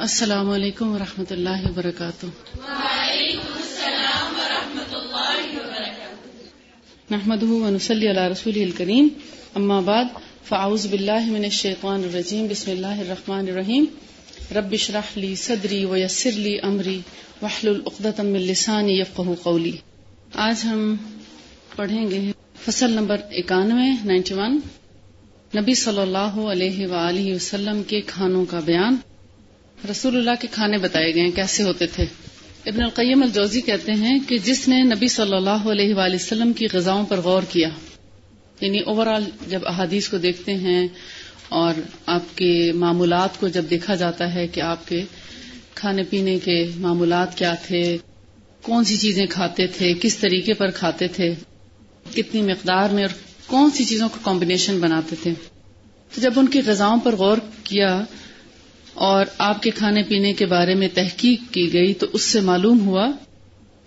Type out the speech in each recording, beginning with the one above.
السلام علیکم ورحمۃ اللہ وبرکاتہ۔ نحمد ونسلی علی رسول الکریم۔ اما بعد، فاعوذ باللہ من الشیطان الرجیم۔ بسم اللہ الرحمن الرحیم۔ رب اشرح لی صدری ویسر لی امری۔ واحلل عقدۃ من لسانی یفقهوا قولی۔ آج ہم پڑھیں گے فصل نمبر اکانوے، نائنٹی ون۔ نبی صلی اللہ علیہ وآلہ وسلم کے کھانوں کا بیان۔ رسول اللہ کے کھانے بتائے گئے کیسے ہوتے تھے؟ ابن القیم الجوزی کہتے ہیں کہ جس نے نبی صلی اللہ علیہ وآلہ وسلم کی غذاؤں پر غور کیا یعنی اوور آل جب احادیث کو دیکھتے ہیں اور آپ کے معمولات کو جب دیکھا جاتا ہے کہ آپ کے کھانے پینے کے معمولات کیا تھے، کون سی چیزیں کھاتے تھے، کس طریقے پر کھاتے تھے، کتنی مقدار میں اور کون سی چیزوں کا کمبینیشن بناتے تھے۔ تو جب ان کی غذاؤں پر غور کیا اور آپ کے کھانے پینے کے بارے میں تحقیق کی گئی تو اس سے معلوم ہوا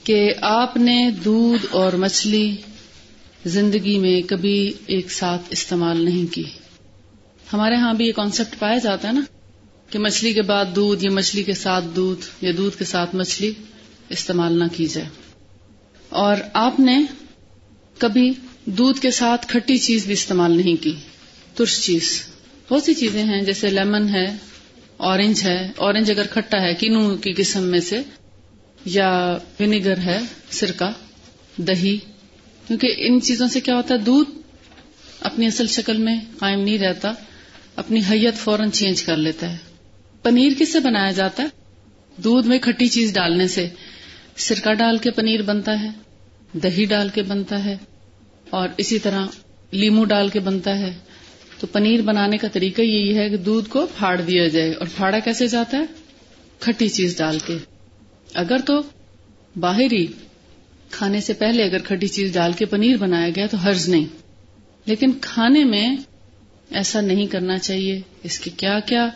کہ آپ نے دودھ اور مچھلی زندگی میں کبھی ایک ساتھ استعمال نہیں کی۔ ہمارے ہاں بھی یہ کانسیپٹ پایا جاتا ہے نا کہ مچھلی کے بعد دودھ یا مچھلی کے ساتھ دودھ یا دودھ کے ساتھ مچھلی استعمال نہ کی جائے۔ اور آپ نے کبھی دودھ کے ساتھ کھٹی چیز بھی استعمال نہیں کی۔ ترش چیز۔ بہت سی چیزیں ہیں، جیسے لیمن ہے اورنج ہے. اورنج اگر کھٹا ہے کینو کی قسم میں سے، یا ونیگر ہے، سرکہ، دہی، کیونکہ ان چیزوں سے کیا ہوتا ہے، دودھ اپنی اصل شکل میں قائم نہیں رہتا، اپنی حیت فوراً چینج کر لیتا ہے۔ پنیر کس سے بنایا جاتا ہے؟ دودھ میں کھٹی چیز ڈالنے سے۔ سرکہ ڈال کے پنیر بنتا ہے، دہی ڈال کے بنتا ہے، اور اسی طرح لیمو ڈال کے بنتا ہے۔ تو پنیر بنانے کا طریقہ یہی ہے کہ دودھ کو پھاڑ دیا جائے اور پھاڑا کیسے جاتا ہے؟ کھٹی چیز ڈال کے۔ اگر تو باہری کھانے سے پہلے اگر کھٹی چیز ڈال کے پنیر بنایا گیا تو حرض نہیں۔ لیکن کھانے میں ایسا نہیں کرنا چاہیے۔ اس کے کیا کیا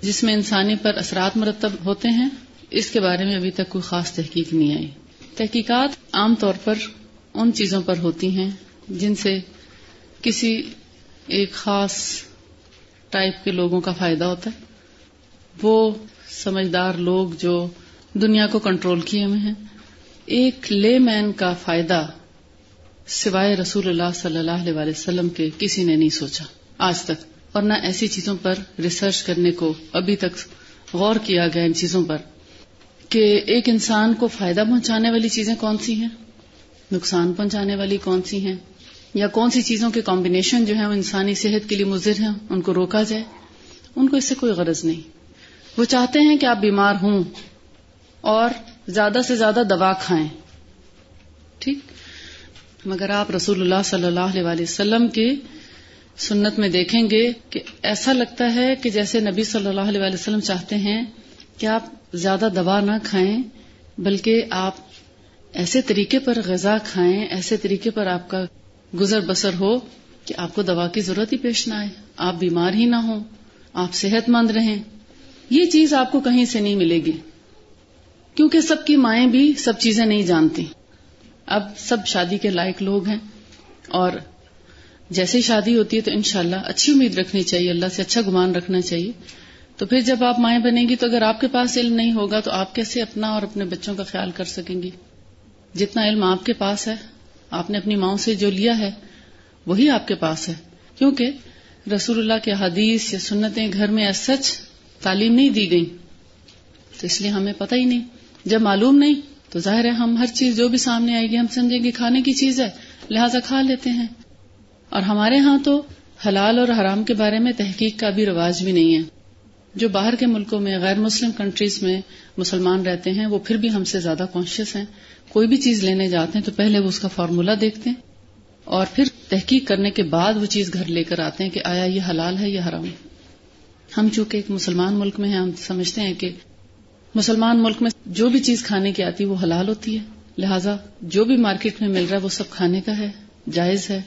جس میں انسانی پر اثرات مرتب ہوتے ہیں، اس کے بارے میں ابھی تک کوئی خاص تحقیق نہیں آئی۔ تحقیقات عام طور پر ان چیزوں پر ہوتی ہیں جن سے کسی ایک خاص ٹائپ کے لوگوں کا فائدہ ہوتا ہے۔ وہ سمجھدار لوگ جو دنیا کو کنٹرول کیے ہوئے ہیں، ایک لے مین کا فائدہ سوائے رسول اللہ صلی اللہ علیہ وسلم کے کسی نے نہیں سوچا آج تک۔ اور نہ ایسی چیزوں پر ریسرچ کرنے کو ابھی تک غور کیا گیا ان چیزوں پر کہ ایک انسان کو فائدہ پہنچانے والی چیزیں کون سی ہیں، نقصان پہنچانے والی کون سی ہیں۔ یا کون سی چیزوں کے کمبینیشن جو ہے وہ انسانی صحت کے لیے مضر ہیں، ان کو روکا جائے؟ ان کو اس سے کوئی غرض نہیں۔ وہ چاہتے ہیں کہ آپ بیمار ہوں اور زیادہ سے زیادہ دوا کھائیں۔ ٹھیک؟ مگر آپ رسول اللہ صلی اللہ علیہ وسلم کے سنت میں دیکھیں گے کہ ایسا لگتا ہے کہ جیسے نبی صلی اللہ علیہ وسلم چاہتے ہیں کہ آپ زیادہ دوا نہ کھائیں، بلکہ آپ ایسے طریقے پر غذا کھائیں، ایسے طریقے پر آپ کا گزر بسر ہو کہ آپ کو دوا کی ضرورت ہی پیش نہ آئے۔ آپ بیمار ہی نہ ہوں۔ آپ صحت مند رہیں۔ یہ چیز آپ کو کہیں سے نہیں ملے گی۔ کیونکہ سب کی مائیں بھی سب چیزیں نہیں جانتی۔ اب سب شادی کے لائق لوگ ہیں۔ اور جیسے شادی ہوتی ہے تو انشاءاللہ اچھی امید رکھنی چاہیے۔ اللہ سے اچھا گمان رکھنا چاہیے۔ تو پھر جب آپ مائیں بنیں گی تو اگر آپ کے پاس علم نہیں ہوگا تو آپ کیسے اپنا اور اپنے بچوں کا خیال کر سکیں گی؟ جتنا علم آپ کے پاس ہے۔ آپ نے اپنی ماؤں سے جو لیا ہے، وہی آپ کے پاس ہے۔ کیونکہ رسول اللہ کے حدیث یا سنتیں گھر میں سچ تعلیم نہیں دی گئی تو اس لیے ہمیں پتہ ہی نہیں۔ جب معلوم نہیں، تو ظاہر ہے ہم ہر چیز جو بھی سامنے آئے گی، ہم سمجھیں گے کھانے کی چیز ہے، لہٰذا کھا لیتے ہیں۔ اور ہمارے ہاں تو حلال اور حرام کے بارے میں تحقیق کا بھی رواج بھی نہیں ہے۔ جو باہر کے ملکوں میں غیر مسلم کنٹریز میں مسلمان رہتے ہیں، وہ پھر بھی ہم سے زیادہ کانشیس ہیں۔ کوئی بھی چیز لینے جاتے ہیں تو پہلے وہ اس کا فارمولا دیکھتے ہیں اور پھر تحقیق کرنے کے بعد وہ چیز گھر لے کر آتے ہیں کہ آیا یہ حلال ہے یا حرام ہم چونکہ ایک مسلمان ملک میں ہیں، ہم سمجھتے ہیں کہ مسلمان ملک میں جو بھی چیز کھانے کی آتی ہے وہ حلال ہوتی ہے۔ لہٰذا جو بھی مارکیٹ میں مل رہا ہے وہ سب کھانے کا ہے، جائز ہے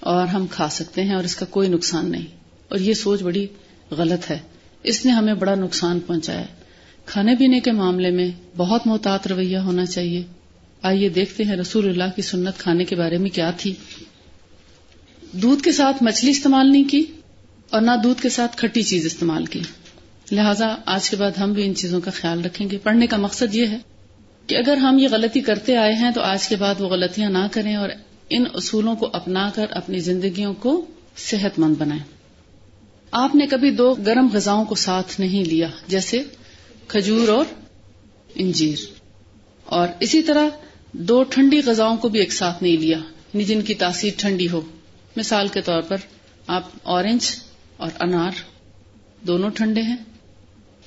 اور ہم کھا سکتے ہیں اور اس کا کوئی نقصان نہیں۔ اور یہ سوچ بڑی غلط ہے۔ اس نے ہمیں بڑا نقصان پہنچایا۔ کھانے پینے کے معاملے میں بہت محتاط رویہ ہونا چاہیے۔ آئیے دیکھتے ہیں رسول اللہ کی سنت کھانے کے بارے میں کیا تھی۔ دودھ کے ساتھ مچھلی استعمال نہیں کی اور نہ دودھ کے ساتھ کھٹی چیز استعمال کی۔ لہٰذا آج کے بعد ہم بھی ان چیزوں کا خیال رکھیں گے۔ پڑھنے کا مقصد یہ ہے کہ اگر ہم یہ غلطی کرتے آئے ہیں تو آج کے بعد وہ غلطیاں نہ کریں اور ان اصولوں کو اپنا کر اپنی زندگیوں کو صحت مند بنائیں۔ آپ نے کبھی دو گرم غذاؤں کو ساتھ نہیں لیا، جیسے کھجور اور انجیر۔ اور اسی طرح دو ٹھنڈی غذاؤں کو بھی ایک ساتھ نہیں لیا یعنی جن کی تاثیر ٹھنڈی ہو۔ مثال کے طور پر، آپ اورنج اور انار دونوں ٹھنڈے ہیں۔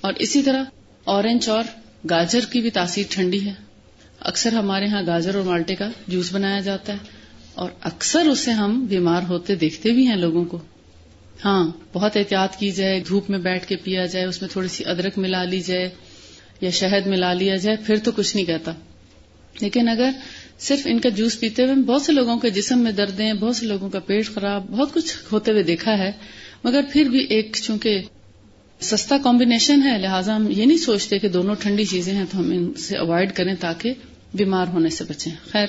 اور اسی طرح، اورنج اور گاجر کی بھی تاثیر ٹھنڈی ہے۔ اکثر ہمارے ہاں گاجر اور مالٹے کا جوس بنایا جاتا ہے۔ اور اکثر اسے ہم بیمار ہوتے دیکھتے بھی ہیں لوگوں کو۔ ہاں بہت احتیاط کی جائے، دھوپ میں بیٹھ کے پیا جائے، اس میں تھوڑی سی ادرک ملا لی جائے یا شہد ملا لیا جائے، پھر تو کچھ نہیں کہتا۔ لیکن اگر صرف ان کا جوس پیتے ہوئے بہت سے لوگوں کے جسم میں درد ہیں، بہت سے لوگوں کا پیٹ خراب، بہت کچھ ہوتے ہوئے دیکھا ہے، مگر پھر بھی ایک چونکہ سستا کمبینیشن ہے، لہٰذا ہم یہ نہیں سوچتے کہ دونوں ٹھنڈی چیزیں ہیں تو ہم ان سے اوائڈ کریں تاکہ بیمار ہونے سے بچیں۔ خیر،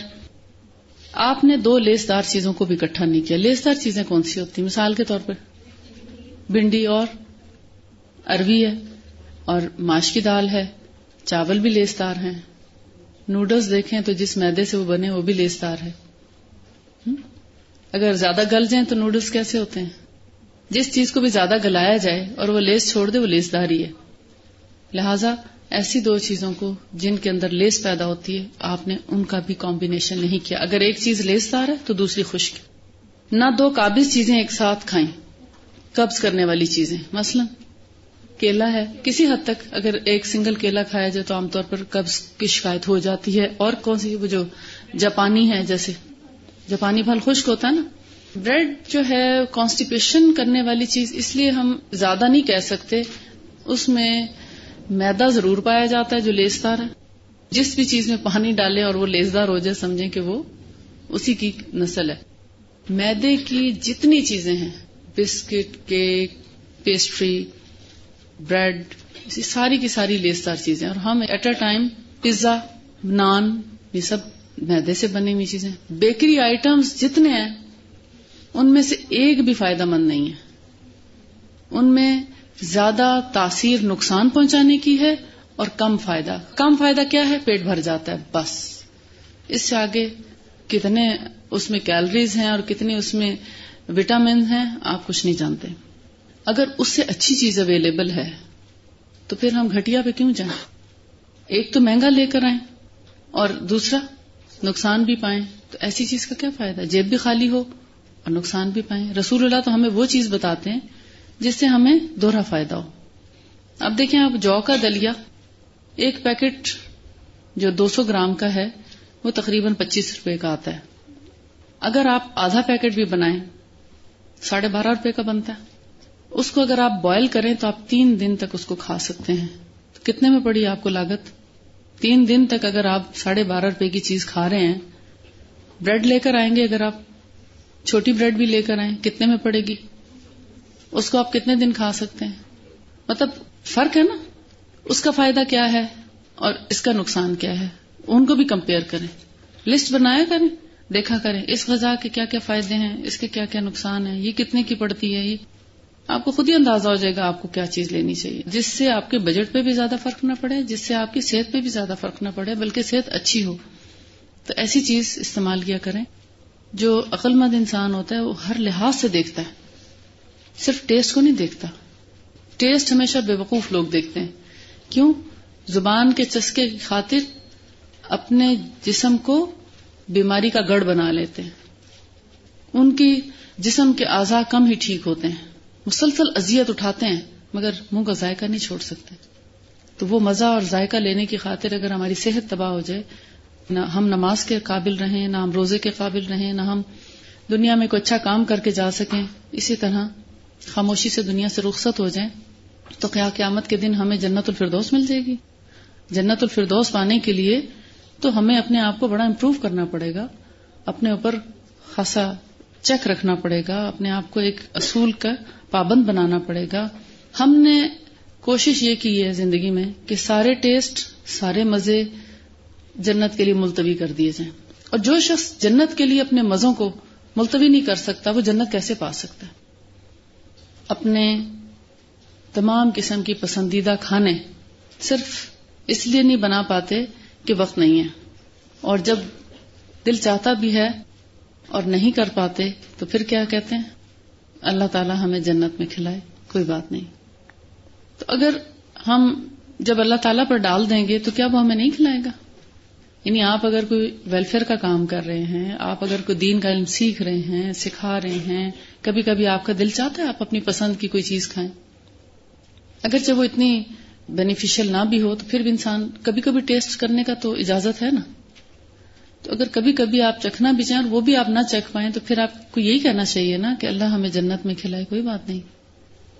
آپ نے دو لیس دار چیزوں کو بھی اکٹھا نہیں کیا۔ لیس دار چیزیں کون سی ہوتی؟ مثال کے طور پر بھنڈی اور اروی ہے اور ماش کی دال ہے، چاول بھی لیس دار ہیں۔ نوڈلس دیکھیں تو جس میدے سے وہ بنے وہ بھی لیس دار ہے اگر زیادہ گل جائیں تو نوڈلس کیسے ہوتے ہیں؟ جس چیز کو بھی زیادہ گلایا جائے اور وہ لیس چھوڑ دے وہ لیس داری ہے۔ لہذا ایسی دو چیزوں کو جن کے اندر لیس پیدا ہوتی ہے، آپ نے ان کا بھی کمبینیشن نہیں کیا۔ اگر ایک چیز لیس دار ہے تو دوسری خشک۔ نہ دو قابض چیزیں ایک ساتھ کھائیں۔ قبض کرنے والی چیزیں۔ مثلا کیلا ہے۔ کسی حد تک اگر ایک سنگل کیلا کھایا جائے تو عام طور پر قبض کی شکایت ہو جاتی ہے۔ اور کون سی وہ جو جاپانی ہے، جیسے جاپانی پھل خشک ہوتا ہے نا۔ بریڈ جو ہے کانسٹیپیشن کرنے والی چیز، اس لیے ہم زیادہ نہیں کہہ سکتے۔ اس میں میدا ضرور پایا جاتا ہے جو لیسدار ہے۔ جس بھی چیز میں پانی ڈالے اور وہ لیسدار ہو جائے، سمجھیں کہ وہ اسی کی نسل ہے۔ میدے کی جتنی چیزیں ہیں، بسکٹ، کیک، پیسٹری بریڈ ساری کی ساری لیسدار چیزیں اور ہم eat a time pizza, naan, یہ سب میدے سے بنی ہوئی چیزیں۔ بیکری آئٹمس جتنے ہیں، ان میں سے ایک بھی فائدہ مند نہیں ہے۔ ان میں زیادہ تاثیر نقصان پہنچانے کی ہے اور کم فائدہ۔ کم فائدہ کیا ہے؟ پیٹ بھر جاتا ہے، بس۔ اس سے آگے کتنے اس میں کیلریز ہیں اور کتنے اس میں وٹامن ہیں، آپ کچھ نہیں جانتے۔ اگر اس سے اچھی چیز اویلیبل ہے، تو پھر ہم گھٹیا پہ کیوں جائیں؟ ایک تو مہنگا لے کر آئیں اور دوسرا نقصان بھی پائیں۔ تو ایسی چیز کا کیا فائدہ؟ جیب بھی خالی ہو اور نقصان بھی پائیں۔ رسول اللہ تو ہمیں وہ چیز بتاتے ہیں جس سے ہمیں دوہرا فائدہ ہو۔ اب دیکھیں آپ جو کا دلیا، ایک پیکٹ جو دو سو گرام کا ہے، وہ تقریباً پچیس روپے کا آتا ہے۔ اگر آپ آدھا پیکٹ بھی بنائیں، ساڑھے بارہ روپے کا بنتا ہے۔ اس کو اگر آپ بوائل کریں تو آپ تین دن تک اس کو کھا سکتے ہیں۔ تو کتنے میں پڑی آپ کو لاگت؟ تین دن تک اگر آپ ساڑھے بارہ روپے کی چیز کھا رہے ہیں بریڈ لے کر آئیں گے اگر آپ۔ چھوٹی بریڈ بھی لے کر آئیں، کتنے میں پڑے گی؟ اس کو آپ کتنے دن کھا سکتے ہیں؟ مطلب فرق ہے نا؟ اس کا فائدہ کیا ہے اور اس کا نقصان کیا ہے؟ ان کو بھی کمپیئر کریں۔ لسٹ بنایا کریں، دیکھا کریں۔ اس غذا کے کیا کیا فائدے ہیں؟ اس کے کیا کیا نقصان ہیں؟ یہ کتنے کی پڑتی ہے؟ یہ آپ کو خود ہی اندازہ ہو جائے گا آپ کو کیا چیز لینی چاہیے۔ جس سے آپ کے بجٹ پہ بھی زیادہ فرق نہ پڑے، جس سے آپ کی صحت پہ بھی زیادہ فرق نہ پڑے، بلکہ صحت اچھی ہو۔ تو ایسی چیز استعمال کیا کریں جو عقل مند انسان ہوتا ہے، وہ ہر لحاظ سے دیکھتا ہے۔ صرف ٹیسٹ کو نہیں دیکھتا۔ ٹیسٹ ہمیشہ بے وقوف لوگ دیکھتے ہیں۔ کیوں؟ زبان کے چسکے کی خاطر اپنے جسم کو بیماری کا گڑھ بنا لیتے ہیں۔ ان کی جسم کے اعضاء کم ہی ٹھیک ہوتے ہیں۔ مسلسل اذیت اٹھاتے ہیں، مگر منہ کا ذائقہ نہیں چھوڑ سکتے۔ تو وہ مزہ اور ذائقہ لینے کی خاطر اگر ہماری صحت تباہ ہو جائے، نہ ہم نماز کے قابل رہیں، نہ ہم روزے کے قابل رہیں، نہ ہم دنیا میں کوئی اچھا کام کر کے جا سکیں، اسی طرح خاموشی سے دنیا سے رخصت ہو جائیں، تو کیا قیامت کے دن ہمیں جنت الفردوس مل جائے گی۔ جنت الفردوس پانے کے لیے تو ہمیں اپنے آپ کو بڑا امپروو کرنا پڑے گا، اپنے اوپر خاصا چیک رکھنا پڑے گا، اپنے آپ کو ایک اصول کا پابند بنانا پڑے گا۔ ہم نے کوشش یہ کی ہے زندگی میں کہ سارے ٹیسٹ، سارے مزے جنت کے لیے ملتوی کر دیے جائیں۔ اور جو شخص جنت کے لیے اپنے مزوں کو ملتوی نہیں کر سکتا، وہ جنت کیسے پا سکتا ہے؟ اپنے تمام قسم کی پسندیدہ کھانے صرف اس لیے نہیں بنا پاتے کہ وقت نہیں ہے۔ اور جب دل چاہتا بھی ہے اور نہیں کر پاتے، تو پھر کیا کہتے ہیں؟ اللہ تعالیٰ ہمیں جنت میں کھلائے، کوئی بات نہیں۔ تو اگر ہم جب اللہ تعالیٰ پر ڈال دیں گے تو کیا وہ ہمیں نہیں کھلائے گا؟ یعنی آپ اگر کوئی ویلفیئر کا کام کر رہے ہیں، آپ اگر کوئی دین کا علم سیکھ رہے ہیں، سکھا رہے ہیں کبھی کبھی آپ کا دل چاہتا ہے آپ اپنی پسند کی کوئی چیز کھائیں۔ اگرچہ وہ اتنی بینیفیشل نہ بھی ہو تو پھر بھی انسان کبھی کبھی ٹیسٹ کرنے کا تو اجازت ہے نا۔ تو اگر کبھی کبھی آپ چکھنا بھی چاہیں اور وہ بھی آپ نہ چکھ پائیں تو پھر آپ کو یہی کہنا چاہیے نا کہ اللہ ہمیں جنت میں کھلائے، کوئی بات نہیں۔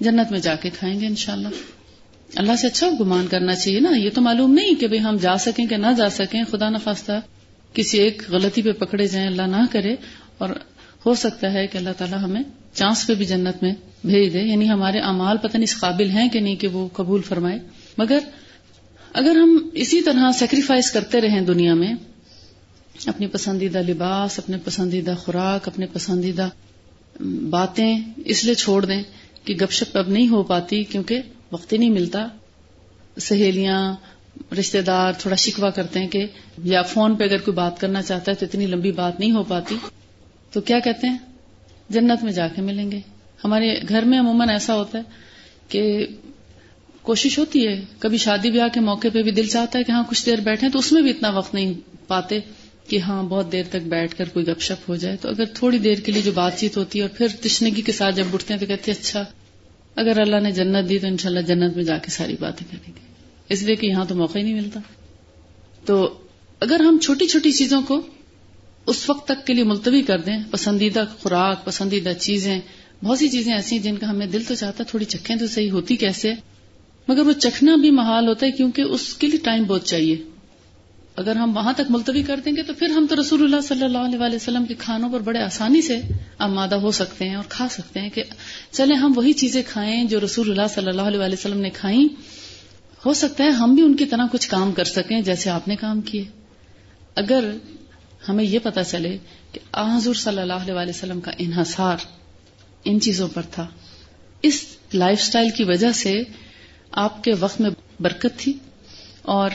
جنت میں جا کے کھائیں گے انشاءاللہ۔ اللہ سے اچھا گمان کرنا چاہیے نا۔ یہ تو معلوم نہیں کہ ہم جا سکیں کہ نہ جا سکیں۔ خدا نخواستہ کسی ایک غلطی پہ پکڑے جائیں، اللہ نہ کرے۔ اور ہو سکتا ہے کہ اللہ تعالیٰ ہمیں چانس پہ بھی جنت میں بھیج دے۔ یعنی ہمارے امال پتہ نہیں اس قابل ہیں کہ نہیں کہ وہ قبول فرمائے۔ مگر اگر ہم اسی طرح سیکریفائز کرتے رہیں دنیا میں اپنی پسندیدہ لباس، اپنے پسندیدہ خوراک، اپنے پسندیدہ باتیں اس لیے چھوڑ دیں کہ گپ شپ اب نہیں ہو پاتی کیونکہ وقت ہی نہیں ملتا۔ سہیلیاں رشتے دار تھوڑا شکوا کرتے ہیں کہ یا فون پہ اگر کوئی بات کرنا چاہتا ہے تو اتنی لمبی بات نہیں ہو پاتی۔ تو کیا کہتے ہیں؟ جنت میں جا کے ملیں گے۔ ہمارے گھر میں عموماً ایسا ہوتا ہے کہ کوشش ہوتی ہے۔ کبھی شادی بیاہ کے موقع پہ بھی دل چاہتا ہے کہ ہاں کچھ دیر بیٹھے تو اس میں بھی اتنا وقت نہیں پاتے۔ کہ ہاں بہت دیر تک بیٹھ کر کوئی گپ شپ ہو جائے۔ تو اگر تھوڑی دیر کے لیے جو بات چیت ہوتی ہے اور پھر تشنگی کے ساتھ جب اٹھتے ہیں تو کہتے ہیں اچھا اگر اللہ نے جنت دی تو انشاءاللہ جنت میں جا کے ساری باتیں کریں گے۔ اس لیے کہ یہاں تو موقع ہی نہیں ملتا۔ تو اگر ہم چھوٹی چھوٹی چیزوں کو اس وقت تک کے لیے ملتوی کر دیں، پسندیدہ خوراک، پسندیدہ چیزیں، بہت سی چیزیں ایسی ہیں جن کا ہمیں دل تو چاہتا تھوڑی چکھیں تو صحیح ہوتی کیسے؟ مگر وہ چکھنا بھی محال ہوتا ہے کیونکہ اس کے لیے ٹائم بہت چاہیے۔ اگر ہم وہاں تک ملتوی کر دیں گے تو پھر ہم تو رسول اللہ صلی اللہ علیہ وسلم کے کھانوں پر بڑے آسانی سے آمادہ ہو سکتے ہیں اور کھا سکتے ہیں کہ چلے ہم وہی چیزیں کھائیں جو رسول اللہ صلی اللہ علیہ وسلم نے کھائیں۔ ہو سکتا ہے ہم بھی ان کی طرح کچھ کام کر سکیں جیسے آپ نے کام کیے۔ اگر ہمیں یہ پتا چلے کہ حضور صلی اللہ علیہ وسلم کا انحصار ان چیزوں پر تھا، اس لائف سٹائل کی وجہ سے آپ کے وقت میں برکت تھی اور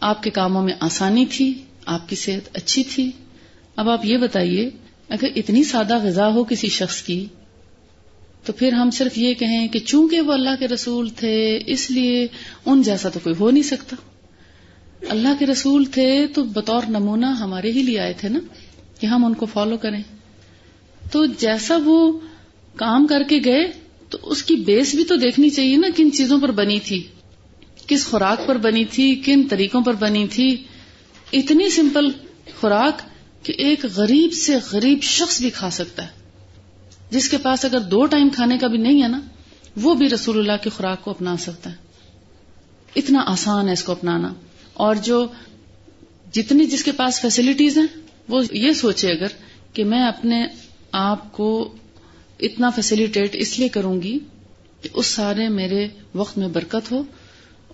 آپ کے کاموں میں آسانی تھی، آپ کی صحت اچھی تھی۔ اب آپ یہ بتائیے، اگر اتنی سادہ غذا ہو کسی شخص کی، تو پھر ہم صرف یہ کہیں کہ چونکہ وہ اللہ کے رسول تھے، اس لیے ان جیسا تو کوئی ہو نہیں سکتا۔ اللہ کے رسول تھے تو بطور نمونہ ہمارے ہی لیے آئے تھے نا، کہ ہم ان کو فالو کریں۔ تو جیسا وہ کام کر کے گئے، تو اس کی بیس بھی تو دیکھنی چاہیے نا، کن چیزوں پر بنی تھی۔ کس خوراک پر بنی تھی، کن طریقوں پر بنی تھی۔ اتنی سمپل خوراک کہ ایک غریب سے غریب شخص بھی کھا سکتا ہے۔ جس کے پاس اگر دو ٹائم کھانے کا بھی نہیں ہے نا، وہ بھی رسول اللہ کی خوراک کو اپنا سکتا ہے۔ اتنا آسان ہے اس کو اپنانا۔ اور جو جتنی جس کے پاس فیسلٹیز ہیں، وہ یہ سوچے اگر کہ میں اپنے آپ کو اتنا فیسلٹیٹ اس لیے کروں گی کہ اس سارے میرے وقت میں برکت ہو۔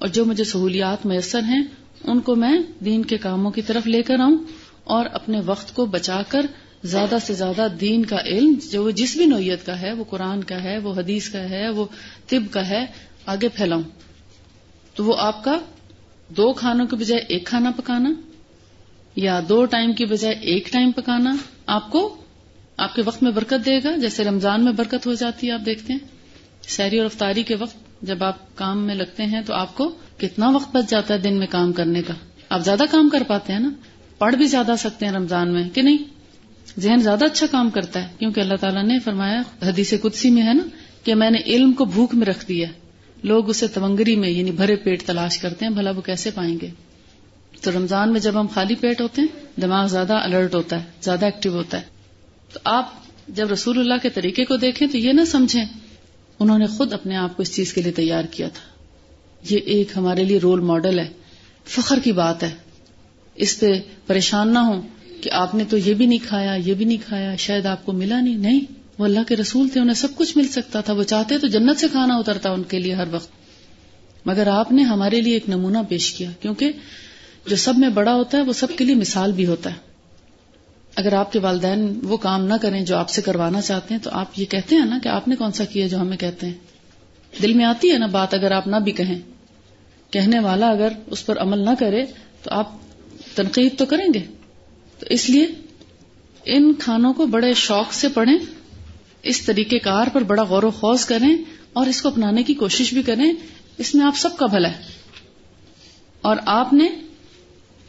اور جو مجھے سہولیات میسر ہیں، ان کو میں دین کے کاموں کی طرف لے کر آؤں اور اپنے وقت کو بچا کر زیادہ سے زیادہ دین کا علم، جو جس بھی نوعیت کا ہے، وہ قرآن کا ہے، وہ حدیث کا ہے، وہ طب کا ہے، آگے پھیلاؤں۔ تو وہ آپ کا دو کھانوں کے بجائے ایک کھانا پکانا یا دو ٹائم کی بجائے ایک ٹائم پکانا آپ کو آپ کے وقت میں برکت دے گا، جیسے رمضان میں برکت ہو جاتی ہے، آپ دیکھتے ہیں۔ سیری اور افطاری کے وقت جب آپ کام میں لگتے ہیں تو آپ کو کتنا وقت بچ جاتا ہے دن میں کام کرنے کا؟ آپ زیادہ کام کر پاتے ہیں نا؟ پڑھ بھی زیادہ سکتے ہیں رمضان میں، کہ نہیں؟ ذہن زیادہ اچھا کام کرتا ہے، کیونکہ اللہ تعالیٰ نے فرمایا، حدیث قدسی میں ہے نا، کہ میں نے علم کو بھوک میں رکھ دیا لوگ اسے تونگری میں یعنی بھرے پیٹ تلاش کرتے ہیں، بھلا وہ کیسے پائیں گے؟ تو رمضان میں جب ہم خالی پیٹ ہوتے ہیں، دماغ زیادہ الرٹ ہوتا ہے، زیادہ ایکٹیو ہوتا ہے۔ تو آپ جب رسول اللہ کے طریقے کو دیکھیں تو یہ نہ سمجھیں انہوں نے خود اپنے آپ کو اس چیز کے لیے تیار کیا تھا۔ یہ ایک ہمارے لیے رول ماڈل ہے۔ فخر کی بات ہے۔ اس پہ پریشان نہ ہو کہ آپ نے تو یہ بھی نہیں کھایا، یہ بھی نہیں کھایا، شاید آپ کو ملا نہیں۔ نہیں، وہ اللہ کے رسول تھے، انہیں سب کچھ مل سکتا تھا۔ وہ چاہتے تو جنت سے کھانا اترتا ان کے لیے ہر وقت۔ مگر آپ نے ہمارے لیے ایک نمونہ پیش کیا، کیونکہ جو سب میں بڑا ہوتا ہے، وہ سب کے لیے مثال بھی ہوتا ہے۔ اگر آپ کے والدین وہ کام نہ کریں جو آپ سے کروانا چاہتے ہیں، تو آپ یہ کہتے ہیں نا کہ آپ نے کون سا کیا جو ہمیں کہتے ہیں؟ دل میں آتی ہے نا بات اگر آپ نہ بھی کہیں۔ کہنے والا اگر اس پر عمل نہ کرے، تو آپ تنقید تو کریں گے۔ تو اس لیے ان کھانوں کو بڑے شوق سے پڑھیں، اس طریقے کار پر بڑا غور و خوض کریں اور اس کو اپنانے کی کوشش بھی کریں۔ اس میں آپ سب کا بھلا ہے۔ اور آپ نے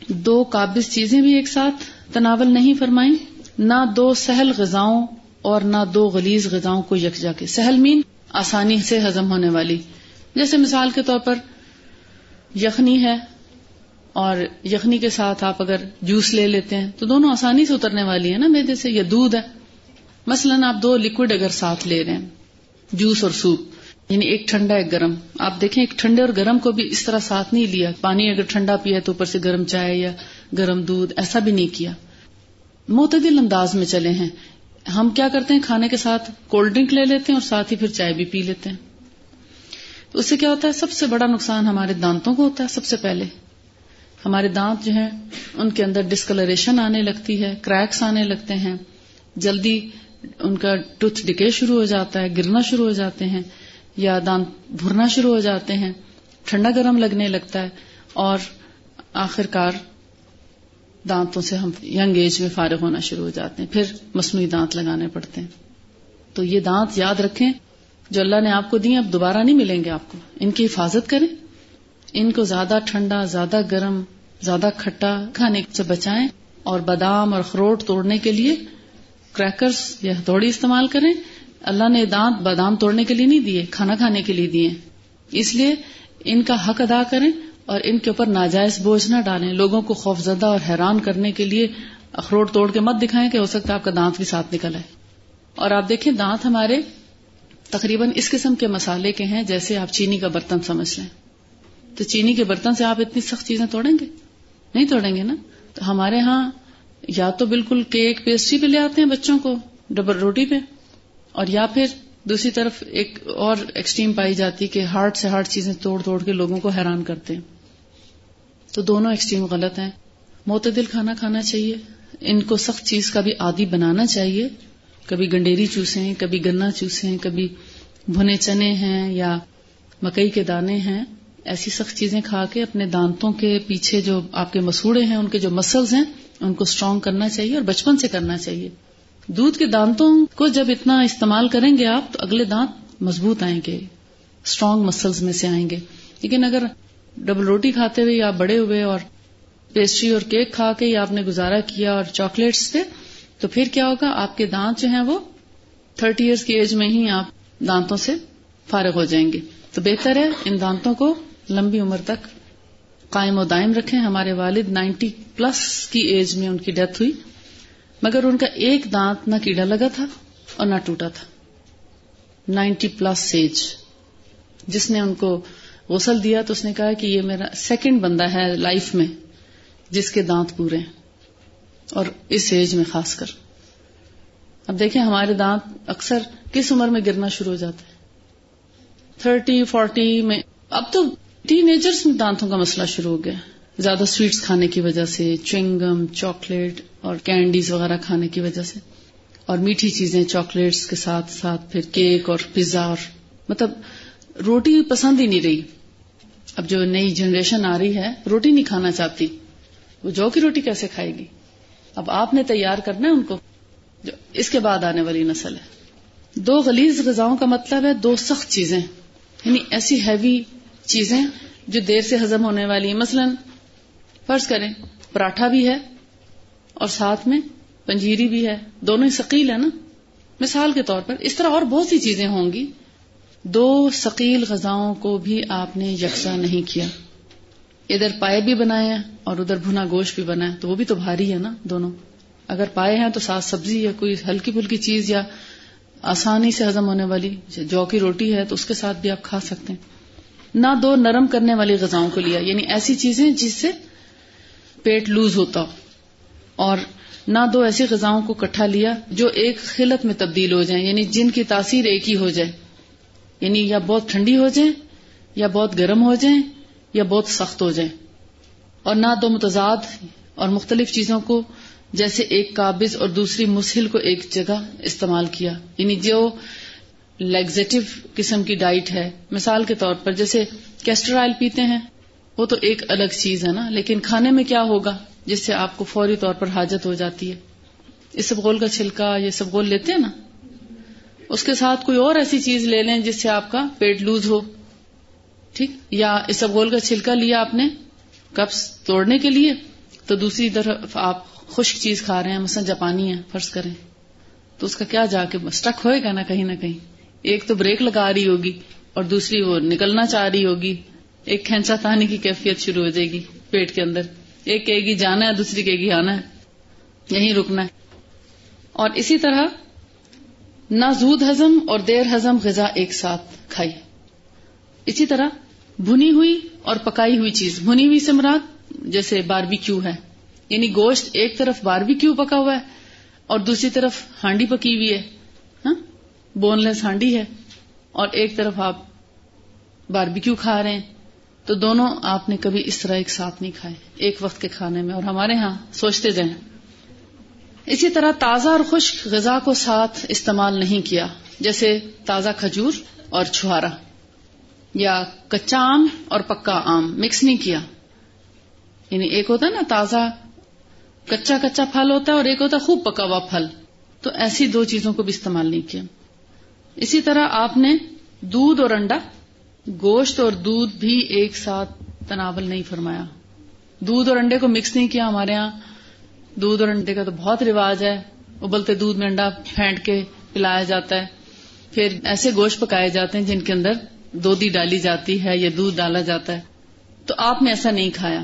دو قابض چیزیں بھی ایک ساتھ تناول نہیں فرمائی نہ دو سہل غذاؤں اور نہ دو غلیز غذاؤں کو یکجا کے۔ سہل مین آسانی سے ہزم ہونے والی۔ جیسے مثال کے طور پر یخنی ہے اور یخنی کے ساتھ آپ اگر جوس لے لیتے ہیں، تو دونوں آسانی سے اترنے والی ہے نا، میدے سے، یا دودھ ہے۔ مثلاً آپ دو لکوڈ اگر ساتھ لے رہے ہیں، جوس اور سوپ یعنی ایک ٹھنڈا، ایک گرم۔ آپ دیکھیں، ایک ٹھنڈے اور گرم کو بھی اس طرح ساتھ نہیں لیا۔ پانی اگر ٹھنڈا پیا تو اوپر سے گرم چائے یا گرم دودھ، ایسا بھی نہیں کیا۔ معتدل انداز میں چلے ہیں۔ ہم کیا کرتے ہیں؟ کھانے کے ساتھ کولڈ ڈرنک لے لیتے ہیں اور ساتھ ہی پھر چائے بھی پی لیتے ہیں۔ تو اس سے کیا ہوتا ہے؟ سب سے بڑا نقصان ہمارے دانتوں کو ہوتا ہے سب سے پہلے۔ ہمارے دانت جو ہیں، ان کے اندر ڈسکلریشن آنے لگتی ہے کریکس آنے لگتے ہیں۔ جلدی ان کا ٹوتھ ڈکے شروع ہو جاتا ہے، گرنا شروع ہو جاتے ہیں یا دانت بھرنا شروع ہو جاتے ہیں۔ ٹھنڈا گرم لگنے لگتا ہے اور آخر کار دانتوں سے ہم ینگ ایج میں فارغ ہونا شروع ہو جاتے ہیں، پھر مصنوعی دانت لگانے پڑتے ہیں۔ تو یہ دانت یاد رکھیں، جو اللہ نے آپ کو دی اب دوبارہ نہیں ملیں گے آپ کو۔ ان کی حفاظت کریں۔ ان کو زیادہ ٹھنڈا، زیادہ گرم، زیادہ کھٹا کھانے سے بچائیں۔ اور بادام اور اخروٹ توڑنے کے لیے کریکرز یا ہتھوڑی استعمال کریں۔ اللہ نے دانت بادام توڑنے کے لیے نہیں دیے، کھانا کھانے کے لیے دیے۔ اس لیے ان کا حق ادا کریں۔ اور ان کے اوپر ناجائز بوجھ نہ ڈالیں۔ لوگوں کو خوفزدہ اور حیران کرنے کے لیے اخروٹ توڑ کے مت دکھائیں کہ ہو سکتا ہے آپ کا دانت بھی ساتھ نکل آئے۔ اور آپ دیکھیں دانت ہمارے تقریباً اس قسم کے مسالے کے ہیں جیسے آپ چینی کا برتن سمجھ لیں۔ تو چینی کے برتن سے آپ اتنی سخت چیزیں توڑیں گے؟ نہیں توڑیں گے نا؟ تو ہمارے ہاں یا تو بالکل کیک پیسٹری پہ لے آتے ہیں بچوں کو ڈبل روٹی پہ، اور یا پھر دوسری طرف ایک اور ایکسٹریم پائی جاتی کہ ہارڈ سے ہارڈ چیزیں توڑ توڑ کے لوگوں کو حیران کرتے ہیں۔ تو دونوں ایکسٹریم غلط ہیں۔ معتدل کھانا کھانا چاہیے۔ ان کو سخت چیز کا بھی عادی بنانا چاہیے۔ کبھی گنڈیری چوسیں، کبھی گنا چوسیں، کبھی بھنے چنے ہیں یا مکئی کے دانے ہیں۔ ایسی سخت چیزیں کھا کے اپنے دانتوں کے پیچھے جو آپ کے مسوڑے ہیں، ان کے جو مسلز ہیں، ان کو اسٹرانگ کرنا چاہیے اور بچپن سے کرنا چاہیے۔ دودھ کے دانتوں کو جب اتنا استعمال کریں گے آپ تو اگلے دانت مضبوط آئیں گے اسٹرانگ مسلز میں سے آئیں گے۔ لیکن اگر ڈبل روٹی کھاتے ہوئے یا بڑے ہوئے اور پیسٹری اور کیک کھا کے یا آپ نے گزارا کیا اور چاکلیٹس سے تو پھر کیا ہوگا؟ آپ کے دانت جو ہیں وہ تھرٹی ایئرس کی ایج میں ہی آپ دانتوں سے فارغ ہو جائیں گے۔ تو بہتر ہے ان دانتوں کو لمبی عمر تک قائم و دائم رکھیں۔ ہمارے والد نائنٹی پلس کی ایج میں ان کی ڈیتھ ہوئی۔ مگر ان کا ایک دانت نہ کیڑا لگا تھا اور نہ ٹوٹا تھا۔ نائنٹی پلس ایج جس نے ان کو غسل دیا تو اس نے کہا کہ یہ میرا سیکنڈ بندہ ہے لائف میں جس کے دانت پورے ہیں اور اس ایج میں خاص کر۔ اب دیکھیں ہمارے دانت اکثر کس عمر میں گرنا شروع ہو جاتے ہیں؟ تھرٹی، فورٹی میں۔ اب تو ٹین ایجرس میں دانتوں کا مسئلہ شروع ہو گیا۔ زیادہ سویٹس کھانے کی وجہ سے چوئنگم چاکلیٹ اور کینڈیز وغیرہ کھانے کی وجہ سے۔ اور میٹھی چیزیں چاکلیٹس کے ساتھ ساتھ پھر کیک اور پیزا اور مطلب روٹی پسند ہی نہیں رہی۔ اب جو نئی جنریشن آ رہی ہے، روٹی نہیں کھانا چاہتی۔ وہ جو کی روٹی کیسے کھائے گی؟ اب آپ نے تیار کرنا ہے ان کو۔ جو اس کے بعد آنے والی نسل ہے۔ دو غلیز غذاؤں کا مطلب ہے دو سخت چیزیں۔ یعنی ایسی ہیوی چیزیں جو دیر سے ہزم ہونے والی ہیں۔ مثلا فرض کریں، پراٹھا بھی ہے اور ساتھ میں پنجیری بھی ہے، دونوں ہی ثقیل ہے نا؟ مثال کے طور پر اس طرح اور بہت سی چیزیں ہوں گی۔ دو ثقیل غذاؤں کو بھی آپ نے یکساں نہیں کیا۔ ادھر پائے بھی بنائے ہیں اور ادھر بھنا گوشت بھی بنا ہے، تو وہ بھی تو بھاری ہے نا دونوں۔ اگر پائے ہیں تو ساتھ سبزی یا کوئی ہلکی پھلکی چیز یا آسانی سے ہزم ہونے والی جو کی روٹی ہے، تو اس کے ساتھ بھی آپ کھا سکتے ہیں۔ نہ دو نرم کرنے والی غذاؤں کو لیا یعنی ایسی چیزیں جس سے پیٹ لوز ہوتا اور نہ دو ایسی غذاؤں کو کٹھا لیا جو ایک خلت میں تبدیل ہو جائیں یعنی جن کی تاثیر ایک ہی ہو جائے۔ یعنی یا بہت ٹھنڈی ہو جائیں، یا بہت گرم ہو جائیں، یا بہت سخت ہو جائیں۔ اور نہ دو متضاد اور مختلف چیزوں کو، جیسے ایک قابض اور دوسری مسحل کو ایک جگہ استعمال کیا۔ یعنی جو لیگزیٹو قسم کی ڈائٹ ہے، مثال کے طور پر جیسے کیسٹر آئل پیتے ہیں۔ وہ تو ایک الگ چیز ہے نا، لیکن کھانے میں کیا ہوگا؟ جس سے آپ کو فوری طور پر حاجت ہو جاتی ہے۔ اس سب گول کا چھلکا یہ سب گول لیتے ہیں نا؟ اس کے ساتھ کوئی اور ایسی چیز لے لیں جس سے آپ کا پیٹ لوز ہو۔ ٹھیک؟ یا اس سب گول کا چھلکا لیا آپ نے کپس توڑنے کے لیے، تو دوسری طرف آپ خشک چیز کھا رہے ہیں، مثلا جاپانی ہے فرض کریں۔ تو اس کا کیا جا کے اسٹک ہوئے گا نا کہیں نہ کہیں؟ ایک تو بریک لگا رہی ہوگی اور دوسری وہ نکلنا چاہ رہی ہوگی۔ ایک کھینچا تانے کی کیفیت شروع ہو جائے گی پیٹ کے اندر۔ ایک کہے گی جانا ہے، دوسری کہے گی آنا ہے۔ یہیں رکنا ہے۔ اور اسی طرح نہ زود ہزم اور دیر ہزم غذا ایک ساتھ کھائی۔ اسی طرح بھنی ہوئی اور پکائی ہوئی چیز۔ بھنی ہوئی سے مراد جیسے باربی کیو ہے۔ یعنی گوشت ایک طرف باربی کیو پکا ہوا ہے اور دوسری طرف ہانڈی پکی ہوئی ہے۔ ہاں؟ بون لیس ہانڈی ہے اور ایک طرف آپ باربیکیو کھا رہے ہیں۔ تو دونوں آپ نے کبھی اس طرح ایک ساتھ نہیں کھائے، ایک وقت کے کھانے میں، اور ہمارے ہاں سوچتے جائیں اسی طرح تازہ اور خشک غذا کو ساتھ استعمال نہیں کیا، جیسے تازہ کھجور اور چھوارا، یا کچا آم اور پکا آم مکس نہیں کیا۔ یعنی ایک ہوتا ہے نا، تازہ کچا کچا پھل ہوتا ہے اور ایک ہوتا ہے خوب پکا ہوا پھل۔ تو ایسی دو چیزوں کو بھی استعمال نہیں کیا۔ اسی طرح آپ نے دودھ اور انڈا گوشت اور دودھ بھی ایک ساتھ تناول نہیں فرمایا۔ دودھ اور انڈے کو مکس نہیں کیا ہمارے یہاں دودھ اور انڈے کا تو بہت رواج ہے۔ ابلتے دودھ میں انڈا پھینٹ کے پلایا جاتا ہے۔ پھر ایسے گوشت پکائے جاتے ہیں جن کے اندر دودھی ڈالی جاتی ہے یا دودھ ڈالا جاتا ہے۔ تو آپ نے ایسا نہیں کھایا۔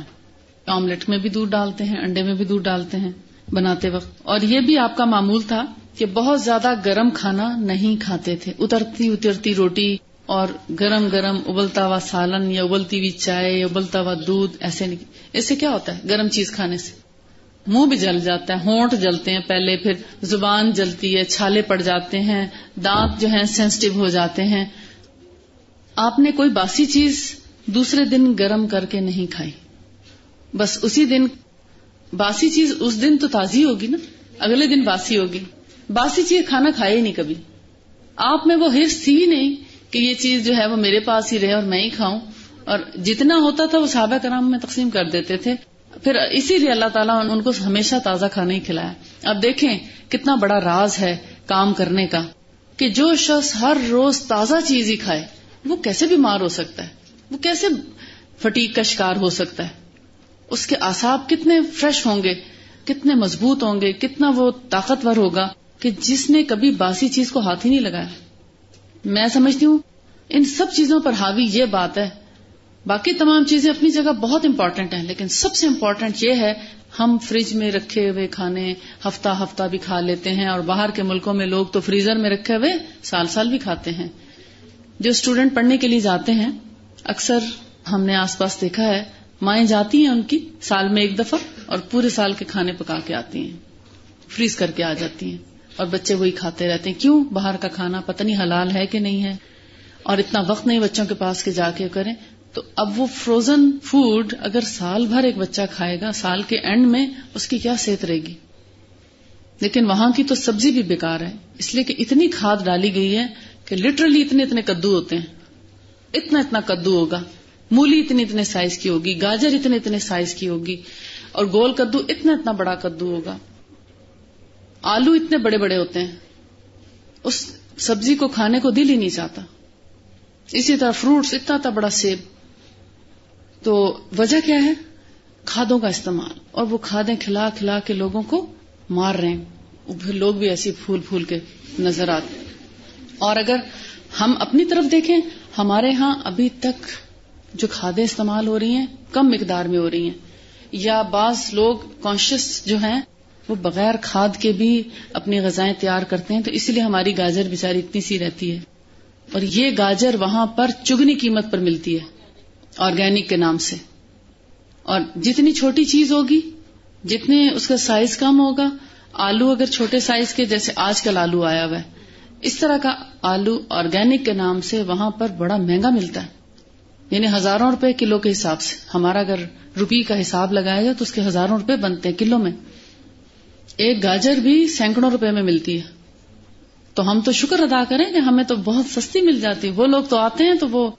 آملیٹ میں بھی دودھ ڈالتے ہیں، انڈے میں بھی دودھ ڈالتے ہیں بناتے وقت۔ اور یہ بھی آپ کا معمول تھا کہ بہت زیادہ گرم کھانا نہیں کھاتے تھے۔ اترتی اترتی روٹی اور گرم گرم ابلتا ہوا سالن یا ابلتی ہوئی چائے یا ابلتا ہوا دودھ، ایسے نہیں۔ اس سے کیا ہوتا ہے؟ گرم چیز کھانے سے۔ منہ بھی جل جاتا ہے، ہونٹ جلتے ہیں پہلے، پھر زبان جلتی ہے، چھالے پڑ جاتے ہیں، دانت جو ہیں سینسٹیو ہو جاتے ہیں۔ آپ نے کوئی باسی چیز دوسرے دن گرم کر کے نہیں کھائی۔ بس اسی دن، باسی چیز اس دن تو تازی ہوگی نا۔ اگلے دن باسی ہوگی۔ باسی چیز کھانا کھائے ہی نہیں کبھی۔ آپ میں وہ حرص تھی نہیں۔ کہ یہ چیز جو ہے وہ میرے پاس ہی رہے اور میں ہی کھاؤں۔ اور جتنا ہوتا تھا وہ صحابہ کرام میں تقسیم کر دیتے تھے۔ پھر اسی لیے اللہ تعالیٰ ان کو ہمیشہ تازہ کھانا ہی کھلایا۔ اب دیکھیں کتنا بڑا راز ہے کام کرنے کا کہ جو شخص ہر روز تازہ چیز ہی کھائے، وہ کیسے بیمار ہو سکتا ہے؟ وہ کیسے فٹیک کا شکار ہو سکتا ہے؟ اس کے آساب کتنے فریش ہوں گے، کتنے مضبوط ہوں گے، کتنا وہ طاقتور ہوگا کہ جس نے کبھی باسی چیز کو ہاتھ ہی نہیں لگایا۔ میں سمجھتی ہوں، ان سب چیزوں پر حاوی یہ بات ہے، باقی تمام چیزیں اپنی جگہ بہت امپورٹنٹ ہیں، لیکن سب سے امپورٹنٹ یہ ہے، ہم فریج میں رکھے ہوئے کھانے ہفتہ ہفتہ بھی کھا لیتے ہیں، اور باہر کے ملکوں میں لوگ تو فریزر میں رکھے ہوئے سال سال بھی کھاتے ہیں۔ جو اسٹوڈینٹ پڑھنے کے لیے جاتے ہیں، اکثر ہم نے آس پاس دیکھا ہے، مائیں جاتی ہیں ان کی سال میں ایک دفعہ اور پورے سال کے کھانے پکا کے آتی ہیں فریز کر کے آ جاتی ہیں۔ اور بچے وہی کھاتے رہتے ہیں۔ کیوں؟ باہر کا کھانا پتہ نہیں حلال ہے کہ نہیں ہے۔ اور اتنا وقت نہیں بچوں کے پاس کے جا کے کریں۔ تو اب وہ فروزن فوڈ اگر سال بھر ایک بچہ کھائے گا، سال کے اینڈ میں اس کی کیا صحت رہے گی؟ لیکن وہاں کی تو سبزی بھی بیکار ہے۔ اس لیے کہ اتنی کھاد ڈالی گئی ہے کہ لٹرلی اتنے اتنے کدو ہوتے ہیں۔ اتنا اتنا کدو ہوگا۔ مولی اتنے اتنے سائز کی ہوگی، گاجر اتنے اتنے سائز کی ہوگی۔ اور گول کدو اتنا اتنا بڑا کدو ہوگا۔ آلو اتنے بڑے بڑے ہوتے ہیں، اس سبزی کو کھانے کو دل ہی نہیں چاہتا۔ اسی طرح فروٹس اتنا اتنا بڑا سیب۔ تو وجہ کیا ہے؟ کھادوں کا استعمال۔ اور وہ کھادیں کھلا کھلا کے لوگوں کو مار رہے ہیں۔ پھر لوگ بھی ایسی پھول پھول کے نظر آتے اور اگر ہم اپنی طرف دیکھیں، ہمارے ہاں ابھی تک جو کھادیں استعمال ہو رہی ہیں، کم مقدار میں ہو رہی ہیں۔ یا بعض لوگ کانشیس جو ہیں وہ بغیر کھاد کے بھی اپنی غذائیں تیار کرتے ہیں، تو اسی لیے ہماری گاجر بےچاری اتنی سی رہتی ہے۔ اور یہ گاجر وہاں پر چگنی قیمت پر ملتی ہے آرگینک کے نام سے۔ اور جتنی چھوٹی چیز ہوگی، جتنے اس کا سائز کم ہوگا، آلو اگر چھوٹے سائز کے، جیسے آج کل آلو آیا ہوا ہے، اس طرح کا آلو آرگینک کے نام سے وہاں پر بڑا مہنگا ملتا ہے۔ یعنی ہزاروں روپے کلو کے حساب سے، ہمارا اگر روپی کا حساب لگایا جائے تو اس کے ہزاروں روپے بنتے ہیں کلو میں۔ ایک گاجر بھی سینکڑوں روپے میں ملتی ہے۔ تو ہم تو شکر ادا کریں کہ ہمیں تو بہت سستی مل جاتی۔ وہ لوگ تو آتے ہیں تو وہ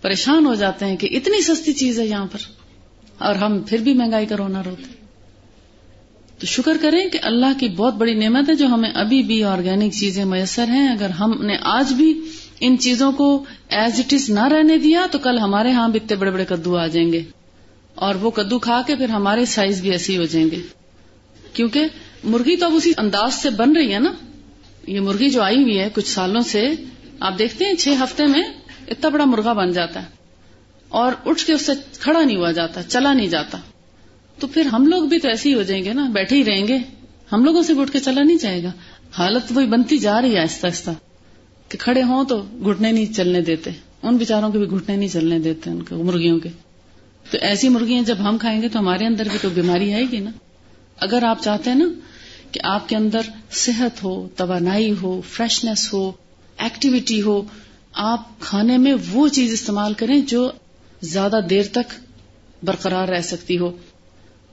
پریشان ہو جاتے ہیں کہ اتنی سستی چیز ہے یہاں پر۔ اور ہم پھر بھی مہنگائی کا رونا روتے تو شکر کریں کہ اللہ کی بہت بڑی نعمت ہے جو ہمیں ابھی بھی آرگینک چیزیں میسر ہیں۔ اگر ہم نے آج بھی ان چیزوں کو ایز اٹ از نہ رہنے دیا تو کل ہمارے ہاں بھی اتنے بڑے بڑے کدو آ جائیں گے۔ اور وہ کدو کھا کے پھر ہمارے سائز بھی ایسے ہی ہو جائیں گے۔ کیونکہ مرغی تو اب اسی انداز سے بن رہی ہے نا؟ یہ مرغی جو آئی ہوئی ہے کچھ سالوں سے، آپ دیکھتے ہیں چھ ہفتے میں اتنا بڑا مرغا بن جاتا ہے اور اٹھ کے اس سے کھڑا نہیں ہوا جاتا، چلا نہیں جاتا۔ تو پھر ہم لوگ بھی تو ایسے ہی ہو جائیں گے نا، بیٹھے ہی رہیں گے۔ ہم لوگوں سے اٹھ کے چلا نہیں جائے گا۔ حالت وہی بنتی جا رہی ہے آہستہ آہستہ۔ کہ کھڑے ہوں تو گھٹنے نہیں چلنے دیتے۔ ان بےچاروں کے بھی گھٹنے نہیں چلنے دیتے، ان کے، مرغیوں کے۔ تو ایسی مرغیاں جب ہم کھائیں گے تو ہمارے اندر بھی تو بیماری آئے گی نا۔ اگر آپ چاہتے ہیں نا کہ آپ کے اندر صحت ہو، توانائی ہو فریشنس ہو ایکٹیویٹی ہو، آپ کھانے میں وہ چیز استعمال کریں جو زیادہ دیر تک برقرار رہ سکتی ہو۔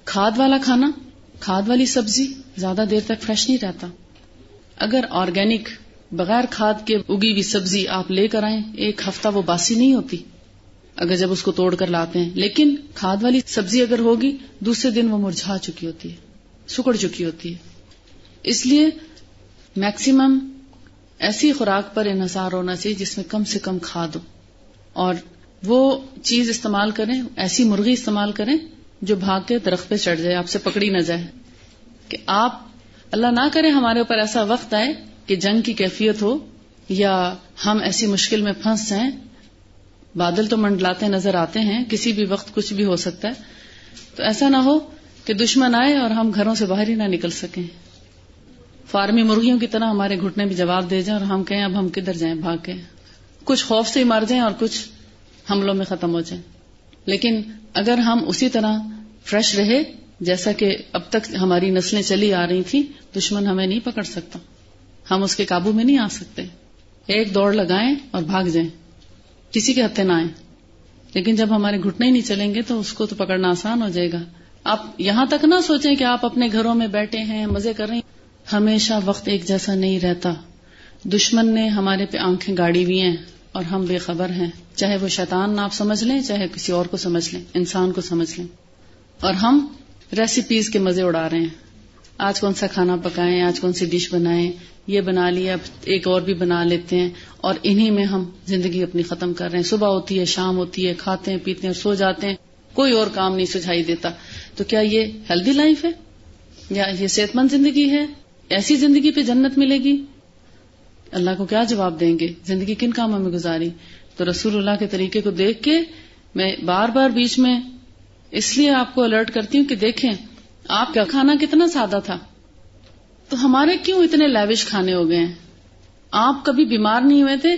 کھاد والا کھانا، کھاد والی سبزی زیادہ دیر تک فریش نہیں رہتا۔ اگر آرگینک بغیر کھاد کے اگی ہوئی سبزی آپ لے کر آئیں، ایک ہفتہ وہ باسی نہیں ہوتی۔ اگر جب اس کو توڑ کر لاتے ہیں، لیکن کھاد والی سبزی اگر ہوگی، دوسرے دن وہ مرجھا چکی ہوتی ہے۔ سکڑ چکی ہوتی ہے۔ اس لیے میکسیمم ایسی خوراک پر انحصار ہونا چاہیے جس میں کم سے کم کھاد ہو۔ اور وہ چیز استعمال کریں، ایسی مرغی استعمال کریں جو بھاگ کے درخت پہ چڑھ جائے، آپ سے پکڑی نہ جائے۔ کہ آپ، اللہ نہ کرے ہمارے اوپر ایسا وقت آئے کہ جنگ کی کیفیت ہو یا ہم ایسی مشکل میں پھنس جائیں۔ بادل تو منڈلاتے نظر آتے ہیں، کسی بھی وقت کچھ بھی ہو سکتا ہے۔ تو ایسا نہ ہو کہ دشمن آئے اور ہم گھروں سے باہر ہی نہ نکل سکیں۔ فارمی مرغیوں کی طرح ہمارے گھٹنے بھی جواب دے جائیں اور ہم کہیں اب ہم کدھر جائیں، بھاگ کے کچھ خوف سے ہی مر جائیں اور کچھ حملوں میں ختم ہو جائیں۔ لیکن اگر ہم اسی طرح فریش رہے، جیسا کہ اب تک ہماری نسلیں چلی آ رہی تھی دشمن ہمیں نہیں پکڑ سکتا۔ ہم اس کے قابو میں نہیں آ سکتے۔ ایک دوڑ لگائیں اور بھاگ جائیں۔ کسی کے ہتھے نہ آئیں۔ لیکن جب ہمارے گھٹنے ہی نہیں چلیں گے تو اس کو تو پکڑنا آسان ہو جائے گا۔ آپ یہاں تک نہ سوچیں کہ آپ اپنے گھروں میں بیٹھے ہیں، مزے کر رہے ہیں۔ ہمیشہ وقت ایک جیسا نہیں رہتا۔ دشمن نے ہمارے پہ آنکھیں گاڑی ہوئی ہیں اور ہم بے خبر ہیں۔ چاہے وہ شیطان آپ سمجھ لیں، چاہے کسی اور کو سمجھ لیں، انسان کو سمجھ لیں۔ اور ہم ریسیپیز کے مزے اڑا رہے ہیں۔ آج کون سا کھانا پکائیں، آج کون سی ڈش بنائیں؟ یہ بنا لیا، اب ایک اور بھی بنا لیتے ہیں۔ اور انہی میں ہم زندگی اپنی ختم کر رہے ہیں۔ صبح ہوتی ہے، شام ہوتی ہے، کھاتے ہیں، پیتے ہیں سو جاتے ہیں۔ کوئی اور کام نہیں سجھائی دیتا۔ تو کیا یہ ہیلدی لائف ہے؟ یا یہ صحت مند زندگی ہے؟ ایسی زندگی پہ جنت ملے گی؟ اللہ کو کیا جواب دیں گے؟ زندگی کن کاموں میں گزاری؟ تو رسول اللہ کے طریقے کو دیکھ کے میں بار بار بیچ میں اس لیے آپ کو الرٹ کرتی ہوں کہ دیکھیں، آپ کا کھانا کتنا سادہ تھا۔ تو ہمارے کیوں اتنے لیوش کھانے ہو گئے ہیں؟ آپ کبھی بیمار نہیں ہوئے تھے؟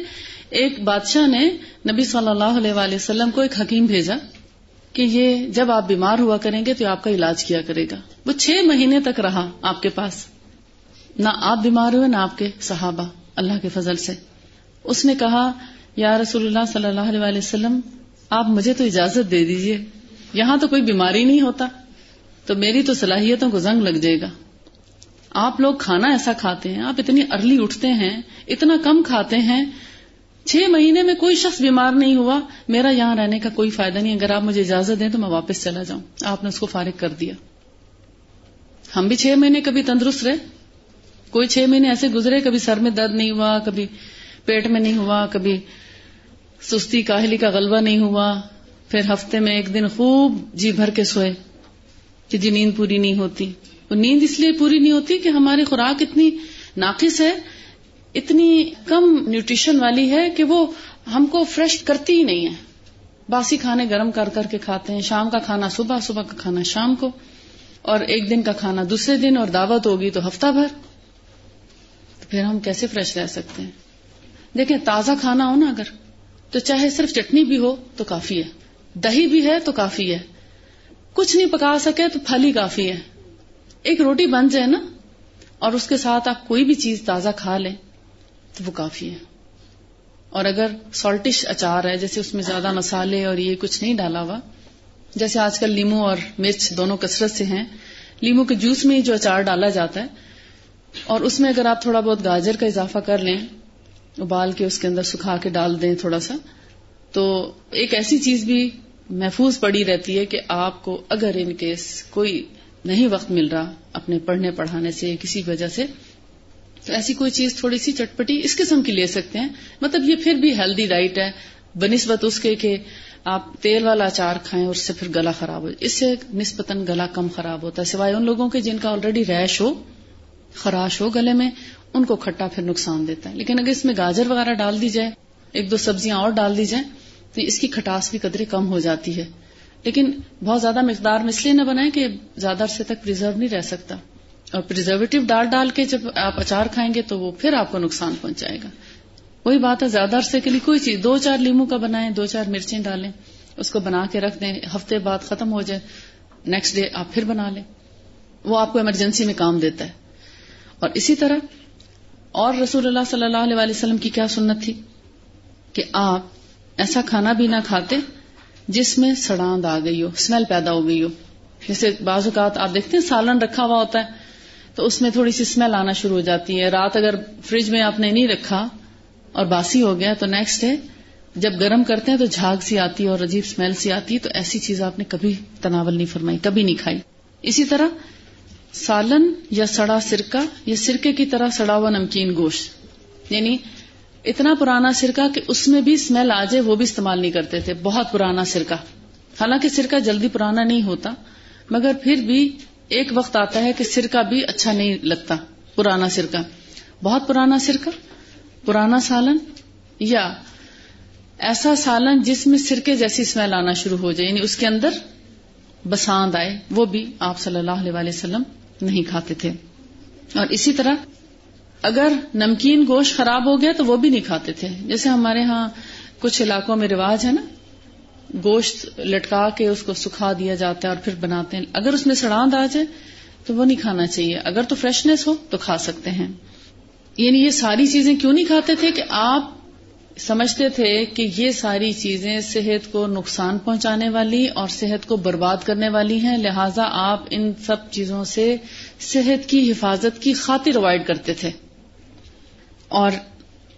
ایک بادشاہ نے نبی صلی اللہ علیہ وآلہ وسلم کو ایک حکیم بھیجا۔ کہ یہ جب آپ بیمار ہوا کریں گے تو آپ کا علاج کیا کرے گا۔ وہ چھ مہینے تک رہا آپ کے پاس۔ نہ آپ بیمار ہوئے نہ آپ کے صحابہ، اللہ کے فضل سے۔ اس نے کہا، یا رسول اللہ صلی اللہ علیہ وسلم، آپ مجھے تو اجازت دے دیجیے۔ یہاں تو کوئی بیماری نہیں ہوتا۔ تو میری تو صلاحیتوں کو زنگ لگ جائے گا۔ آپ لوگ کھانا ایسا کھاتے ہیں، آپ اتنی ارلی اٹھتے ہیں، اتنا کم کھاتے ہیں چھ مہینے میں کوئی شخص بیمار نہیں ہوا، میرا یہاں رہنے کا کوئی فائدہ نہیں، اگر آپ مجھے اجازت دیں تو میں واپس چلا جاؤں۔ آپ نے اس کو فارغ کر دیا۔ ہم بھی چھ مہینے کبھی تندرست رہے۔ کوئی چھ مہینے ایسے گزرے، کبھی سر میں درد نہیں ہوا، کبھی پیٹ میں نہیں ہوا، کبھی سستی کاہلی کا غلبہ نہیں ہوا۔ پھر ہفتے میں ایک دن خوب جی بھر کے سوئے کہ جی نیند پوری نہیں ہوتی۔ وہ نیند اس لیے پوری نہیں ہوتی کہ ہماری خوراک اتنی ناقص ہے اتنی کم نیوٹریشن والی ہے کہ وہ ہم کو فریش کرتی ہی نہیں ہے۔ باسی کھانے گرم کر کر کے کھاتے ہیں۔ شام کا کھانا صبح صبح کا کھانا شام کو۔ اور ایک دن کا کھانا دوسرے دن اور دعوت ہوگی تو ہفتہ بھر۔ تو پھر ہم کیسے فریش رہ سکتے ہیں؟ دیکھیں، تازہ کھانا ہو نا اگر، تو چاہے صرف چٹنی بھی ہو تو کافی ہے۔ دہی بھی ہے تو کافی ہے۔ کچھ نہیں پکا سکے تو پھل ہی کافی ہے۔ ایک روٹی بن جائے نا، اور اس کے ساتھ آپ کوئی بھی چیز تازہ کھا لیں۔ تو وہ کافی ہے۔ اور اگر سالٹش اچار ہے، جیسے اس میں زیادہ مسالے اور یہ کچھ نہیں ڈالا ہوا، جیسے آج کل لیمو اور مرچ دونوں کثرت سے ہیں، لیمو کے جوس میں جو اچار ڈالا جاتا ہے، اور اس میں اگر آپ تھوڑا بہت گاجر کا اضافہ کر لیں، ابال کے اس کے اندر سکھا کے ڈال دیں تھوڑا سا، تو ایک ایسی چیز بھی محفوظ پڑی رہتی ہے کہ آپ کو اگر ان کیس کوئی نہیں وقت مل رہا اپنے پڑھنے پڑھانے سے کسی وجہ سے تو ایسی کوئی چیز تھوڑی سی چٹپٹی اس قسم کی لے سکتے ہیں۔ مطلب یہ پھر بھی ہیلدی ڈائٹ ہے۔ بنسبت اس کے کہ آپ تیل والا اچار کھائیں اور اس سے پھر گلا خراب ہو۔ اس سے نسبتاً گلا کم خراب ہوتا ہے۔ سوائے ان لوگوں کے جن کا آلریڈی ریش ہو، خراش ہو گلے میں، ان کو کھٹا پھر نقصان دیتا ہے۔ لیکن اگر اس میں گاجر وغیرہ ڈال دی جائے، ایک دو سبزیاں اور ڈال دی جائیں، تو اس کی کھٹاس بھی قدرے کم ہو جاتی ہے۔ لیکن بہت زیادہ مقدار میں اس لیے نہ بنائیں کہ زیادہ عرصے تک پرزرو نہیں رہ سکتا۔ اور پرزرویٹو ڈال ڈال کے جب آپ اچار کھائیں گے تو وہ پھر آپ کو نقصان پہنچائے گا۔ وہی بات ہے، زیادہ عرصے کے لیے کوئی چیز، دو چار لیمو کا بنائیں، دو چار مرچیں ڈالیں، اس کو بنا کے رکھ دیں، ہفتے بعد ختم ہو جائے نیکسٹ ڈے آپ پھر بنا لیں۔ وہ آپ کو ایمرجنسی میں کام دیتا ہے۔ اور اسی طرح، اور رسول اللہ صلی اللہ علیہ وسلم کی کیا سنت تھی؟ کہ آپ ایسا کھانا بھی نہ کھاتے جس میں سڑاند آ گئی ہو اسمیل پیدا ہو گئی ہو۔ جیسے بعض اوقات آپ دیکھتے ہیں، سالن رکھا ہوا ہوتا ہے تو اس میں تھوڑی سی اسمیل آنا شروع ہو جاتی ہے۔ رات اگر فریج میں آپ نے نہیں رکھا اور باسی ہو گیا تو نیکسٹ ڈے جب گرم کرتے ہیں تو جھاگ سی آتی ہے اور عجیب اسمیل سی آتی ہے۔ تو ایسی چیز آپ نے کبھی تناول نہیں فرمائی، کبھی نہیں کھائی۔ اسی طرح سالن یا سڑا سرکہ یا سرکے کی طرح سڑا ہوا نمکین گوشت۔ یعنی اتنا پرانا سرکہ کہ اس میں بھی اسمیل آ جائے، وہ بھی استعمال نہیں کرتے تھے۔ بہت پرانا سرکہ۔ حالانکہ سرکہ جلدی پرانا نہیں ہوتا، مگر پھر بھی ایک وقت آتا ہے کہ سرکہ بھی اچھا نہیں لگتا، پرانا سرکہ۔ بہت پرانا سرکہ، پرانا سالن یا ایسا سالن جس میں سرکے جیسی اسمیل آنا شروع ہو جائے یعنی اس کے اندر بساند آئے، وہ بھی آپ صلی اللہ علیہ وسلم نہیں کھاتے تھے۔ اور اسی طرح اگر نمکین گوشت خراب ہو گیا تو وہ بھی نہیں کھاتے تھے۔ جیسے ہمارے ہاں کچھ علاقوں میں رواج ہے نا گوشت لٹکا کے اس کو سکھا دیا جاتا ہے اور پھر بناتے ہیں۔ اگر اس میں سڑاند آ جائے تو وہ نہیں کھانا چاہیے۔ اگر تو فریشنس ہو تو کھا سکتے ہیں۔ یعنی یہ ساری چیزیں کیوں نہیں کھاتے تھے کہ آپ سمجھتے تھے کہ یہ ساری چیزیں صحت کو نقصان پہنچانے والی اور صحت کو برباد کرنے والی ہیں، لہٰذا آپ ان سب چیزوں سے صحت کی حفاظت کی خاطر اوائڈ کرتے تھے۔ اور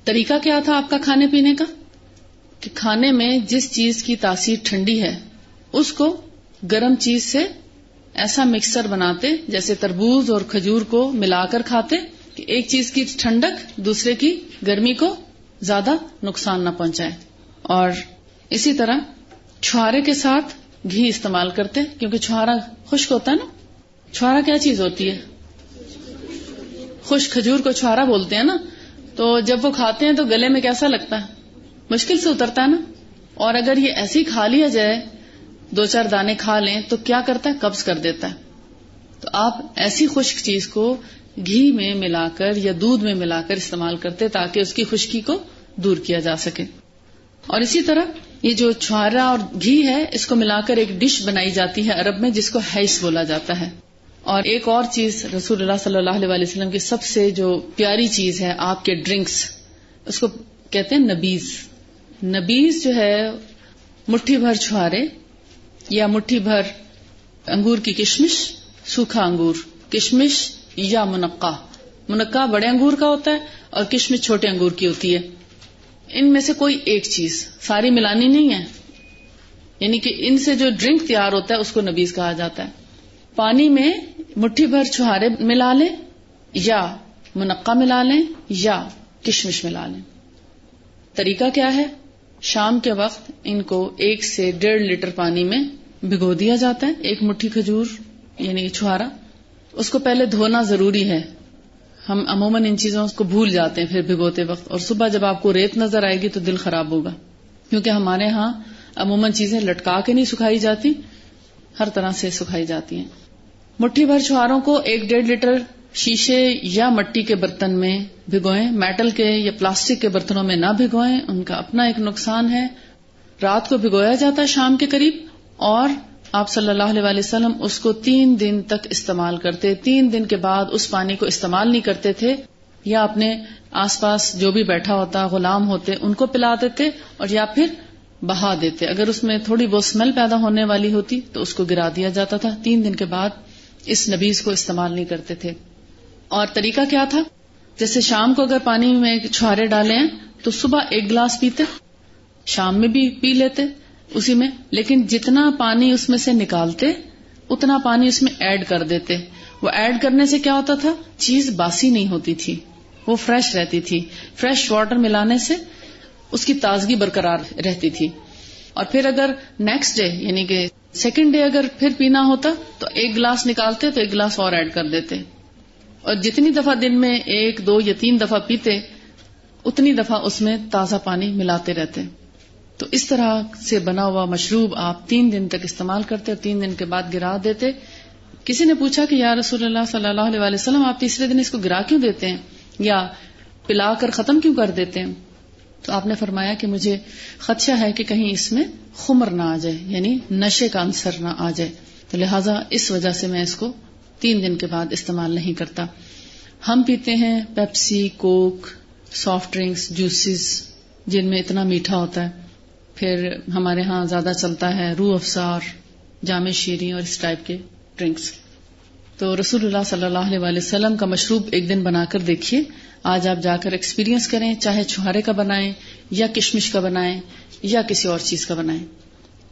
طریقہ کیا تھا آپ کا کھانے پینے کا؟ کھانے میں جس چیز کی تاثیر ٹھنڈی ہے، اس کو گرم چیز سے ایسا مکسر بناتے جیسے تربوز اور کھجور کو ملا کر کھاتے کہ ایک چیز کی ٹھنڈک دوسرے کی گرمی کو زیادہ نقصان نہ پہنچائے۔ اور اسی طرح چھوارے کے ساتھ گھی استعمال کرتے کیونکہ چھوارا خشک ہوتا ہے نا۔ چھوارا کیا چیز ہوتی ہے؟ خوش کھجور کو چھوارا بولتے ہیں نا۔ تو جب وہ کھاتے ہیں تو گلے میں کیسا لگتا ہے؟ مشکل سے اترتا ہے نا؟ اور اگر یہ ایسے ہی کھا لیا جائے، دو چار دانے کھا لیں، تو کیا کرتا ہے؟ قبض کر دیتا ہے۔ تو آپ ایسی خشک چیز کو گھی میں ملا کر یا دودھ میں ملا کر استعمال کرتے تاکہ اس کی خشکی کو دور کیا جا سکے۔ اور اسی طرح یہ جو چھوارا اور گھی ہے، اس کو ملا کر ایک ڈش بنائی جاتی ہے عرب میں، جس کو ہیس بولا جاتا ہے۔ اور ایک اور چیز رسول اللہ صلی اللہ علیہ وسلم کی سب سے جو پیاری چیز ہے آپ کے ڈرنکس، اس کو کہتے ہیں نبیز۔ نبیز جو ہے، مٹھی بھر چھوارے یا مٹھی بھر انگور کی کشمش، سوکھا انگور، کشمش یا منقع۔ منقع بڑے انگور کا ہوتا ہے اور کشمش چھوٹے انگور کی ہوتی ہے۔ ان میں سے کوئی ایک چیز، ساری ملانی نہیں ہے۔ یعنی کہ ان سے جو ڈرنک تیار ہوتا ہے، اس کو نبیز کہا جاتا ہے۔ پانی میں مٹھی بھر چھہارے ملا لیں یا منقع ملا لیں یا کشمش ملا لیں۔ طریقہ کیا ہے؟ شام کے وقت ان کو ایک سے ڈیڑھ لیٹر پانی میں بھگو دیا جاتا ہے، ایک مٹھی کھجور یعنی چھہارا اس کو پہلے دھونا ضروری ہے۔ ہم عموماً ان چیزوں کو بھول جاتے ہیں پھر بھگوتے وقت۔ اور صبح جب آپ کو ریت نظر آئے گی تو دل خراب ہوگا۔ کیونکہ ہمارے ہاں عموماً چیزیں لٹکا کے نہیں سکھائی جاتی، ہر طرح سے سکھائی جاتی ہیں۔ مٹھی بھر چھواروں کو ایک ڈیڑھ لیٹر شیشے یا مٹی کے برتن میں بھگوئیں، میٹل کے یا پلاسٹک کے برتنوں میں نہ بھگوئیں، ان کا اپنا ایک نقصان ہے۔ رات کو بھگویا جاتا ہے شام کے قریب، اور آپ صلی اللہ علیہ وسلم اس کو تین دن تک استعمال کرتے۔ تین دن کے بعد اس پانی کو استعمال نہیں کرتے تھے، یا اپنے آس پاس جو بھی بیٹھا ہوتا، غلام ہوتے، ان کو پلا دیتے اور یا پھر بہا دیتے۔ اگر اس میں تھوڑی بہت اسمیل پیدا ہونے والی ہوتی تو اس کو گرا دیا جاتا تھا۔ تین دن کے بعد اس نبیز کو استعمال نہیں کرتے تھے۔ اور طریقہ کیا تھا؟ جیسے شام کو اگر پانی میں چھوارے ڈالے ہیں تو صبح ایک گلاس پیتے، شام میں بھی پی لیتے اسی میں، لیکن جتنا پانی اس میں سے نکالتے، اتنا پانی اس میں ایڈ کر دیتے۔ وہ ایڈ کرنے سے کیا ہوتا تھا؟ چیز باسی نہیں ہوتی تھی، وہ فریش رہتی تھی۔ فریش واٹر ملانے سے اس کی تازگی برقرار رہتی تھی۔ اور پھر اگر نیکسٹ ڈے یعنی کہ سیکنڈ ڈے اگر پھر پینا ہوتا تو ایک گلاس نکالتے تو ایک گلاس اور ایڈ کر دیتے۔ اور جتنی دفعہ دن میں ایک، دو یا تین دفعہ پیتے، اتنی دفعہ اس میں تازہ پانی ملاتے رہتے۔ تو اس طرح سے بنا ہوا مشروب آپ تین دن تک استعمال کرتے اور تین دن کے بعد گرا دیتے۔ کسی نے پوچھا کہ یا رسول اللہ صلی اللہ علیہ وسلم، آپ تیسرے دن اس کو گرا کیوں دیتے ہیں؟ یا پلا کر ختم کیوں کر دیتے ہیں؟ تو آپ نے فرمایا کہ مجھے خدشہ ہے کہ کہیں اس میں خمر نہ آ جائے یعنی نشے کا انصر نہ آ جائے۔ تو لہٰذا اس وجہ سے میں اس کو تین دن کے بعد استعمال نہیں کرتا۔ ہم پیتے ہیں Pepsi, Coke soft drinks juices جن میں اتنا میٹھا ہوتا ہے۔ پھر ہمارے ہاں زیادہ چلتا ہے روح افسار جامع شیریں اور اس ٹائپ کے ڈرنکس تو رسول اللہ صلی اللہ علیہ وسلم کا مشروب ایک دن بنا کر دیکھیے۔ آج آپ جا کر ایکسپیرینس کریں، چاہے چھہارے کا بنائیں یا کشمش کا بنائیں یا کسی اور چیز کا بنائیں۔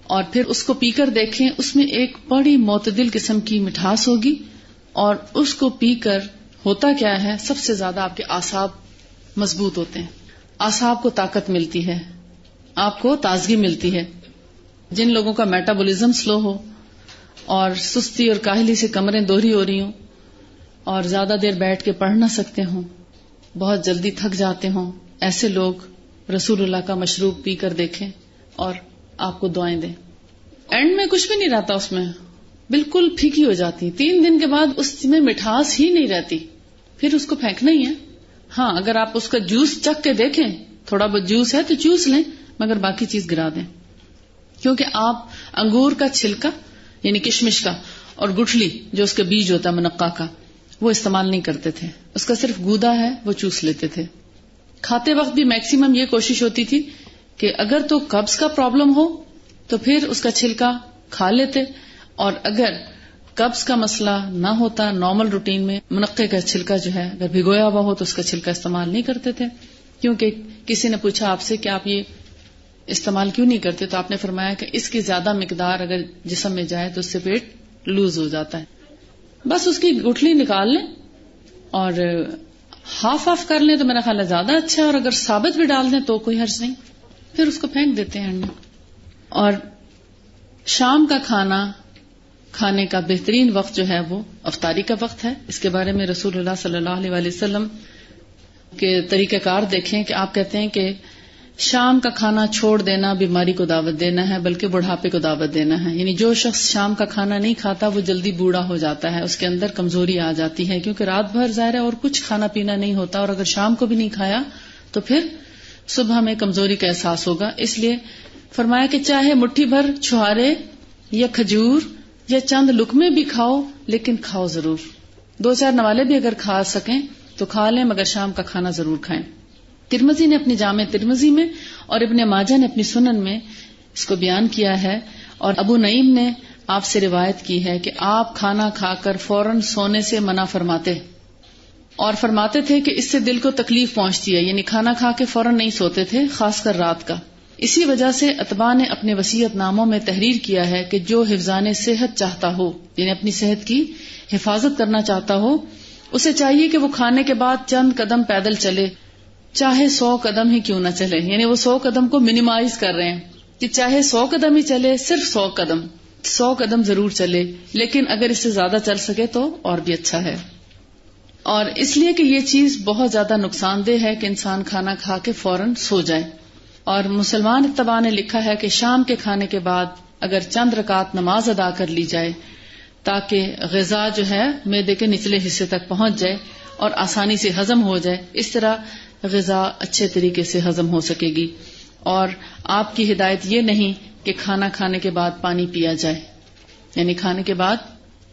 اور پھر اس کو پی کر دیکھیں، اس میں ایک بڑی معتدل قسم کی مٹھاس ہوگی۔ اور اس کو پی کر ہوتا کیا ہے؟ سب سے زیادہ آپ کے آساب مضبوط ہوتے ہیں۔ آساب کو طاقت ملتی ہے۔ آپ کو تازگی ملتی ہے۔ جن لوگوں کا میٹابولزم سلو ہو اور سستی اور کاہلی سے کمریں دوہری ہو رہی ہوں اور زیادہ دیر بیٹھ کے پڑھ نہ سکتے ہوں، بہت جلدی تھک جاتے ہوں، ایسے لوگ رسول اللہ کا مشروب پی کر دیکھیں اور آپ کو دعائیں دیں۔ اینڈ میں کچھ بھی نہیں رہتا اس میں۔ بالکل پھیکی ہو جاتی تین دن کے بعد اس میں مٹھاس ہی نہیں رہتی۔ پھر اس کو پھینکنا ہی ہے۔ ہاں اگر آپ اس کا جوس چک کے دیکھیں، تھوڑا بہت جوس ہے تو جوس لیں، مگر باقی چیز گرا دیں۔ کیونکہ آپ انگور کا چھلکا یعنی کشمش کا، اور گٹھلی جو اس کا بیج ہوتا ہے، منقع کا، وہ استعمال نہیں کرتے تھے۔ اس کا صرف گودا ہے، وہ چوس لیتے تھے۔ کھاتے وقت بھی میکسیمم یہ کوشش ہوتی تھی کہ اگر تو قبض کا پرابلم ہو، تو پھر اس کا چھلکا کھا لیتے۔ اور اگر قبض کا مسئلہ نہ ہوتا نارمل روٹین میں، منقع کا چھلکا جو ہے، اگر بھگویا ہوا ہو تو اس کا چھلکا استعمال نہیں کرتے تھے۔ کیونکہ کسی نے پوچھا آپ سے کہ آپ یہ استعمال کیوں نہیں کرتے، تو آپ نے فرمایا کہ اس کی زیادہ مقدار اگر جسم میں جائے تو اس سے پیٹ لوز ہو جاتا ہے۔ بس اس کی گٹھلی نکال لیں اور ہاف آف کر لیں تو میرا خیال ہے زیادہ اچھا ہے، اور اگر ثابت بھی ڈال دیں تو کوئی حرض نہیں۔ پھر اس کو پھینک دیتے ہیں اور شام کا کھانا کھانے کا بہترین وقت جو ہے وہ افطاری کا وقت ہے۔ اس کے بارے میں رسول اللہ صلی اللہ علیہ وسلم کے طریقہ کار دیکھیں کہ آپ کہتے ہیں کہ شام کا کھانا چھوڑ دینا بیماری کو دعوت دینا ہے، بلکہ بڑھاپے کو دعوت دینا ہے۔ یعنی جو شخص شام کا کھانا نہیں کھاتا، وہ جلدی بوڑھا ہو جاتا ہے، اس کے اندر کمزوری آ جاتی ہے، کیونکہ رات بھر ظاہر ہے اور کچھ کھانا پینا نہیں ہوتا اور اگر شام کو بھی نہیں کھایا تو پھر صبح میں کمزوری کا احساس ہوگا۔ اس لیے فرمایا کہ چاہے مٹھی بھر چھوارے یا کھجور یا چند لکمے بھی کھاؤ، لیکن کھاؤ ضرور۔ دو چار نوالے بھی اگر کھا سکیں، تو کھا لیں، مگر شام کا کھانا ضرور کھائیں۔ ترمزی نے اپنی جامع ترمزی میں اور ابن ماجہ نے اپنی سنن میں اس کو بیان کیا ہے۔ اور ابو نعیم نے آپ سے روایت کی ہے کہ آپ کھانا کھا کر فوراً سونے سے منع فرماتے۔ اور فرماتے تھے کہ اس سے دل کو تکلیف پہنچتی ہے یعنی کھانا کھا کے فوراً نہیں سوتے تھے، خاص کر رات کا۔ اسی وجہ سے اتبا نے اپنے وسیعت ناموں میں تحریر کیا ہے کہ جو حفظان صحت چاہتا ہو یعنی اپنی صحت کی حفاظت کرنا چاہتا ہو، اسے چاہیے کہ وہ کھانے کے بعد چند قدم پیدل چلے۔ چاہے سو قدم ہی کیوں نہ چلے یعنی وہ سو قدم کو منیمائز کر رہے ہیں۔ کہ چاہے سو قدم ہی چلے، صرف سو قدم سو قدم ضرور چلے، لیکن اگر اس سے زیادہ چل سکے تو اور بھی اچھا ہے۔ اور اس لیے کہ یہ چیز بہت زیادہ نقصان دہ ہے کہ انسان کھانا کھا کے فوراً سو جائے۔ اور مسلمان اتباع نے لکھا ہے کہ شام کے کھانے کے بعد اگر چند رکعت نماز ادا کر لی جائے تاکہ غذا جو ہے میدے کے نچلے حصے تک پہنچ جائے اور آسانی سے ہزم ہو جائے، اس طرح غذا اچھے طریقے سے ہزم ہو سکے گی۔ اور آپ کی ہدایت یہ نہیں کہ کھانا کھانے کے بعد پانی پیا جائے۔ یعنی کھانے کے بعد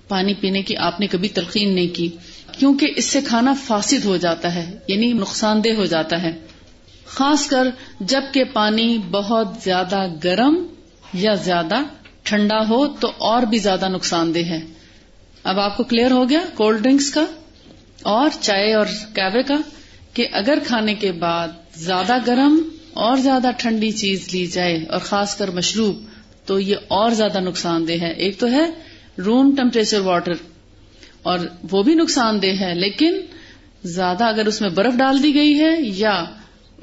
پانی پینے کی آپ نے کبھی تلقین نہیں کی، کیونکہ اس سے کھانا فاسد ہو جاتا ہے یعنی نقصان دہ ہو جاتا ہے۔ خاص کر جبکہ پانی بہت زیادہ گرم یا زیادہ ٹھنڈا ہو تو اور بھی زیادہ نقصان دہ ہے۔ اب آپ کو کلیئر ہو گیا کولڈ ڈرنکس کا اور چائے اور کیوے کا کہ اگر کھانے کے بعد زیادہ گرم اور زیادہ ٹھنڈی چیز لی جائے اور خاص کر مشروب تو یہ اور زیادہ نقصان دہ ہے۔ ایک تو ہے روم ٹیمپریچر واٹر اور وہ بھی نقصان دہ ہے، لیکن زیادہ اگر اس میں برف ڈال دی گئی ہے یا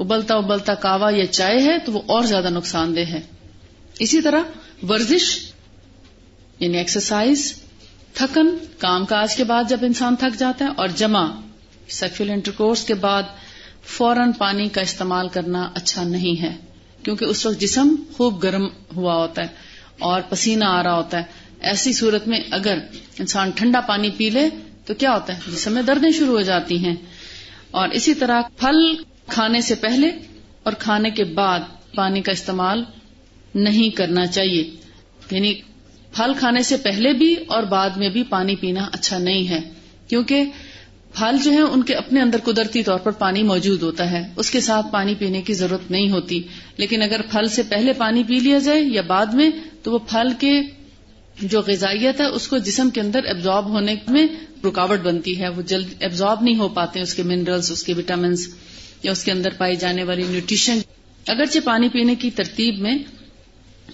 ابلتا ابلتا کاوا یا چائے ہے تو وہ اور زیادہ نقصان دہ ہے۔ اسی طرح ورزش یعنی ایکسرسائز تھکن، کام کاج کے بعد جب انسان تھک جاتا ہے اور جمع سیکل انٹرکورس کے بعد فوراً پانی کا استعمال کرنا اچھا نہیں ہے، کیونکہ اس وقت جسم خوب گرم ہوا ہوتا ہے اور پسینہ آ رہا ہوتا ہے۔ ایسی صورت میں اگر انسان ٹھنڈا پانی پی لے تو کیا ہوتا ہے؟ جسم میں دردیں شروع ہو جاتی ہیں۔ اور اسی طرح پھل کھانے سے پہلے اور کھانے کے بعد پانی کا استعمال نہیں کرنا چاہیے۔ یعنی پھل کھانے سے پہلے بھی اور بعد میں بھی پانی پینا اچھا نہیں ہے۔ کیونکہ پھل جو ہیں، ان کے اپنے اندر قدرتی طور پر پانی موجود ہوتا ہے۔ اس کے ساتھ پانی پینے کی ضرورت نہیں ہوتی۔ لیکن اگر پھل سے پہلے پانی پی لیا جائے یا بعد میں، تو وہ پھل کے جو غذائیت ہے، اس کو جسم کے اندر ایبزارب ہونے میں رکاوٹ بنتی ہے۔ وہ جلد ایبزارب نہیں ہو پاتے، اس کے منرلس اس کے وٹامنس یا اس کے اندر پائی جانے والی نیوٹریشن اگرچہ پانی پینے کی ترتیب میں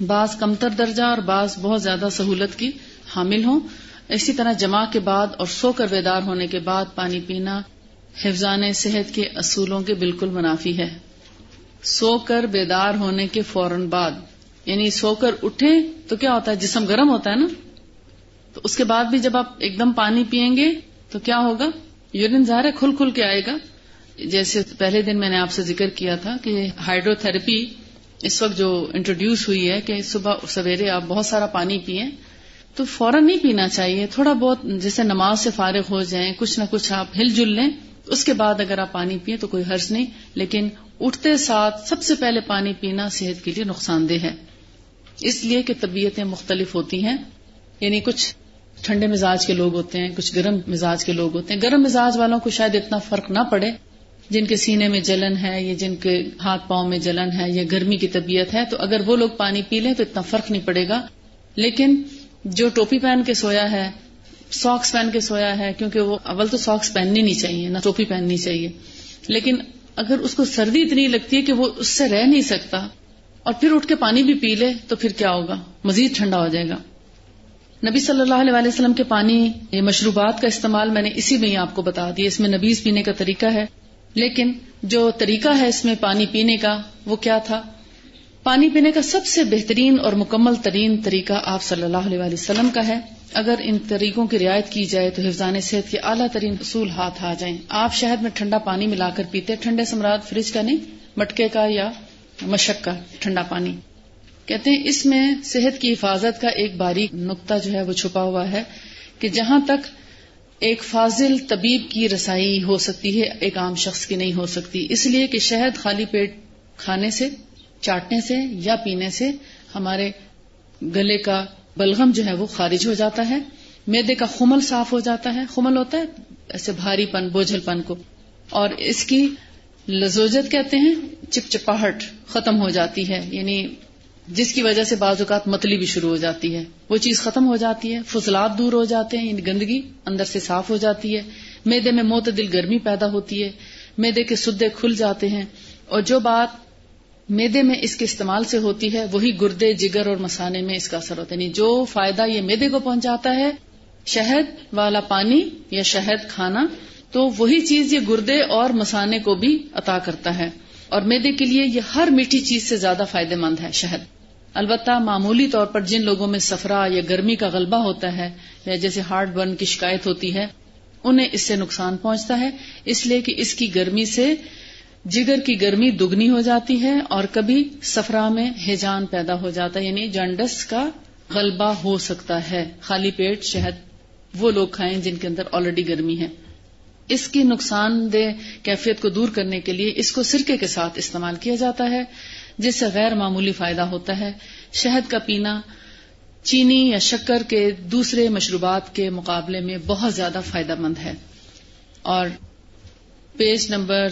بعض کمتر درجہ اور بعض بہت زیادہ سہولت کی حامل ہوں، اسی طرح جمع کے بعد اور سو کر بیدار ہونے کے بعد پانی پینا حفظان صحت کے اصولوں کے بالکل منافی ہے۔ سو کر بیدار ہونے کے فوراً بعد یعنی سو کر اٹھے تو کیا ہوتا ہے؟ جسم گرم ہوتا ہے نا؟ تو اس کے بعد بھی جب آپ ایک دم پانی پیئیں گے تو کیا ہوگا؟ یورین ظاہر کھل کھل کے آئے گا۔ جیسے پہلے دن میں نے آپ سے ذکر کیا تھا کہ ہائیڈرو تھراپی اس وقت جو انٹروڈیوس ہوئی ہے کہ صبح سویرے آپ بہت سارا پانی پیئیں تو فوراً نہیں پینا چاہیے، تھوڑا بہت جیسے نماز سے فارغ ہو جائیں، کچھ نہ کچھ آپ ہل جل لیں، اس کے بعد اگر آپ پانی پیئیں تو کوئی حرض نہیں، لیکن اٹھتے ساتھ سب سے پہلے پانی پینا صحت کے لیے نقصان دہ ہے۔ اس لیے کہ طبیعتیں مختلف ہوتی ہیں یعنی کچھ ٹھنڈے مزاج کے لوگ ہوتے ہیں، کچھ گرم مزاج کے لوگ ہوتے ہیں۔ گرم مزاج والوں کو شاید اتنا فرق نہ پڑے جن کے سینے میں جلن ہے یا جن کے ہاتھ پاؤں میں جلن ہے یا گرمی کی طبیعت ہے، تو اگر وہ لوگ پانی پی لیں تو اتنا فرق نہیں پڑے گا۔ لیکن جو ٹوپی پہن کے سویا ہے، ساکس پہن کے سویا ہے، کیونکہ وہ اول تو ساکس پہننی نہیں چاہیے، نہ ٹوپی پہننی چاہیے۔ لیکن اگر اس کو سردی اتنی لگتی ہے کہ وہ اس سے رہ نہیں سکتا اور پھر اٹھ کے پانی بھی پی لے، تو پھر کیا ہوگا؟ مزید ٹھنڈا ہو جائے گا۔ نبی صلی اللہ علیہ وسلم کے پانی یہ مشروبات کا استعمال میں نے اسی میں ہی آپ کو بتا دیا۔ اس میں نبیز پینے کا طریقہ ہے۔ لیکن جو طریقہ ہے اس میں پانی پینے کا، وہ کیا تھا؟ پانی پینے کا سب سے بہترین اور مکمل ترین طریقہ آپ صلی اللہ علیہ وسلم کا ہے۔ اگر ان طریقوں کی رعایت کی جائے تو حفظان صحت کے اعلیٰ ترین اصول ہاتھ آ جائیں۔ آپ شہد میں ٹھنڈا پانی ملا کر پیتے، ٹھنڈے سمراٹ فریج کا نہیں، مٹکے کا یا مشک کا ٹھنڈا پانی۔ کہتے ہیں اس میں صحت کی حفاظت کا ایک باریک نقطہ جو ہے وہ چھپا ہوا ہے کہ جہاں تک ایک فاضل طبیب کی رسائی ہو سکتی ہے، ایک عام شخص کی نہیں ہو سکتی۔ اس لیے کہ شہد خالی پیٹ کھانے سے، چاٹنے سے یا پینے سے ہمارے گلے کا بلغم جو ہے وہ خارج ہو جاتا ہے۔ میدے کا خمل صاف ہو جاتا ہے۔ خمل ہوتا ہے ایسے بھاری پن، بوجھل پن کو۔ اور اس کی لزوجت کہتے ہیں، چپچپاہٹ ختم ہو جاتی ہے۔ یعنی جس کی وجہ سے بعض اوقات متلی بھی شروع ہو جاتی ہے۔ وہ چیز ختم ہو جاتی ہے فضلات دور ہو جاتے ہیں یعنی گندگی اندر سے صاف ہو جاتی ہے۔ میدے میں معتدل گرمی پیدا ہوتی ہے، میدے کے سدے کھل جاتے ہیں۔ اور جو بات میدے میں اس کے استعمال سے ہوتی ہے، وہی گردے، جگر اور مسانے میں اس کا اثر ہوتا ہے۔ یعنی جو فائدہ یہ میدے کو پہنچاتا ہے، شہد والا پانی یا شہد کھانا، تو وہی چیز یہ گردے اور مسانے کو بھی عطا کرتا ہے۔ اور میدے کے لیے یہ ہر میٹھی چیز سے زیادہ فائدہ مند ہے، شہد۔ البتہ معمولی طور پر جن لوگوں میں سفرا یا گرمی کا غلبہ ہوتا ہے یا جیسے ہارٹ برن کی شکایت ہوتی ہے، انہیں اس سے نقصان پہنچتا ہے۔ اس لیے کہ اس کی گرمی سے جگر کی گرمی دگنی ہو جاتی ہے اور کبھی سفرا میں ہیجان پیدا ہو جاتا ہے یعنی جانڈس کا غلبہ ہو سکتا ہے۔ خالی پیٹ، شہد، وہ لوگ کھائیں جن کے اندر آلریڈی گرمی ہے۔ اس کی نقصان دہ کیفیت کو دور کرنے کے لیے اس کو سرکے کے ساتھ استعمال کیا جاتا ہے۔ جس سے غیر معمولی فائدہ ہوتا ہے۔ شہد کا پینا، چینی یا شکر کے دوسرے مشروبات کے مقابلے میں بہت زیادہ فائدہ مند ہے۔ اور پیج نمبر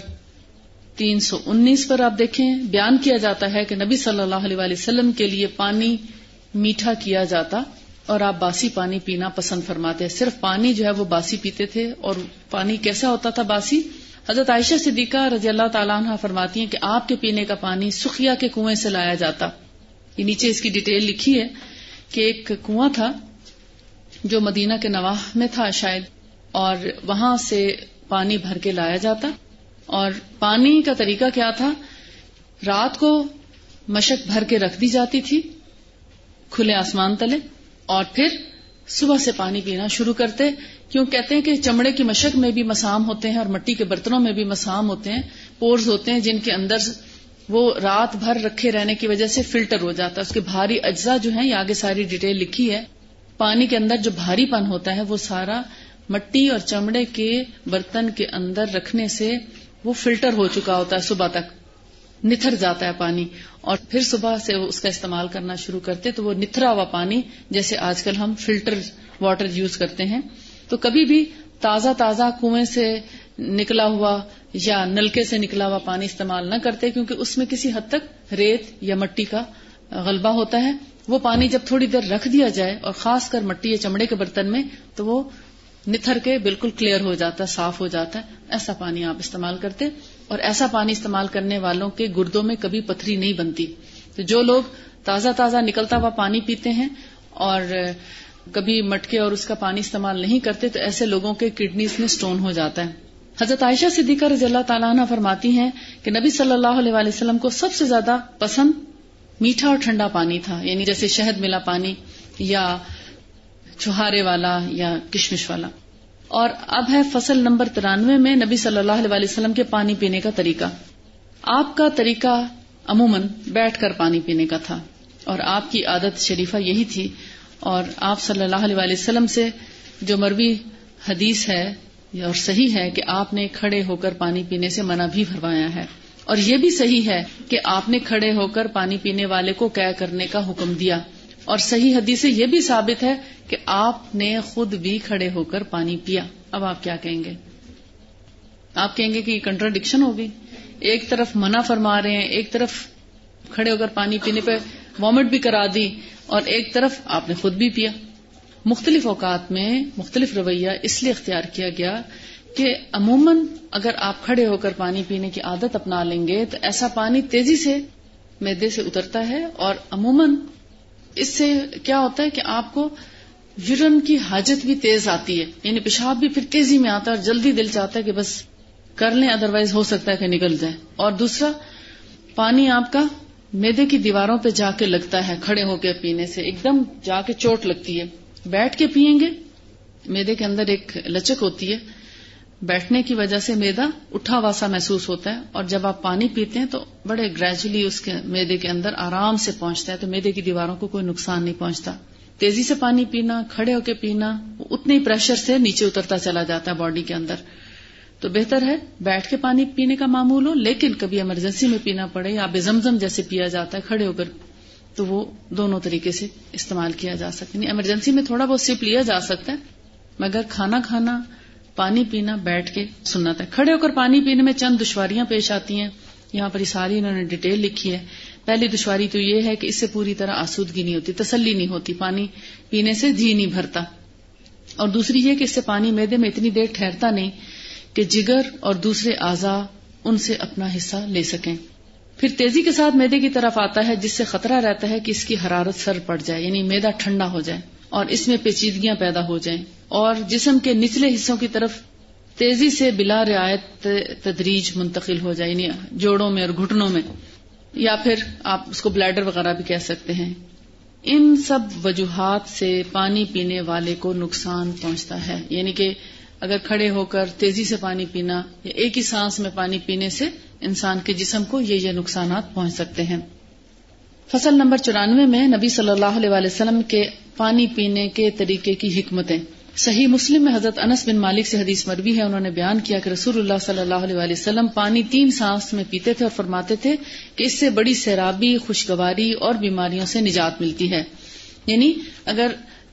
تین سو انیس پر آپ دیکھیں، بیان کیا جاتا ہے کہ نبی صلی اللہ علیہ وسلم کے لیے پانی میٹھا کیا جاتا اور آپ باسی پانی پینا پسند فرماتے۔ صرف پانی جو ہے وہ باسی پیتے تھے اور پانی کیسا ہوتا تھا باسی؟ حضرت عائشہ صدیقہ رضی اللہ تعالیٰ عنہ فرماتی ہیں کہ آپ کے پینے کا پانی سکھیا کے کنویں سے لایا جاتا۔ یہ نیچے اس کی ڈیٹیل لکھی ہے کہ ایک کنواں تھا جو مدینہ کے نواح میں تھا شاید، اور وہاں سے پانی بھر کے لایا جاتا۔ اور پانی کا طریقہ کیا تھا؟ رات کو مشک بھر کے رکھ دی جاتی تھی، کھلے آسمان تلے، اور پھر صبح سے پانی پینا شروع کرتے۔ کیوں کہتے ہیں کہ چمڑے کی مشق میں بھی مسام ہوتے ہیں اور مٹی کے برتنوں میں بھی مسام ہوتے ہیں، پورز ہوتے ہیں جن کے اندر وہ رات بھر رکھے رہنے کی وجہ سے فلٹر ہو جاتا ہے۔ اس کے بھاری اجزاء جو ہیں، یہ آگے ساری ڈیٹیل لکھی ہے۔ پانی کے اندر جو بھاری پن ہوتا ہے، وہ سارا مٹی اور چمڑے کے برتن کے اندر رکھنے سے وہ فلٹر ہو چکا ہوتا ہے، صبح تک نتھر جاتا ہے پانی۔ اور پھر صبح سے اس کا استعمال کرنا شروع کرتے تو وہ نتھرا ہوا پانی، جیسے آج کل ہم فلٹر واٹر یوز کرتے ہیں۔ تو کبھی بھی تازہ تازہ کنویں سے نکلا ہوا یا نلکے سے نکلا ہوا پانی استعمال نہ کرتے، کیونکہ اس میں کسی حد تک ریت یا مٹی کا غلبہ ہوتا ہے۔ وہ پانی جب تھوڑی دیر رکھ دیا جائے اور خاص کر مٹی یا چمڑے کے برتن میں، تو وہ نتھر کے بالکل کلیئر ہو جاتا ہے، صاف ہو جاتا ہے۔ ایسا پانی آپ استعمال کرتے اور ایسا پانی استعمال کرنے والوں کے گردوں میں کبھی پتھری نہیں بنتی۔ تو جو لوگ تازہ تازہ نکلتا ہوا پانی پیتے ہیں اور کبھی مٹکے اور اس کا پانی استعمال نہیں کرتے تو ایسے لوگوں کے کڈنیز میں سٹون ہو جاتا ہے۔ حضرت عائشہ صدیقہ رضی اللہ تعالیٰ عنہ فرماتی ہیں کہ نبی صلی اللہ علیہ وسلم کو سب سے زیادہ پسند میٹھا اور ٹھنڈا پانی تھا یعنی جیسے شہد ملا پانی یا چھہارے والا یا کشمش والا۔ اور اب ہے فصل نمبر ترانوے میں نبی صلی اللہ علیہ وسلم کے پانی پینے کا طریقہ۔ آپ کا طریقہ عموماً بیٹھ کر پانی پینے کا تھا اور آپ کی عادت شریفہ یہی تھی اور آپ صلی اللہ علیہ وسلم سے جو مروی حدیث ہے اور صحیح ہے کہ آپ نے کھڑے ہو کر پانی پینے سے منع بھی فرمایا ہے۔ اور یہ بھی صحیح ہے کہ آپ نے کھڑے ہو کر پانی پینے والے کو کیا کرنے کا حکم دیا۔ اور صحیح حدیث سے یہ بھی ثابت ہے کہ آپ نے خود بھی کھڑے ہو کر پانی پیا۔ اب آپ کیا کہیں گے؟ آپ کہیں گے کہ یہ کنٹراڈکشن ہوگی ایک طرف منع فرما رہے ہیں، ایک طرف کھڑے ہو کر پانی پینے پہ وامٹ بھی کرا دی اور ایک طرف آپ نے خود بھی پیا۔ مختلف اوقات میں مختلف رویہ اس لیے اختیار کیا گیا کہ عموماً اگر آپ کھڑے ہو کر پانی پینے کی عادت اپنا لیں گے تو ایسا پانی تیزی سے میدے سے اترتا ہے اور عموماً اس سے کیا ہوتا ہے کہ آپ کو یورن کی حاجت بھی تیز آتی ہے یعنی پیشاب بھی پھر تیزی میں آتا ہے اور جلدی دل چاہتا ہے کہ بس کر لیں ادروائز ہو سکتا ہے کہ نکل جائے اور دوسرا، پانی آپ کا میدے کی دیواروں پہ جا کے لگتا ہے، کھڑے ہو کے پینے سے۔ ایک دم جا کے چوٹ لگتی ہے۔ بیٹھ کے پیئیں گے؟ میدے کے اندر ایک لچک ہوتی ہے۔ بیٹھنے کی وجہ سے میدا اٹھا واسا محسوس ہوتا ہے اور جب آپ پانی پیتے ہیں تو بڑے گریجولی اس کے میدے کے اندر آرام سے پہنچتا ہے۔ تو میدے کی دیواروں کو کوئی نقصان نہیں پہنچتا۔ تیزی سے پانی پینا، کھڑے ہو کے پینا اتنے پریشر سے نیچے اترتا چلا جاتا ہے باڈی کے اندر۔ تو بہتر ہے بیٹھ کے پانی پینے کا معمول ہو، لیکن کبھی ایمرجنسی میں پینا پڑے یا بے زمزم جیسے پیا جاتا ہے، کھڑے ہو کر تو وہ دونوں طریقے سے استعمال کیا جا سکتا ہے۔ ایمرجنسی میں تھوڑا بہت سپ لیا جا سکتا ہے، مگر کھانا کھانا، پانی پینا، بیٹھ کے سننا تھا کھڑے ہو کر پانی پینے میں چند دشواریاں پیش آتی ہیں۔ یہاں پر یہ ساری انہوں نے ڈیٹیل لکھی ہے۔ پہلی دشواری تو یہ ہے کہ اس سے پوری طرح آسودگی نہیں ہوتی، تسلی نہیں ہوتی، پانی پینے سے جی نہیں بھرتا۔ اور دوسری یہ کہ اس سے پانی میدے میں اتنی دیر ٹھہرتا نہیں کہ جگر اور دوسرے اعضا ان سے اپنا حصہ لے سکیں۔ پھر تیزی کے ساتھ میدے کی طرف آتا ہے، جس سے خطرہ رہتا ہے کہ اس کی حرارت سر پڑ جائے یعنی میدا ٹھنڈا ہو جائے اور اس میں پیچیدگیاں پیدا ہو جائیں۔ اور جسم کے نچلے حصوں کی طرف تیزی سے بلا رعایت تدریج منتقل ہو جائے یعنی جوڑوں میں اور گھٹنوں میں، یا پھر آپ اس کو بلیڈر وغیرہ بھی کہہ سکتے ہیں۔ ان سب وجوہات سے پانی پینے والے کو نقصان پہنچتا ہے یعنی کہ اگر کھڑے ہو کر تیزی سے پانی پینا یا ایک ہی سانس میں پانی پینے سے انسان کے جسم کو یہ یہ نقصانات پہنچ سکتے ہیں۔ فصل نمبر چورانوے میں نبی صلی اللہ علیہ وسلم کے پانی پینے کے طریقے کی حکمتیں۔ صحیح مسلم میں حضرت انس بن مالک سے حدیث مروی ہے۔ انہوں نے بیان کیا کہ رسول اللہ صلی اللہ علیہ وسلم پانی تین سانس میں پیتے تھے اور فرماتے تھے کہ اس سے بڑی سیرابی خوشگواری اور بیماریوں سے نجات ملتی ہے۔ یعنی اگر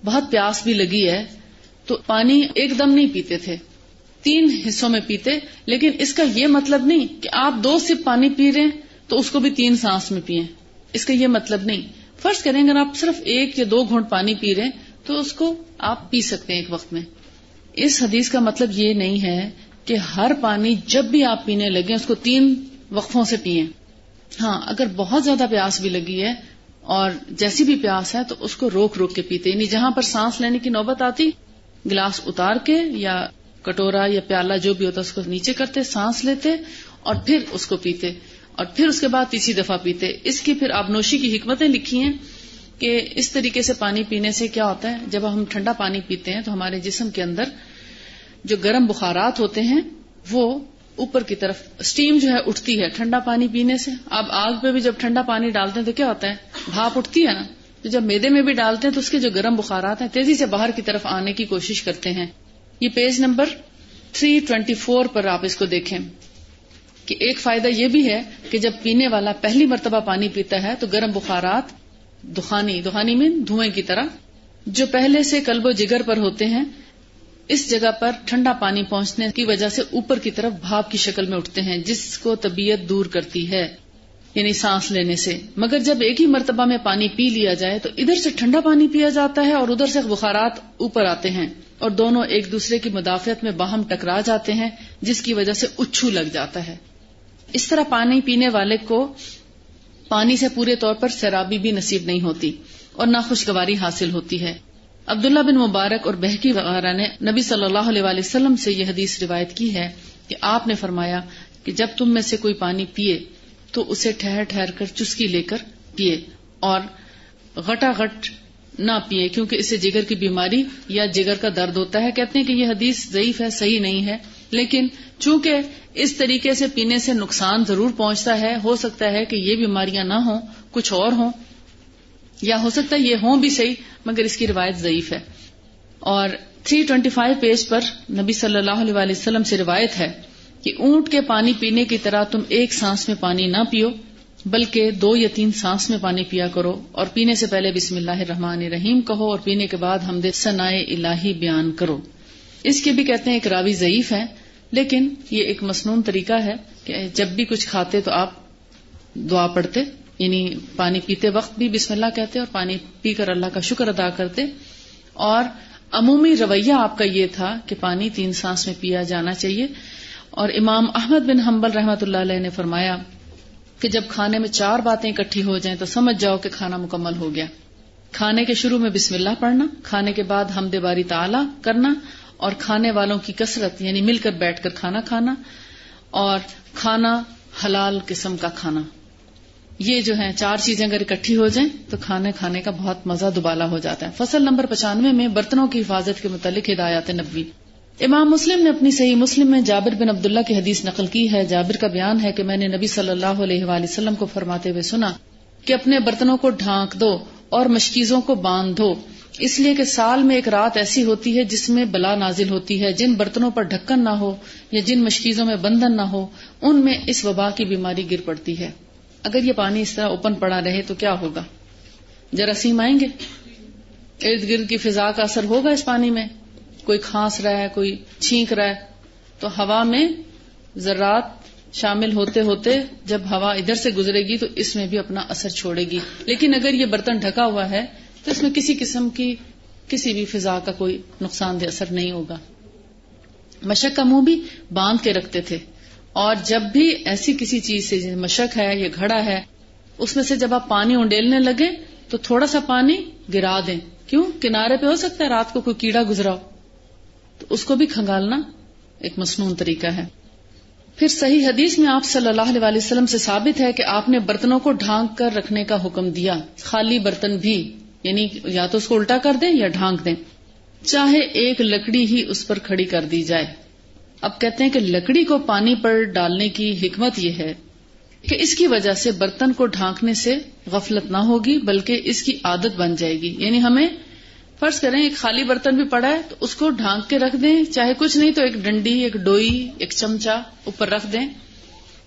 بہت پیاس بھی لگی ہے تو پانی ایک دم نہیں پیتے تھے۔ تین حصوں میں پیتے، لیکن اس کا یہ مطلب نہیں کہ آپ دو سپ پانی پی رہے ہیں تو اس کو بھی تین سانس میں پیئے اس کا یہ مطلب نہیں۔ فرض کریں اگر آپ صرف ایک یا دو گھونٹ پانی پی رہے ہیں تو اس کو آپ پی سکتے ہیں ایک وقت میں۔ اس حدیث کا مطلب یہ نہیں ہے کہ ہر پانی جب بھی آپ پینے لگے اس کو تین وقفوں سے پیئیں ہاں اگر بہت زیادہ پیاس بھی لگی ہے اور جیسی بھی پیاس ہے تو اس کو روک روک کے پیتے یعنی جہاں پر سانس لینے کی نوبت آتی گلاس اتار کے یا کٹورا یا پیالہ جو بھی ہوتا اس کو نیچے کرتے، سانس لیتے اور پھر اس کو پیتے اور پھر اس کے بعد تیسری دفعہ پیتے۔ اس کی پھر آبنوشی کی حکمتیں لکھی ہیں کہ اس طریقے سے پانی پینے سے کیا ہوتا ہے، جب ہم ٹھنڈا پانی پیتے ہیں تو ہمارے جسم کے اندر جو گرم بخارات ہوتے ہیں، وہ اوپر کی طرف اسٹیم جو ہے اٹھتی ہے ٹھنڈا پانی پینے سے۔ اب آگ پہ بھی جب ٹھنڈا پانی ڈالتے ہیں تو کیا ہوتا ہے؟ بھاپ اٹھتی ہے نا۔ تو جب میدے میں بھی ڈالتے ہیں تو اس کے جو گرم بخارات ہیں، تیزی سے باہر کی طرف آنے کی کوشش کرتے ہیں۔ یہ پیج نمبر 324 پر آپ اس کو دیکھیں۔ کہ ایک فائدہ یہ بھی ہے کہ جب پینے والا پہلی مرتبہ پانی پیتا ہے تو گرم بخارات دخانی دخانی میں دھوئیں کی طرح، جو پہلے سے کلب و جگر پر ہوتے ہیں، اس جگہ پر ٹھنڈا پانی پہنچنے کی وجہ سے اوپر کی طرف بھاپ کی شکل میں اٹھتے ہیں، جس کو طبیعت دور کرتی ہے۔ یعنی سانس لینے سے۔ مگر جب ایک ہی مرتبہ میں پانی پی لیا جائے تو ادھر سے ٹھنڈا پانی پیا جاتا ہے اور ادھر سے بخارات اوپر آتے ہیں اور دونوں ایک دوسرے کی مدافعت میں باہم ٹکرا جاتے ہیں، جس کی وجہ سے اچھو لگ جاتا ہے۔ اس طرح پانی پینے والے کو پانی سے پورے طور پر سیرابی بھی نصیب نہیں ہوتی اور نہ خوشگواری حاصل ہوتی ہے۔ عبداللہ بن مبارک اور بہکی وغیرہ نے نبی صلی اللہ علیہ وسلم سے یہ حدیث روایت کی ہے کہ آپ نے فرمایا کہ جب تم میں سے کوئی پانی پیے تو اسے ٹھہر ٹھہر کر چسکی لے کر پیے اور غٹا غٹ نہ پیے، کیونکہ اسے جگر کی بیماری یا جگر کا درد ہوتا ہے۔ کہتے ہیں کہ یہ حدیث ضعیف ہے، صحیح نہیں ہے۔ لیکن چونکہ اس طریقے سے پینے سے نقصان ضرور پہنچتا ہے، ہو سکتا ہے کہ یہ بیماریاں نہ ہوں، کچھ اور ہوں، یا ہو سکتا ہے یہ ہوں بھی صحیح، مگر اس کی روایت ضعیف ہے۔ اور 325 پیج پر نبی صلی اللہ علیہ وسلم سے روایت ہے۔ کہ اونٹ کے پانی پینے کی طرح تم ایک سانس میں پانی نہ پیو، بلکہ دو یا تین سانس میں پانی پیا کرو اور پینے سے پہلے بسم اللہ الرحمن الرحیم کہو اور پینے کے بعد ہم ثنا الہی بیان کرو۔ اس کے بھی کہتے ہیں ایک راوی ضعیف ہے، لیکن یہ ایک مصنون طریقہ ہے کہ جب بھی کچھ کھاتے تو آپ دعا پڑھتے یعنی پانی پیتے وقت بھی بسم اللہ کہتے اور پانی پی کر اللہ کا شکر ادا کرتے۔ اور عمومی رویہ آپ کا یہ تھا کہ پانی تین سانس میں پیا جانا چاہیے۔ اور امام احمد بن حنبل رحمت اللہ علیہ نے فرمایا کہ جب کھانے میں چار باتیں اکٹھی ہو جائیں تو سمجھ جاؤ کہ کھانا مکمل ہو گیا۔ کھانے کے شروع میں بسم اللہ پڑھنا، کھانے کے بعد ہم باری تعالی کرنا اور کھانے والوں کی کثرت یعنی مل کر بیٹھ کر کھانا کھانا اور کھانا حلال قسم کا کھانا۔ یہ جو ہے چار چیزیں اگر اکٹھی ہو جائیں تو کھانے کھانے کا بہت مزہ دوبالا ہو جاتا ہے۔ فصل نمبر پچانوے میں برتنوں کی حفاظت کے متعلق ہدایات نبی امام مسلم نے اپنی صحیح مسلم میں جابر بن عبداللہ کی حدیث نقل کی ہے۔ جابر کا بیان ہے کہ میں نے نبی صلی اللہ علیہ وآلہ وسلم کو فرماتے ہوئے سنا کہ اپنے برتنوں کو ڈھانک دو اور مشکیزوں کو باندھ دو۔ اس لیے کہ سال میں ایک رات ایسی ہوتی ہے جس میں بلا نازل ہوتی ہے۔ جن برتنوں پر ڈھکن نہ ہو یا جن مشکیزوں میں بندھن نہ ہو، ان میں اس وبا کی بیماری گر پڑتی ہے۔ اگر یہ پانی اس طرح اوپن پڑا رہے تو کیا ہوگا؟ جراثیم آئیں گے؟ ارد گرد کی فضا کا اثر ہوگا اس پانی میں؟ کوئی کھانس رہا ہے، کوئی چھینک رہا ہے، تو ہوا میں ذرات شامل ہوتے ہوتے جب ہوا ادھر سے گزرے گی تو اس میں بھی اپنا اثر چھوڑے گی۔ لیکن اگر یہ برتن ڈھکا ہوا ہے تو اس میں کسی قسم کی کسی بھی فضا کا کوئی نقصان دہ اثر نہیں ہوگا۔ مشک کا منہ بھی باندھ کے رکھتے تھے۔ اور جب بھی ایسی کسی چیز سے مشک ہے یا گھڑا ہے، اس میں سے جب آپ پانی اونڈیلنے لگے تو تھوڑا سا پانی گرا دیں۔ کیوں؟ کنارے پہ ہو سکتا ہے رات کو کوئی کیڑا گزرا ہو۔ تو اس کو بھی کھنگالنا ایک مصنون طریقہ ہے۔ پھر صحیح حدیث میں آپ صلی اللہ علیہ وسلم سے ثابت ہے کہ آپ نے برتنوں کو ڈھانک کر رکھنے کا حکم دیا۔ خالی برتن بھی یعنی یا تو اس کو الٹا کر دیں یا ڈھانک دیں۔ چاہے ایک لکڑی ہی اس پر کھڑی کر دی جائے۔ اب کہتے ہیں کہ لکڑی کو پانی پر ڈالنے کی حکمت یہ ہے کہ اس کی وجہ سے برتن کو ڈھانکنے سے غفلت نہ ہوگی، بلکہ اس کی عادت بن جائے گی۔ یعنی ہمیں فرض کریں ایک خالی برتن بھی پڑا ہے تو اس کو ڈھانک کے رکھ دیں۔ چاہے کچھ نہیں تو ایک ڈنڈی، ایک ڈوئی، ایک چمچا اوپر رکھ دیں۔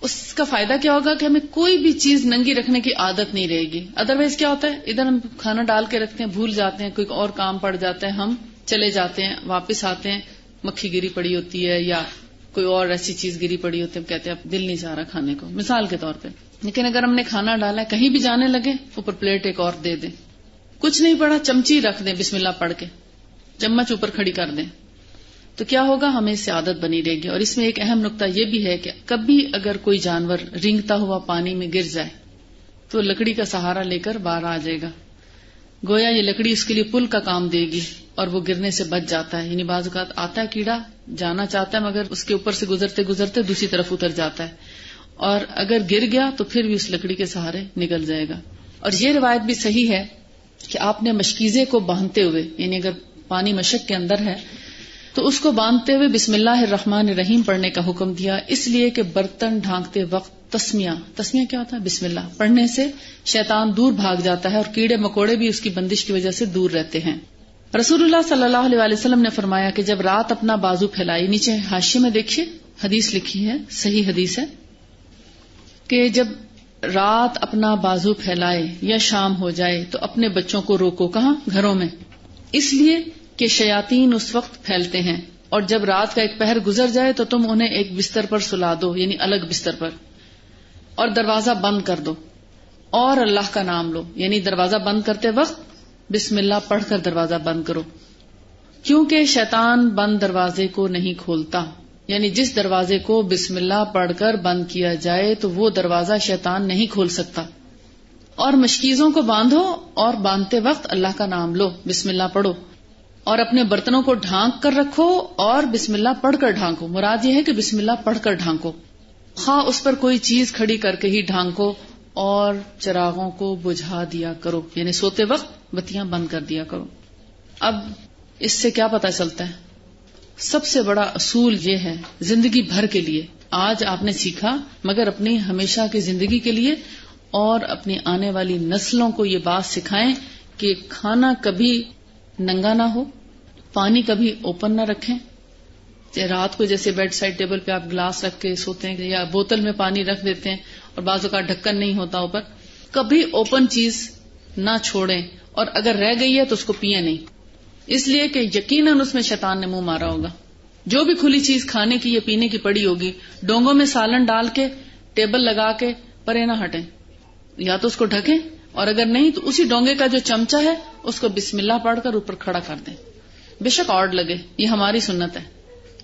اس کا فائدہ کیا ہوگا کہ ہمیں کوئی بھی چیز ننگی رکھنے کی عادت نہیں رہے گی۔ ادر وائز کیا ہوتا ہے؟ ادھر ہم کھانا ڈال کے رکھتے ہیں، بھول جاتے ہیں، کوئی اور کام پڑ جاتا ہے، ہم چلے جاتے ہیں، واپس آتے ہیں، مکھی گری پڑی ہوتی ہے یا کوئی اور ایسی چیز گری پڑی ہوتی ہے کہتے ہیں، اب دل نہیں چاہ رہا کھانے کو۔ مثال کے طور پہ۔ لیکن اگر ہم نے کھانا ڈالا ہے، کہیں بھی جانے لگے، اوپر پلیٹ ایک اور دے دیں۔ کچھ نہیں پڑا چمچی رکھ دیں، بسم اللہ پڑھ کے۔ چمچ اوپر کھڑی کر دیں۔ تو کیا ہوگا؟ ہمیں اس سے عادت بنی رہے گی۔ اور اس میں ایک اہم نقطہ یہ بھی ہے کہ کبھی اگر کوئی جانور رینگتا ہوا پانی میں گر جائے، تو لکڑی کا سہارا لے کر باہر آ جائے گا۔ گویا یہ لکڑی اس کے لیے پل کا کام دے گی اور وہ گرنے سے بچ جاتا ہے۔ یعنی بعض اوقات آتا ہے کیڑا، جانا چاہتا ہے، مگر اس کے اوپر سے گزرتے گزرتے دوسری طرف اتر جاتا ہے۔ اور اگر گر گیا، تو پھر بھی اس لکڑی کے سہارے نکل جائے گا۔ اور یہ روایت بھی صحیح ہے کہ آپ نے مشکیزے کو باندھتے ہوئے یعنی اگر پانی مشق کے اندر ہے، تو اس کو باندھتے ہوئے بسم اللہ الرحمن الرحیم پڑھنے کا حکم دیا۔ اس لیے کہ برتن ڈھانکتے وقت تسمیاں تسمیاں کیا ہوتا ہے؟ بسم اللہ۔ پڑھنے سے شیطان دور بھاگ جاتا ہے اور کیڑے مکوڑے بھی اس کی بندش کی وجہ سے دور رہتے ہیں۔ رسول اللہ صلی اللہ علیہ وسلم نے فرمایا کہ جب رات اپنا بازو پھیلائی، نیچے حاشی میں دیکھیے، حدیث لکھی ہے، صحیح حدیث ہے کہ جب رات اپنا بازو پھیلائے یا شام ہو جائے تو اپنے بچوں کو روکو، کہاں؟ گھروں میں۔ اس لیے کہ شیاتین اس وقت پھیلتے ہیں اور جب رات کا ایک پہر گزر جائے تو تم انہیں ایک بستر پر سلا دو یعنی الگ بستر پر۔ اور دروازہ بند کر دو۔ اور اللہ کا نام لو یعنی دروازہ بند کرتے وقت بسم اللہ پڑھ کر دروازہ بند کرو۔ کیونکہ شیطان بند دروازے کو نہیں کھولتا۔ یعنی جس دروازے کو بسم اللہ پڑھ کر بند کیا جائے تو وہ دروازہ شیطان نہیں کھول سکتا۔ اور مشکیزوں کو باندھو اور باندھتے وقت اللہ کا نام لو، بسم اللہ پڑھو۔ اور اپنے برتنوں کو ڈھانک کر رکھو اور بسم اللہ پڑھ کر ڈھانکو۔ مراد یہ ہے کہ بسم اللہ پڑھ کر ڈھانکو۔ خواہ اس پر کوئی چیز کھڑی کر کے ہی ڈھانکو اور چراغوں کو بجھا دیا کرو۔ یعنی سوتے وقت بتیاں بند کر دیا کرو۔ اب اس سے کیا پتا چلتا ہے؟ سب سے بڑا اصول یہ ہے زندگی بھر کے لیے۔ آج آپ نے سیکھا، مگر اپنی ہمیشہ کی زندگی کے لیے اور اپنی آنے والی نسلوں کو یہ بات سکھائیں کہ کھانا کبھی ننگا نہ ہو، پانی کبھی اوپن نہ رکھیں۔ رات کو جیسے بیڈ سائڈ ٹیبل پہ آپ گلاس رکھ کے سوتے ہیں یا بوتل میں پانی رکھ دیتے ہیں اور بازو کا ڈھکن نہیں ہوتا اوپر، کبھی اوپن چیز نہ چھوڑیں۔ اور اگر رہ گئی ہے تو اس کو پیے نہیں۔ اس لیے کہ یقیناً اس میں شیطان نے منہ مارا ہوگا۔ جو بھی کھلی چیز کھانے کی یا پینے کی پڑی ہوگی، ڈونگوں میں سالن ڈال کے، ٹیبل لگا کے پرے نہ ہٹیں۔ یا تو اس کو ڈھکیں، اور اگر نہیں تو اسی ڈونگے کا جو چمچا ہے، اس کو بسم اللہ پڑھ کر اوپر کھڑا کر دیں۔ بے شک آڈ لگے، یہ ہماری سنت ہے۔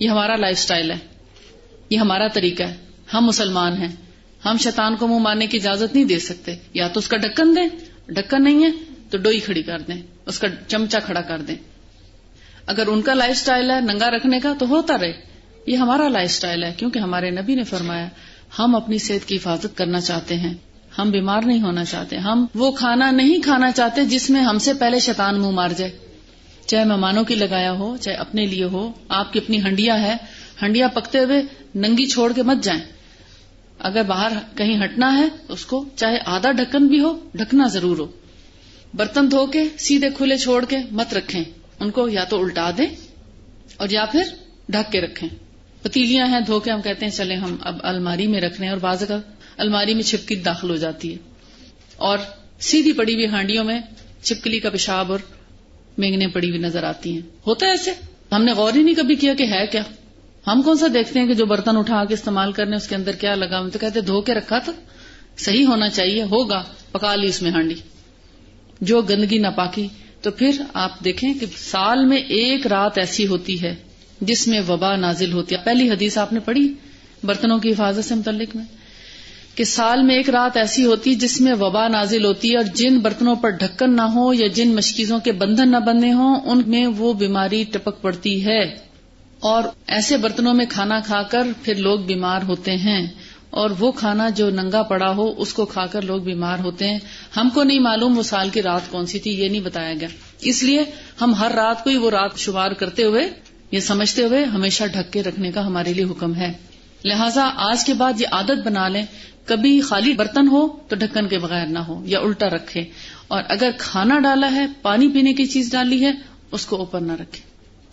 یہ ہمارا لائف سٹائل ہے۔ یہ ہمارا طریقہ ہے۔ ہم مسلمان ہیں۔ ہم شیطان کو منہ مارنے کی اجازت نہیں دے سکتے۔ یا تو اس کا ڈکن دیں۔ ڈکن نہیں ہے تو ڈوئی کھڑی کر دیں۔ اس کا چمچا کھڑا کر دیں۔ اگر ان کا لائف سٹائل ہے، ننگا رکھنے کا، تو ہوتا رہے۔ یہ ہمارا لائف سٹائل ہے، کیونکہ ہمارے نبی نے فرمایا، ہم اپنی صحت کی حفاظت کرنا چاہتے ہیں۔ ہم بیمار نہیں ہونا چاہتے۔ ہم وہ کھانا نہیں کھانا چاہتے جس میں ہم سے پہلے شیطان منہ مار جائے۔ چاہے مہمانوں کی لگایا ہو، چاہے اپنے لیے ہو، آپ کی اپنی ہنڈیا ہے، ہنڈیا پکتے ہوئے ننگی چھوڑ کے مت جائیں۔ اگر باہر کہیں ہٹنا ہے، اس کو چاہے آدھا ڈھکن بھی ہو، ڈھکنا ضرور ہو۔ برتن دھو کے، سیدھے کھلے چھوڑ کے مت رکھیں۔ ان کو یا تو الٹا دیں اور یا پھر ڈھک کے رکھیں۔ پتیلیاں ہیں، دھو کے ہم کہتے ہیں چلے ہم اب الماری میں رکھ رہے ہیں اور بعض کا الماری میں چھپکی داخل ہو جاتی ہے۔ اور سیدھی پڑی ہوئی ہانڈیوں میں چھپکلی کا پیشاب اور مینگنے پڑی ہوئی نظر آتی ہیں۔ ہوتا ہے ایسے؟ ہم نے غور ہی نہیں کبھی کیا کہ ہے کیا۔ ہم کون سا دیکھتے ہیں کہ جو برتن اٹھا کے استعمال کرنے اس کے اندر کیا لگا؟ ہم تو کہتے دھو کے رکھا تو صحیح ہونا چاہیے، ہوگا، پکا لی اس میں ہانڈی۔ جو گندگی نہ پاکی تو پھر آپ دیکھیں کہ سال میں ایک رات ایسی ہوتی ہے جس میں وبا نازل ہوتی ہے۔ پہلی حدیث آپ نے پڑھی برتنوں کی حفاظت سے متعلق میں کہ سال میں ایک رات ایسی ہوتی جس میں وبا نازل ہوتی ہے اور جن برتنوں پر ڈھکن نہ ہو یا جن مشکیزوں کے بندھن نہ بندے ہوں، ان میں وہ بیماری ٹپک پڑتی ہے۔ اور ایسے برتنوں میں کھانا کھا کر پھر لوگ بیمار ہوتے ہیں۔ اور وہ کھانا جو ننگا پڑا ہو، اس کو کھا کر لوگ بیمار ہوتے ہیں۔ ہم کو نہیں معلوم وہ سال کی رات کون سی تھی، یہ نہیں بتایا گیا۔ اس لیے ہم ہر رات کو ہی وہ رات شمار کرتے ہوئے، یہ سمجھتے ہوئے ہمیشہ ڈھک کے رکھنے کا ہمارے لیے حکم ہے۔ لہٰذا آج کے بعد یہ عادت بنا لیں، کبھی خالی برتن ہو تو ڈھکن کے بغیر نہ ہو یا الٹا رکھے۔ اور اگر کھانا ڈالا ہے، پانی پینے کی چیز ڈالی ہے، اس کو اوپر نہ رکھے۔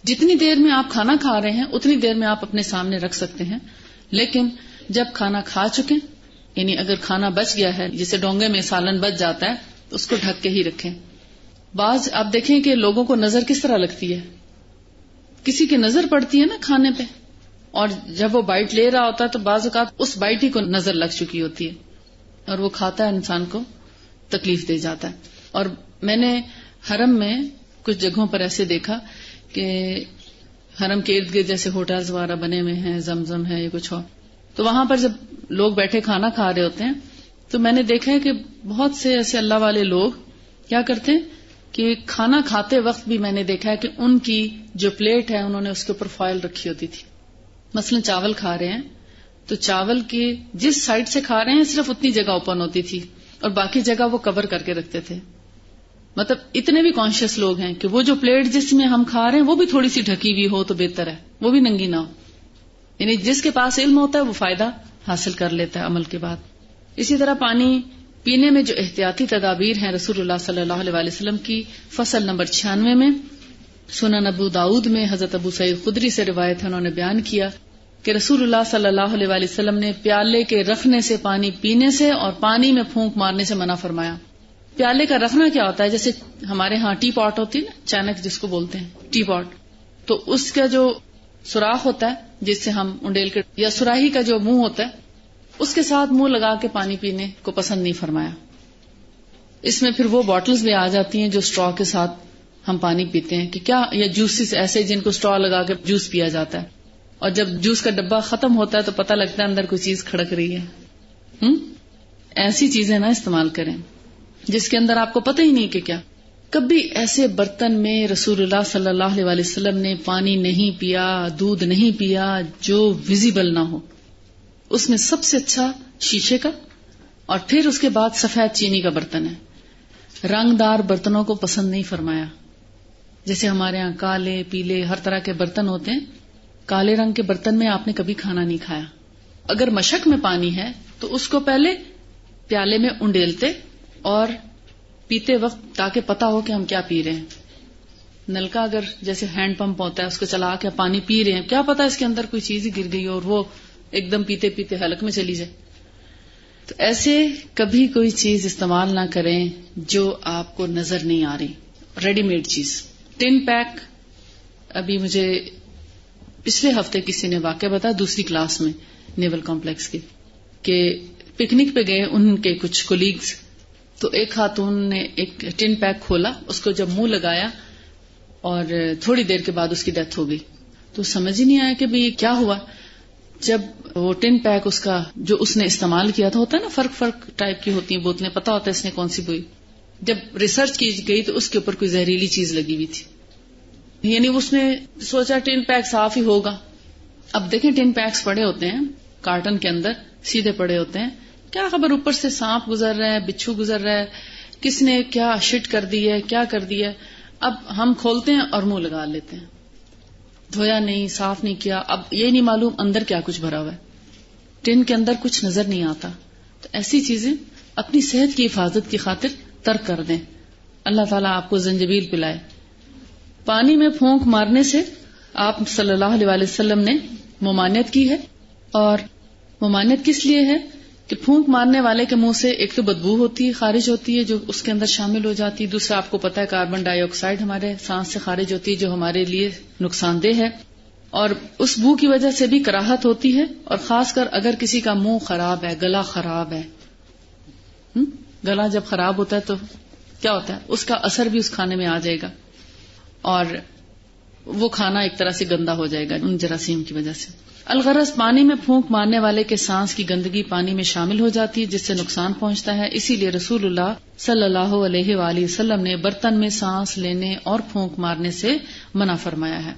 جتنی دیر میں آپ کھانا کھا رہے ہیں، اتنی دیر میں آپ اپنے سامنے رکھ سکتے ہیں۔ لیکن جب کھانا کھا چکے یعنی اگر کھانا بچ گیا ہے، جسے ڈونگے میں سالن بچ جاتا ہے، تو اس کو ڈھک کے ہی رکھیں۔ بعض آپ دیکھیں کہ لوگوں کو نظر کس طرح لگتی ہے؟ کسی کی نظر پڑتی ہے نا کھانے پہ۔ اور جب وہ بائٹ لے رہا ہوتا ہے، تو بعض اوقات اس بائٹ ہی کو نظر لگ چکی ہوتی ہے۔ اور وہ کھاتا ہے، انسان کو تکلیف دے جاتا ہے۔ اور میں نے حرم میں کچھ جگہوں پر ایسے دیکھا کہ حرم کے ارد گرد جیسے ہوٹلز وغیرہ بنے ہوئے ہیں، زمزم ہے یا کچھ اور۔ تو وہاں پر جب لوگ بیٹھے کھانا کھا رہے ہوتے ہیں، تو میں نے دیکھا ہے کہ بہت سے ایسے اللہ والے لوگ کیا کرتے ہیں کہ کھانا کھاتے وقت بھی میں نے دیکھا ہے کہ ان کی جو پلیٹ ہے، انہوں نے اس کے اوپر فائل رکھی ہوتی تھی۔ مثلا چاول کھا رہے ہیں، تو چاول کے جس سائڈ سے کھا رہے ہیں، صرف اتنی جگہ اوپن ہوتی تھی اور باقی جگہ وہ کور کر کے رکھتے تھے۔ مطلب اتنے بھی کانشیس لوگ ہیں کہ وہ جو پلیٹ جس میں ہم کھا رہے ہیں، وہ بھی تھوڑی سی ڈھکی ہوئی ہو تو بہتر ہے، وہ بھی ننگی نہ ہو۔ یعنی جس کے پاس علم ہوتا ہے وہ فائدہ حاصل کر لیتا ہے عمل کے بعد۔ اسی طرح پانی پینے میں جو احتیاطی تدابیر ہیں رسول اللہ صلی اللہ علیہ وسلم کی، فصل نمبر چھیانوے میں، سنن ابو داود میں حضرت ابو سعید خدری سے روایت ہے، انہوں نے بیان کیا کہ رسول اللہ صلی اللہ علیہ وسلم نے پیالے کے رکھنے سے پانی پینے سے اور پانی میں پھونک مارنے سے منع فرمایا۔ پیالے کا رکھنا کیا ہوتا ہے؟ جیسے ہمارے ہاں ٹی پاٹ ہوتی ہے نا، چینک جس کو بولتے ہیں، ٹی پاٹ۔ تو اس کا جو سوراخ ہوتا ہے، جس سے ہم انڈیل کے یا سراہی کا جو منہ ہوتا ہے، اس کے ساتھ منہ لگا کے پانی پینے کو پسند نہیں فرمایا۔ اس میں پھر وہ بوٹلز بھی آ جاتی ہیں جو اسٹرا کے ساتھ ہم پانی پیتے ہیں کہ کیا یا جوسز ایسے جن کو اسٹرا لگا کے جوس پیا جاتا ہے۔ اور جب جوس کا ڈبا ختم ہوتا ہے تو پتہ لگتا ہے اندر کوئی چیز کھڑک رہی ہے۔ ہم؟ ایسی چیزیں نہ استعمال کریں، جس کے اندر آپ کو پتہ ہی نہیں کہ کیا۔ کبھی ایسے برتن میں رسول اللہ صلی اللہ علیہ وسلم نے پانی نہیں پیا، دودھ نہیں پیا جو ویزیبل نہ ہو۔ اس میں سب سے اچھا شیشے کا اور پھر اس کے بعد سفید چینی کا برتن ہے۔ رنگ دار برتنوں کو پسند نہیں فرمایا۔ جیسے ہمارے یہاں کالے، پیلے، ہر طرح کے برتن ہوتے ہیں۔ کالے رنگ کے برتن میں آپ نے کبھی کھانا نہیں کھایا۔ اگر مشک میں پانی ہے تو اس کو پہلے پیالے میں انڈیلتے اور پیتے وقت تاکہ پتا ہو کہ ہم کیا پی رہے ہیں۔ نلکا اگر جیسے ہینڈ پمپ ہوتا ہے، اس کو چلا کے پانی پی رہے ہیں، کیا پتا اس کے اندر کوئی چیز ہی گر گئی اور وہ ایک دم پیتے پیتے حلق میں چلی جائے۔ تو ایسے کبھی کوئی چیز استعمال نہ کریں جو آپ کو نظر نہیں آ رہی۔ ریڈی میڈ چیز۔ ٹین پیک، ابھی مجھے پچھلے ہفتے کسی نے واقع بتا دوسری کلاس میں نیول کمپلیکس کی، کہ پکنک پہ گئے، ان کے کچھ کولیگز تو ایک خاتون نے ایک ٹین پیک کھولا، اس کو جب منہ لگایا اور تھوڑی دیر کے بعد اس کی ڈیتھ ہو گئی۔ تو سمجھ ہی نہیں آیا کہ یہ کیا ہوا۔ جب وہ ٹین پیک اس کا جو اس نے استعمال کیا تھا، ہوتا ہے نا فرق فرق ٹائپ کی ہوتی ہیں بوتلیں پتا ہوتا ہے اس نے کون سی بوئی۔ جب ریسرچ کی گئی تو اس کے اوپر کوئی زہریلی چیز لگی ہوئی تھی۔ یعنی اس نے سوچا ٹین پیک صاف ہی ہوگا۔ اب دیکھیں ٹین پیکس پڑے ہوتے ہیں، کارٹن کے اندر سیدھے پڑے ہوتے ہیں۔ کیا خبر اوپر سے سانپ گزر رہا ہے بچھو گزر رہا ہے کس نے کیا شٹ کر دی ہے؟ کیا کر دیا اب ہم کھولتے ہیں اور منہ لگا لیتے ہیں۔ دھویا نہیں، صاف نہیں کیا۔ اب یہ نہیں معلوم اندر کیا کچھ بھرا ہوا ہے۔ ٹن کے اندر کچھ نظر نہیں آتا۔ تو ایسی چیزیں اپنی صحت کی حفاظت کی خاطر ترک کر دیں۔ اللہ تعالیٰ آپ کو زنجبیل پلائے۔ پانی میں پھونک مارنے سے آپ صلی اللہ علیہ وسلم نے ممانعت کی ہے۔ اور ممانعت کس لیے ہے؟ کہ پھونک مارنے والے کے منہ سے ایک تو بدبو ہوتی ہے، خارج ہوتی ہے جو اس کے اندر شامل ہو جاتی ہے۔ دوسرا، آپ کو پتا ہے کاربن ڈائی آکسائڈ ہمارے سانس سے خارج ہوتی ہے جو ہمارے لیے نقصان دہ ہے۔ اور اس بو کی وجہ سے بھی کراہت ہوتی ہے۔ اور خاص کر اگر کسی کا منہ خراب ہے، گلا خراب ہے گلا جب خراب ہوتا ہے تو کیا ہوتا ہے؟ اس کا اثر بھی اس کھانے میں آ جائے گا۔ اور وہ کھانا ایک طرح سے گندا ہو جائے گا ان جراثیم کی وجہ سے۔ الغرض پانی میں پھونک مارنے والے کے سانس کی گندگی پانی میں شامل ہو جاتی ہے، جس سے نقصان پہنچتا ہے۔ اسی لیے رسول اللہ صلی اللہ علیہ وآلہ وسلم نے برتن میں سانس لینے اور پھونک مارنے سے منع فرمایا ہے۔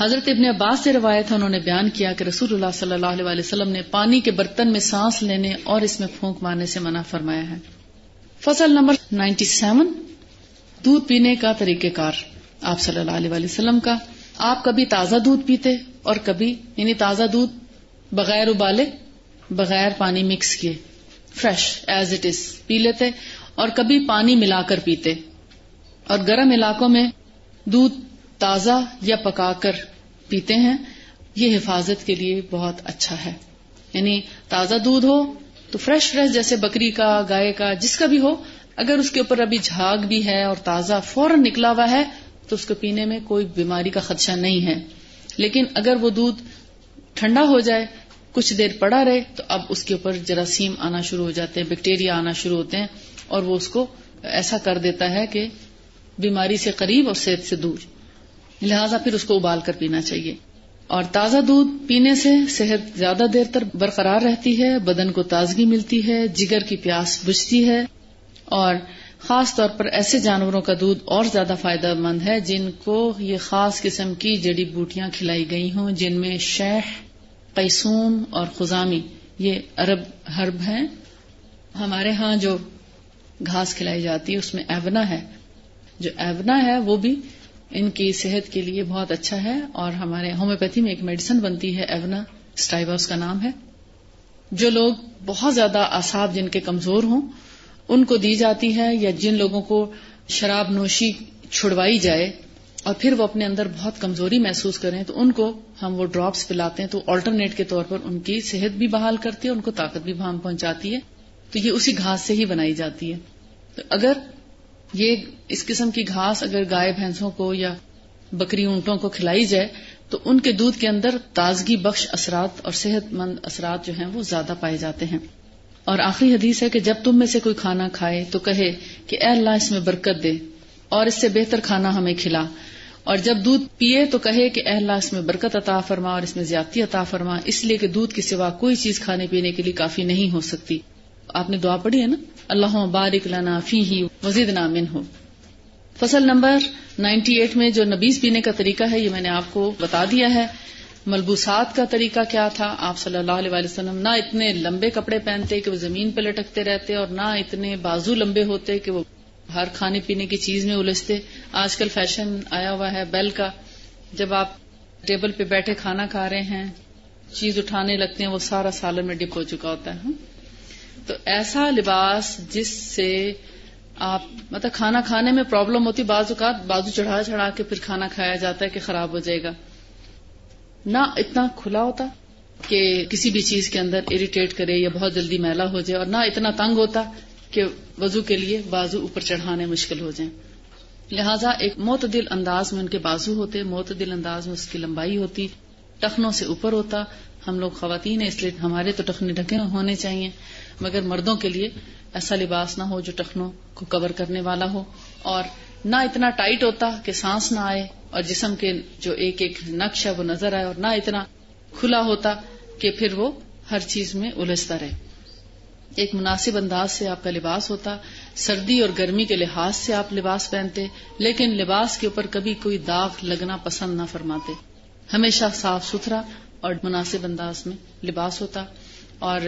حضرت ابن عباس سے روایت ہے، انہوں نے بیان کیا کہ رسول اللہ صلی اللہ علیہ وسلم نے پانی کے برتن میں سانس لینے اور اس میں پھونک مارنے سے منع فرمایا ہے۔ فصل نمبر نائنٹی سیون، دودھ پینے کا طریقہ کار۔ آپ صلی اللہ علیہ وسلم کا آپ کبھی تازہ دودھ پیتے اور کبھی یعنی تازہ دودھ بغیر ابالے، بغیر پانی مکس کیے فریش ایز اٹ از پی لیتے اور کبھی پانی ملا کر پیتے۔ اور گرم علاقوں میں دودھ تازہ یا پکا کر پیتے ہیں، یہ حفاظت کے لیے بہت اچھا ہے۔ یعنی تازہ دودھ ہو تو فریش فریش جیسے بکری کا، گائے کا، جس کا بھی ہو، اگر اس کے اوپر ابھی جھاگ بھی ہے اور تازہ فوراً نکلا ہوا ہے تو اس کو پینے میں کوئی بیماری کا خدشہ نہیں ہے۔ لیکن اگر وہ دودھ ٹھنڈا ہو جائے، کچھ دیر پڑا رہے، تو اب اس کے اوپر جراثیم آنا شروع ہو جاتے ہیں، بیکٹیریا آنا شروع ہوتے ہیں، اور وہ اس کو ایسا کر دیتا ہے کہ بیماری سے قریب اور صحت سے دور۔ لہذا پھر اس کو ابال کر پینا چاہیے۔ اور تازہ دودھ پینے سے صحت زیادہ دیر تک برقرار رہتی ہے، بدن کو تازگی ملتی ہے، جگر کی پیاس بجتی ہے، اور خاص طور پر ایسے جانوروں کا دودھ اور زیادہ فائدہ مند ہے جن کو یہ خاص قسم کی جڑی بوٹیاں کھلائی گئی ہوں، جن میں شیخ، قیسوم اور خزامی، یہ عرب حرب ہیں۔ ہمارے ہاں جو گھاس کھلائی جاتی ہے، اس میں ایونا ہے۔ جو ایونا ہے، وہ بھی ان کی صحت کے لیے بہت اچھا ہے اور ہمارے ہومیوپیتھی میں ایک میڈیسن بنتی ہے، ایونا اسٹائبا اس کا نام ہے۔ جو لوگ بہت زیادہ اصاب جن کے کمزور ہوں ان کو دی جاتی ہے یا جن لوگوں کو شراب نوشی چھڑوائی جائے اور پھر وہ اپنے اندر بہت کمزوری محسوس کریں تو ان کو ہم وہ ڈراپس پلاتے ہیں تو آلٹرنیٹ کے طور پر ان کی صحت بھی بحال کرتی ہے، ان کو طاقت بھی بھام پہنچاتی ہے، تو یہ اسی گھاس سے ہی بنائی جاتی ہے۔ تو اگر یہ اس قسم کی گھاس اگر گائے بھینسوں کو یا بکری اونٹوں کو کھلائی جائے تو ان کے دودھ کے اندر تازگی بخش اثرات اور صحت مند اثرات جو ہیں وہ زیادہ پائے جاتے ہیں۔ اور آخری حدیث ہے کہ جب تم میں سے کوئی کھانا کھائے تو کہے کہ اے اللہ اس میں برکت دے اور اس سے بہتر کھانا ہمیں کھلا۔ اور جب دودھ پیے تو کہے کہ اے اللہ اس میں برکت عطا فرما اور اس میں زیادتی عطا فرما۔ اس لیے کہ دودھ کے سوا کوئی چیز کھانے پینے کے لیے کافی نہیں ہو سکتی۔ آپ نے دعا پڑھی ہے نا؟ اللہ بارک لنا فی ہی وزید نامن ہو فصل نمبر نائنٹی ایٹ میں جو نبیز پینے کا طریقہ ہے، یہ میں نے آپ کو بتا دیا ہے۔ ملبوسات کا طریقہ کیا تھا؟ آپ صلی اللہ علیہ وسلم نہ اتنے لمبے کپڑے پہنتے کہ وہ زمین پہ لٹکتے رہتے اور نہ اتنے بازو لمبے ہوتے کہ وہ ہر کھانے پینے کی چیز میں الجھتے۔ آج کل فیشن آیا ہوا ہے بیل کا۔ جب آپ ٹیبل پہ بیٹھے کھانا کھا رہے ہیں، چیز اٹھانے لگتے ہیں، وہ سارا سالن میں ڈپ ہو چکا ہوتا ہے۔ تو ایسا لباس جس سے آپ مطلب کھانا کھانے میں پرابلم ہوتی، بعض اوقات بازو چڑھا چڑھا کے پھر کھانا کھایا جاتا ہے کہ خراب ہو جائے گا۔ نہ اتنا کھلا ہوتا کہ کسی بھی چیز کے اندر اریٹیٹ کرے یا بہت جلدی میلا ہو جائے اور نہ اتنا تنگ ہوتا کہ وضو کے لیے بازو اوپر چڑھانے مشکل ہو جائیں۔ لہٰذا ایک معتدل انداز میں ان کے بازو ہوتے، معتدل انداز میں اس کی لمبائی ہوتی، ٹخنوں سے اوپر ہوتا۔ ہم لوگ خواتین ہیں، اس لیے ہمارے تو ٹخنے ڈھکے ہونے چاہیے، مگر مردوں کے لیے ایسا لباس نہ ہو جو ٹخنوں کو کور کرنے والا ہو۔ اور نہ اتنا ٹائٹ ہوتا کہ سانس نہ آئے۔ اور جسم کے جو ایک ایک نقش ہے وہ نظر آئے اور نہ اتنا کھلا ہوتا کہ پھر وہ ہر چیز میں الجھتا رہے۔ ایک مناسب انداز سے آپ کا لباس ہوتا، سردی اور گرمی کے لحاظ سے آپ لباس پہنتے، لیکن لباس کے اوپر کبھی کوئی داغ لگنا پسند نہ فرماتے۔ ہمیشہ صاف ستھرا اور مناسب انداز میں لباس ہوتا۔ اور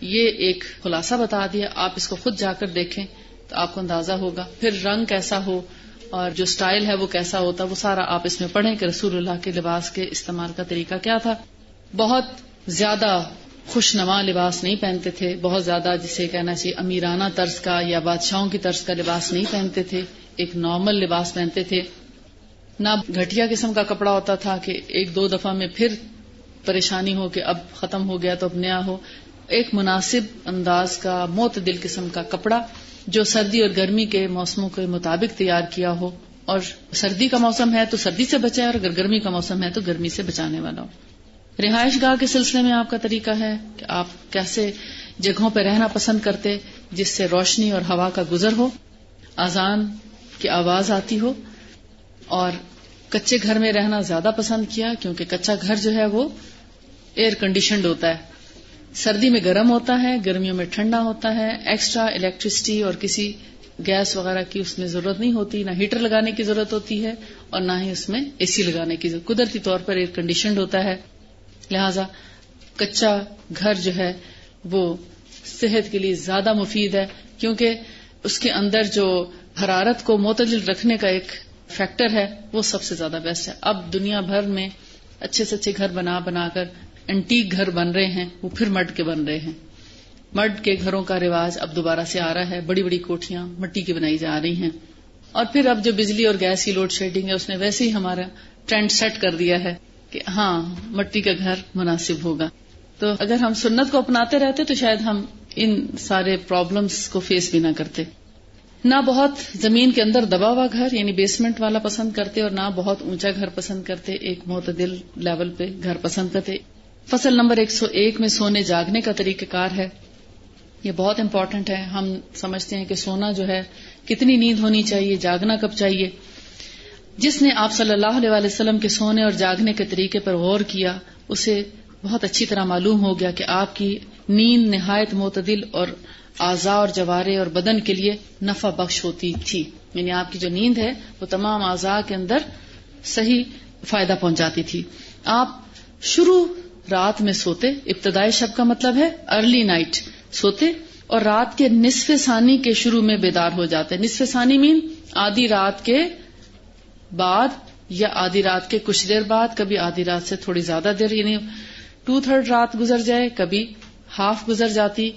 یہ ایک خلاصہ بتا دیا، آپ اس کو خود جا کر دیکھیں تو آپ کو اندازہ ہوگا۔ پھر رنگ کیسا ہو اور جو سٹائل ہے وہ کیسا ہوتا، وہ سارا آپ اس میں پڑھیں کہ رسول اللہ کے لباس کے استعمال کا طریقہ کیا تھا۔ بہت زیادہ خوش نما لباس نہیں پہنتے تھے، بہت زیادہ جسے کہنا چاہیے امیرانہ طرز کا یا بادشاہوں کی طرز کا لباس نہیں پہنتے تھے، ایک نارمل لباس پہنتے تھے۔ نہ گھٹیا قسم کا کپڑا ہوتا تھا کہ ایک دو دفعہ میں پھر پریشانی ہو کہ اب ختم ہو گیا تو اب نیا ہو۔ ایک مناسب انداز کا معتدل قسم کا کپڑا جو سردی اور گرمی کے موسموں کے مطابق تیار کیا ہو، اور سردی کا موسم ہے تو سردی سے بچائے اور اگر گرمی کا موسم ہے تو گرمی سے بچانے والا ہو۔ رہائش گاہ کے سلسلے میں آپ کا طریقہ ہے کہ آپ کیسے جگہوں پہ رہنا پسند کرتے جس سے روشنی اور ہوا کا گزر ہو آزان کی آواز آتی ہو، اور کچے گھر میں رہنا زیادہ پسند کیا، کیونکہ کچا گھر جو ہے وہ ایئر کنڈیشنڈ ہوتا ہے۔ سردی میں گرم ہوتا ہے، گرمیوں میں ٹھنڈا ہوتا ہے ایکسٹرا الیکٹریسٹی اور کسی گیس وغیرہ کی اس میں ضرورت نہیں ہوتی، نہ ہیٹر لگانے کی ضرورت ہوتی ہے اور نہ ہی اس میں اے سی لگانے کی ضرورت۔ قدرتی طور پر ایئر کنڈیشنڈ ہوتا ہے۔ لہذا کچا گھر جو ہے، وہ صحت کے لیے زیادہ مفید ہے، کیونکہ اس کے اندر جو حرارت کو معتدل رکھنے کا ایک فیکٹر ہے، وہ سب سے زیادہ بیسٹ ہے۔ اب دنیا بھر میں اچھے سے اچھے گھر بنا بنا کر انٹیک گھر بن رہے ہیں، وہ پھر مڈ کے بن رہے ہیں۔ مڈ کے گھروں کا رواج اب دوبارہ سے آ رہا ہے، بڑی بڑی کوٹیاں مٹی کی بنائی جا رہی ہیں۔ اور پھر اب جو بجلی اور گیس کی لوڈ شیڈنگ ہے، اس نے ویسے ہی ہمارا ٹرینڈ سیٹ کر دیا ہے کہ ہاں مٹی کا گھر مناسب ہوگا۔ تو اگر ہم سنت کو اپناتے رہتے تو شاید ہم ان سارے پرابلمس کو فیس بھی نہ کرتے۔ نہ بہت زمین کے اندر دبا ہوا گھر یعنی بیسمنٹ والا پسند کرتے، اور نہ بہت اونچا گھر پسند کرتے، ایک معتدل لیول پہ گھر پسند کرتے۔ فصل نمبر ایک سو ایک میں سونے جاگنے کا طریقہ کار ہے۔ یہ بہت امپورٹنٹ ہے۔ ہم سمجھتے ہیں کہ سونا جو ہے، کتنی نیند ہونی چاہیے، جاگنا کب چاہیے۔ جس نے آپ صلی اللہ علیہ وسلم کے سونے اور جاگنے کے طریقے پر غور کیا، اسے بہت اچھی طرح معلوم ہو گیا کہ آپ کی نیند نہایت معتدل اور اعضاء اور جوارے اور بدن کے لیے نفع بخش ہوتی تھی۔ یعنی آپ کی جو نیند ہے، وہ تمام اعضاء کے اندر صحیح فائدہ پہنچاتی تھی۔ آپ شروع رات میں سوتے، ابتدائی شب کا مطلب ہے ارلی نائٹ سوتے اور رات کے نصف ثانی کے شروع میں بیدار ہو جاتے۔ نصف ثانی مین آدھی رات کے بعد یا آدھی رات کے کچھ دیر بعد، کبھی آدھی رات سے تھوڑی زیادہ دیر یعنی ٹو تھرڈ رات گزر جائے، کبھی ہاف گزر جاتی،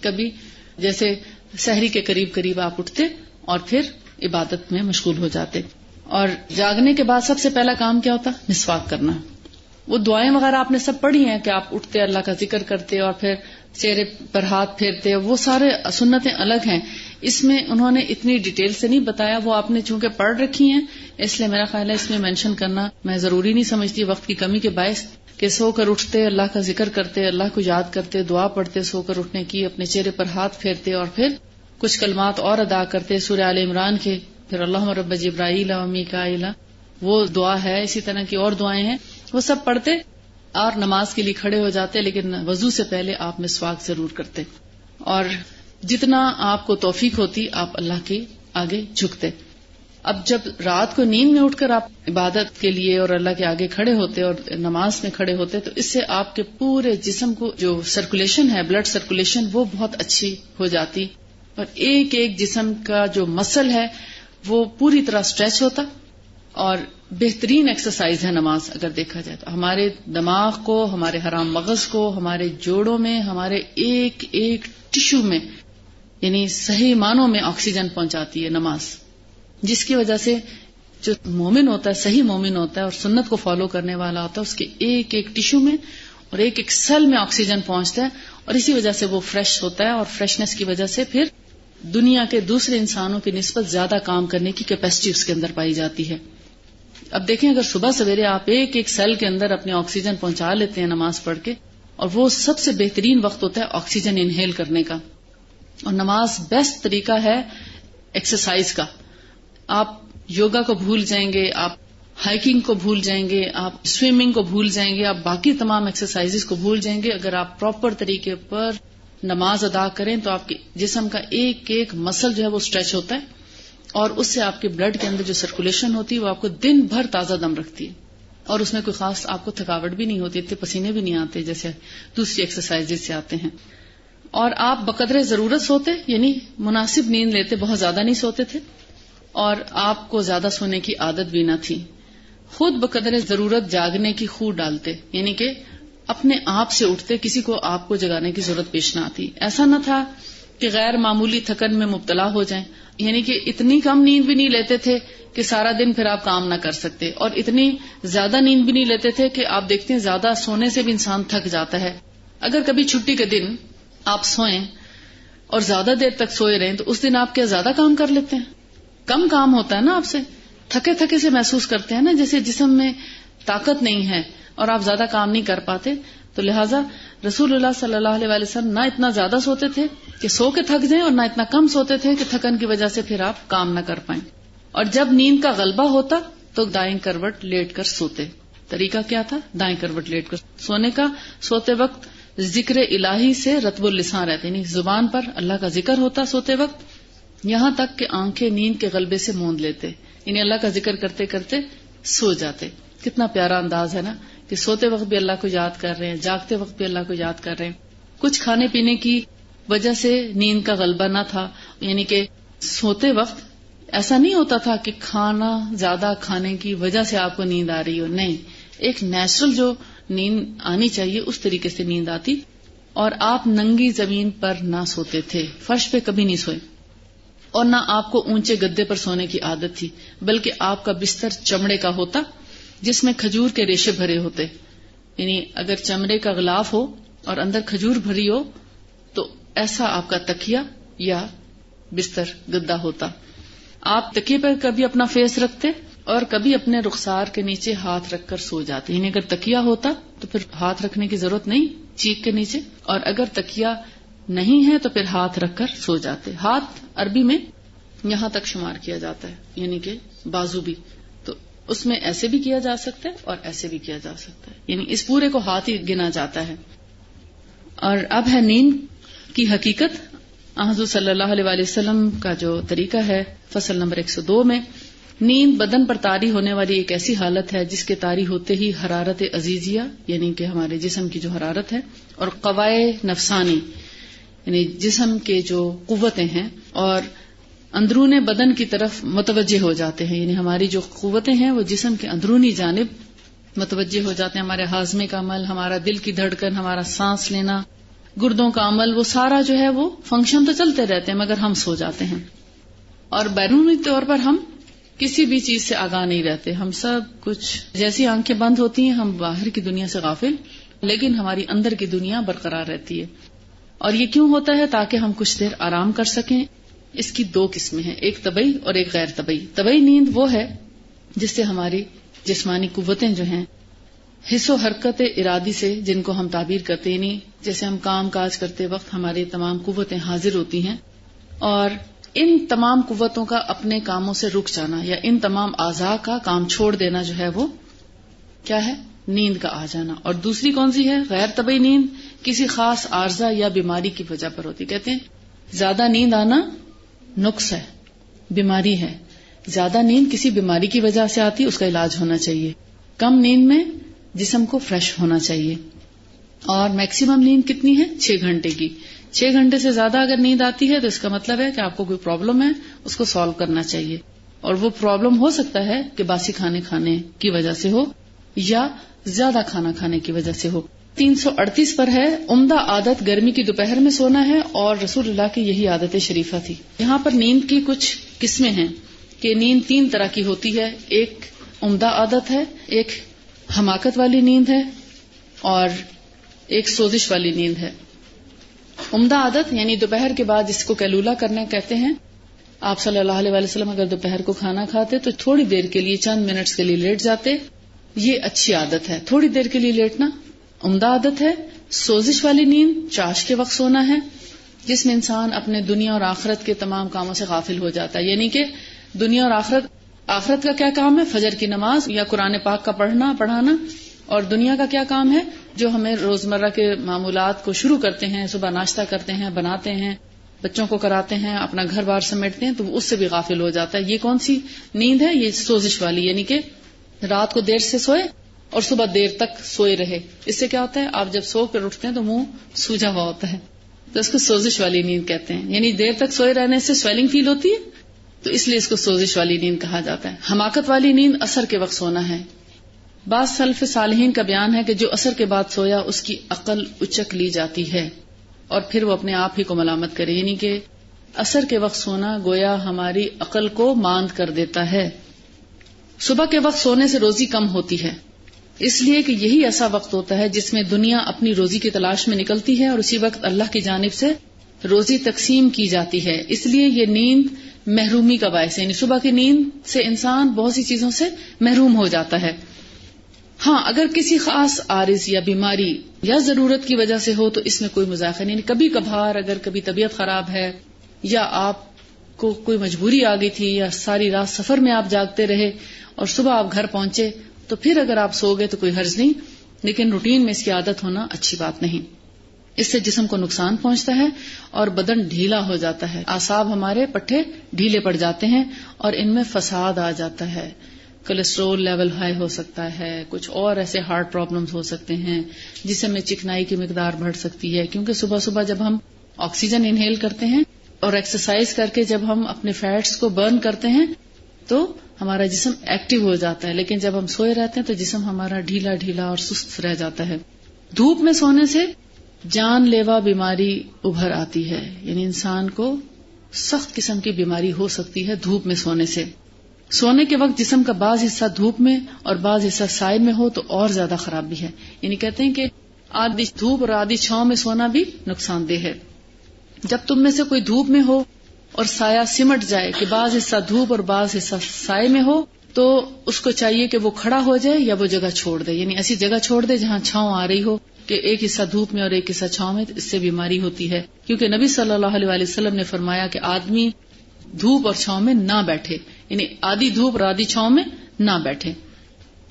کبھی جیسے سحری کے قریب قریب آپ اٹھتے اور پھر عبادت میں مشغول ہو جاتے۔ اور جاگنے کے بعد سب سے پہلا کام کیا ہوتا؟ مسواک کرنا۔ وہ دعائیں وغیرہ آپ نے سب پڑھی ہیں کہ آپ اٹھتے اللہ کا ذکر کرتے اور پھر چہرے پر ہاتھ پھیرتے، وہ سارے سنتیں الگ ہیں۔ اس میں انہوں نے اتنی ڈیٹیل سے نہیں بتایا، وہ آپ نے چونکہ پڑھ رکھی ہیں، اس لیے میرا خیال ہے اس میں مینشن کرنا میں ضروری نہیں سمجھتی وقت کی کمی کے باعث کہ سو کر اٹھتے، اللہ کا ذکر کرتے، اللہ کو یاد کرتے، دعا پڑھتے سو کر اٹھنے کی، اپنے چہرے پر ہاتھ پھیرتے اور پھر کچھ کلمات اور ادا کرتے سورہ عال عمران کے۔ پھر اللہ رب جبرائیل امی کا وہ دعا ہے، اسی طرح کی اور دعائیں ہیں۔ وہ سب پڑھتے اور نماز کے لیے کھڑے ہو جاتے، لیکن وضو سے پہلے آپ مسواک ضرور کرتے۔ اور جتنا آپ کو توفیق ہوتی، آپ اللہ کے آگے جھکتے۔ اب جب رات کو نیند میں اٹھ کر آپ عبادت کے لیے اور اللہ کے آگے کھڑے ہوتے اور نماز میں کھڑے ہوتے، تو اس سے آپ کے پورے جسم کو جو سرکولیشن ہے بلڈ سرکولیشن وہ بہت اچھی ہو جاتی۔ اور ایک ایک جسم کا جو مسل ہے، وہ پوری طرح اسٹریچ ہوتا۔ اور بہترین ایکسرسائز ہے نماز اگر دیکھا جائے تو۔ ہمارے دماغ کو، ہمارے حرام مغز کو، ہمارے جوڑوں میں، ہمارے ایک ایک ٹشو میں یعنی صحیح معنوں میں آکسیجن پہنچاتی ہے نماز۔ جس کی وجہ سے جو مومن ہوتا ہے، صحیح مومن ہوتا ہے اور سنت کو فالو کرنے والا ہوتا ہے، اس کے ایک ایک ٹشو میں اور ایک ایک سیل میں آکسیجن پہنچتا ہے اور اسی وجہ سے وہ فریش ہوتا ہے اور فریشنس کی وجہ سے پھر دنیا کے دوسرے انسانوں کی نسبت زیادہ کام کرنے کی کیپیسٹی اس کے اندر پائی جاتی ہے۔ اب دیکھیں اگر صبح سویرے آپ ایک ایک سیل کے اندر اپنے آکسیجن پہنچا لیتے ہیں نماز پڑھ کے، اور وہ سب سے بہترین وقت ہوتا ہے آکسیجن انہیل کرنے کا۔ اور نماز بیسٹ طریقہ ہے ایکسرسائز کا۔ آپ یوگا کو بھول جائیں گے، آپ ہائکنگ کو بھول جائیں گے، آپ سوئمنگ کو بھول جائیں گے، آپ باقی تمام ایکسرسائز کو بھول جائیں گے۔ اگر آپ پراپر طریقے پر نماز ادا کریں تو آپ کے جسم کا ایک ایک مسل جو ہے وہ اسٹریچ ہوتا ہے۔ اور اس سے آپ کے بلڈ کے اندر جو سرکولیشن ہوتی ہے وہ آپ کو دن بھر تازہ دم رکھتی ہے۔ اور اس میں کوئی خاص آپ کو تھکاوٹ بھی نہیں ہوتی، اتنے پسینے بھی نہیں آتے جیسے دوسری ایکسرسائز سے آتے ہیں۔ اور آپ بقدر ضرورت سوتے یعنی مناسب نیند لیتے، بہت زیادہ نہیں سوتے تھے۔ اور آپ کو زیادہ سونے کی عادت بھی نہ تھی۔ خود بقدر ضرورت جاگنے کی خو ڈالتے یعنی کہ اپنے آپ سے اٹھتے، کسی کو آپ کو جگانے کی ضرورت پیش نہ آتی۔ ایسا نہ تھا کہ غیر معمولی تھکن میں مبتلا ہو جائیں۔ یعنی کہ اتنی کم نیند بھی نہیں لیتے تھے کہ سارا دن پھر آپ کام نہ کر سکتے اور اتنی زیادہ نیند بھی نہیں لیتے تھے کہ آپ دیکھتے ہیں زیادہ سونے سے بھی انسان تھک جاتا ہے۔ اگر کبھی چھٹی کے دن آپ سوئیں اور زیادہ دیر تک سوئے رہیں تو اس دن آپ کیا زیادہ کام کر لیتے ہیں؟ کم کام ہوتا ہے نا آپ سے۔ تھکے تھکے سے محسوس کرتے ہیں نا جیسے جسم میں طاقت نہیں ہے اور آپ زیادہ کام نہیں کر پاتے۔ تو لہٰذا رسول اللہ صلی اللہ علیہ وسلم نہ اتنا زیادہ سوتے تھے کہ سو کے تھک جائیں اور نہ اتنا کم سوتے تھے کہ تھکن کی وجہ سے پھر آپ کام نہ کر پائیں۔ اور جب نیند کا غلبہ ہوتا تو دائیں کروٹ لیٹ کر سوتے۔ طریقہ کیا تھا؟ دائیں کروٹ لیٹ کر۔ سونے کا، سوتے وقت ذکر الہی سے رتب السان رہتے یعنی زبان پر اللہ کا ذکر ہوتا سوتے وقت۔ یہاں تک کہ آنکھیں نیند کے غلبے سے موند لیتے یعنی اللہ کا ذکر کرتے کرتے سو جاتے۔ کتنا پیارا انداز ہے نا؟ کہ سوتے وقت بھی اللہ کو یاد کر رہے ہیں، جاگتے وقت بھی اللہ کو یاد کر رہے ہیں۔ کچھ کھانے پینے کی وجہ سے نیند کا غلبہ نہ تھا۔ یعنی کہ سوتے وقت ایسا نہیں ہوتا تھا کہ کھانا زیادہ کھانے کی وجہ سے آپ کو نیند آ رہی ہو۔ نہیں، ایک نیچرل جو نیند آنی چاہیے، اس طریقے سے نیند آتی۔ اور آپ ننگی زمین پر نہ سوتے تھے، فرش پہ کبھی نہیں سوئے۔ اور نہ آپ کو اونچے گدے پر سونے کی عادت تھی، بلکہ آپ کا بستر چمڑے کا ہوتا۔ جس میں کھجور کے ریشے بھرے ہوتے۔ یعنی اگر چمڑے کا غلاف ہو اور اندر کھجور بھری ہو، تو ایسا آپ کا تکیا یا بستر گدا ہوتا۔ آپ تکیے پر کبھی اپنا فیس رکھتے اور کبھی اپنے رخسار کے نیچے ہاتھ رکھ کر سو جاتے۔ یعنی اگر تکیا ہوتا تو پھر ہاتھ رکھنے کی ضرورت نہیں چیک کے نیچے۔ اور اگر تکیا نہیں ہے تو پھر ہاتھ رکھ کر سو جاتے۔ ہاتھ عربی میں یہاں تک شمار کیا جاتا ہے یعنی کہ بازو بھی۔ اس میں ایسے بھی کیا جا سکتا ہے اور ایسے بھی کیا جا سکتا ہے۔ یعنی اس پورے کو ہاتھ ہی گنا جاتا ہے۔ اور اب ہے نیند کی حقیقت۔ حضور صلی اللہ علیہ وسلم کا جو طریقہ ہے، فصل نمبر ایک سو دو میں، نیند بدن پر تاری ہونے والی ایک ایسی حالت ہے جس کے تاری ہوتے ہی حرارت عزیزیہ یعنی کہ ہمارے جسم کی جو حرارت ہے، اور قوائے نفسانی یعنی جسم کے جو قوتیں ہیں، اور اندرون بدن کی طرف متوجہ ہو جاتے ہیں۔ یعنی ہماری جو قوتیں ہیں وہ جسم کے اندرونی جانب متوجہ ہو جاتے ہیں۔ ہمارے ہاضمے کا عمل، ہمارا دل کی دھڑکن، ہمارا سانس لینا، گردوں کا عمل، وہ سارا جو ہے وہ فنکشن تو چلتے رہتے ہیں مگر ہم سو جاتے ہیں۔ اور بیرونی طور پر ہم کسی بھی چیز سے آگاہ نہیں رہتے۔ ہم سب کچھ جیسی آنکھیں بند ہوتی ہیں، ہم باہر کی دنیا سے غافل، لیکن ہماری اندر کی دنیا برقرار رہتی ہے۔ اور یہ کیوں ہوتا ہے؟ تاکہ ہم کچھ دیر آرام کر سکیں۔ اس کی دو قسمیں ہیں، ایک طبی اور ایک غیر طبی طبی نیند وہ ہے جس سے ہماری جسمانی قوتیں جو ہیں، حص و حرکت ارادی سے جن کو ہم تعبیر کرتے نہیں یعنی جیسے ہم کام کاج کرتے وقت ہماری تمام قوتیں حاضر ہوتی ہیں، اور ان تمام قوتوں کا اپنے کاموں سے رک جانا یا ان تمام اعضاء کا کام چھوڑ دینا جو ہے وہ کیا ہے؟ نیند کا آ جانا۔ اور دوسری کون سی ہے؟ غیر طبی نیند، کسی خاص عارضہ یا بیماری کی وجہ پر ہوتی۔ کہتے ہیں، زیادہ نیند آنا نقص ہے، بیماری ہے۔ زیادہ نیند کسی بیماری کی وجہ سے آتی، اس کا علاج ہونا چاہیے۔ کم نیند میں جسم کو فریش ہونا چاہیے۔ اور میکسیمم نیند کتنی ہے؟ چھ گھنٹے کی۔ چھ گھنٹے سے زیادہ اگر نیند آتی ہے، تو اس کا مطلب ہے کہ آپ کو کوئی پرابلم ہے، اس کو سالو کرنا چاہیے۔ اور وہ پرابلم ہو سکتا ہے کہ باسی کھانے کھانے کی وجہ سے ہو یا زیادہ کھانا کھانے کی وجہ سے ہو۔ تین سو اڑتیس پر ہے۔ عمدہ عادت گرمی کی دوپہر میں سونا ہے اور رسول اللہ کی یہی عادت شریفہ تھی۔ یہاں پر نیند کی کچھ قسمیں ہیں کہ نیند تین طرح کی ہوتی ہے۔ ایک عمدہ عادت ہے، ایک حماقت والی نیند ہے اور ایک سوزش والی نیند ہے۔ عمدہ عادت یعنی دوپہر کے بعد جس کو کیلولا کرنا کہتے ہیں۔ آپ صلی اللہ علیہ وسلم اگر دوپہر کو کھانا کھاتے تو تھوڑی دیر کے لیے، چند منٹس کے لیے لیٹ جاتے۔ یہ اچھی عادت ہے۔ تھوڑی دیر کے لیے لیٹنا عمدہ عادت ہے، سوزش والی نیند، چاش کے وقت سونا ہے، جس میں انسان اپنے دنیا اور آخرت کے تمام کاموں سے غافل ہو جاتا ہے۔ یعنی کہ دنیا اور آخرت آخرت کا کیا کام ہے؟ فجر کی نماز یا قرآن پاک کا پڑھنا، پڑھانا۔ اور دنیا کا کیا کام ہے؟ جو ہمیں روزمرہ کے معمولات کو شروع کرتے ہیں، صبح ناشتہ کرتے ہیں، بناتے ہیں، بچوں کو کراتے ہیں، اپنا گھر بار سمیٹتے ہیں، تو اس سے بھی غافل ہو جاتا ہے۔ یہ کون سی نیند ہے؟ یہ سوزش والی یعنی کہ رات کو دیر سے سوئے اور صبح دیر تک سوئے رہے۔ اس سے کیا ہوتا ہے؟ آپ جب سو کر اٹھتے ہیں تو منہ سوجا ہوا ہوتا ہے۔ تو اس کو سوزش والی نیند کہتے ہیں۔ یعنی دیر تک سوئے رہنے سے سویلنگ فیل ہوتی ہے؟ تو اس لیے اس کو سوزش والی نیند کہا جاتا ہے۔ حماقت والی نیند اثر کے وقت سونا ہے۔ بعض سلف صالحین کا بیان ہے کہ جو اثر کے بعد سویا، اس کی عقل اچک لی جاتی ہے۔ اور پھر وہ اپنے آپ ہی کو ملامت کرے۔ یعنی کہ اثر کے وقت سونا گویا ہماری عقل کو ماند کر دیتا ہے۔ صبح کے وقت سونے سے روزی کم ہوتی ہے۔ اس لیے کہ یہی ایسا وقت ہوتا ہے جس میں دنیا اپنی روزی کی تلاش میں نکلتی ہے اور اسی وقت اللہ کی جانب سے روزی تقسیم کی جاتی ہے۔ اس لیے یہ نیند محرومی کا باعث ہے یعنی صبح کی نیند سے انسان بہت سی چیزوں سے محروم ہو جاتا ہے۔ ہاں اگر کسی خاص عارض یا بیماری یا ضرورت کی وجہ سے ہو تو اس میں کوئی مذاکر نہیں۔ کبھی کبھار اگر کبھی طبیعت خراب ہے یا آپ کو کوئی مجبوری آ گئی تھی یا ساری رات سفر میں آپ جاگتے رہے اور صبح آپ گھر پہنچے تو پھر اگر آپ سو گئے تو کوئی حرض نہیں، لیکن روٹین میں اس کی عادت ہونا اچھی بات نہیں۔ اس سے جسم کو نقصان پہنچتا ہے اور بدن ڈھیلا ہو جاتا ہے۔ آساب ہمارے پٹھے ڈھیلے پڑ جاتے ہیں اور ان میں فساد آ جاتا ہے۔ کولیسٹرول لیول ہائی ہو سکتا ہے، کچھ اور ایسے ہارٹ پرابلمس ہو سکتے ہیں جسے میں چکنائی کی مقدار بڑھ سکتی ہے۔ کیونکہ صبح صبح جب ہم آکسیجن انہیل کرتے ہیں اور ایکسرسائز کر کے جب ہم اپنے فیٹس کو برن کرتے ہیں، تو ہمارا جسم ایکٹیو ہو جاتا ہے، لیکن جب ہم سوئے رہتے ہیں تو جسم ہمارا ڈھیلا ڈھیلا اور سست رہ جاتا ہے۔ دھوپ میں سونے سے جان لیوا بیماری ابھر آتی ہے یعنی انسان کو سخت قسم کی بیماری ہو سکتی ہے دھوپ میں سونے سے۔ سونے کے وقت جسم کا بعض حصہ دھوپ میں اور بعض حصہ سائے میں ہو تو اور زیادہ خراب بھی ہے۔ یعنی کہتے ہیں کہ آدھی دھوپ اور آدھی چھاؤں میں سونا بھی نقصان دہ ہے۔ جب تم میں سے کوئی دھوپ میں ہو اور سایہ سمٹ جائے کہ بعض حصہ دھوپ اور بعض حصہ سائے میں ہو، تو اس کو چاہیے کہ وہ کھڑا ہو جائے یا وہ جگہ چھوڑ دے۔ یعنی ایسی جگہ چھوڑ دے جہاں چھاؤں آ رہی ہو کہ ایک حصہ دھوپ میں اور ایک حصہ چھاؤں میں اس سے بیماری ہوتی ہے۔ کیونکہ نبی صلی اللہ علیہ وسلم نے فرمایا کہ آدمی دھوپ اور چھاؤں میں نہ بیٹھے یعنی آدھی دھوپ اور آدھی چھاؤں میں نہ بیٹھے۔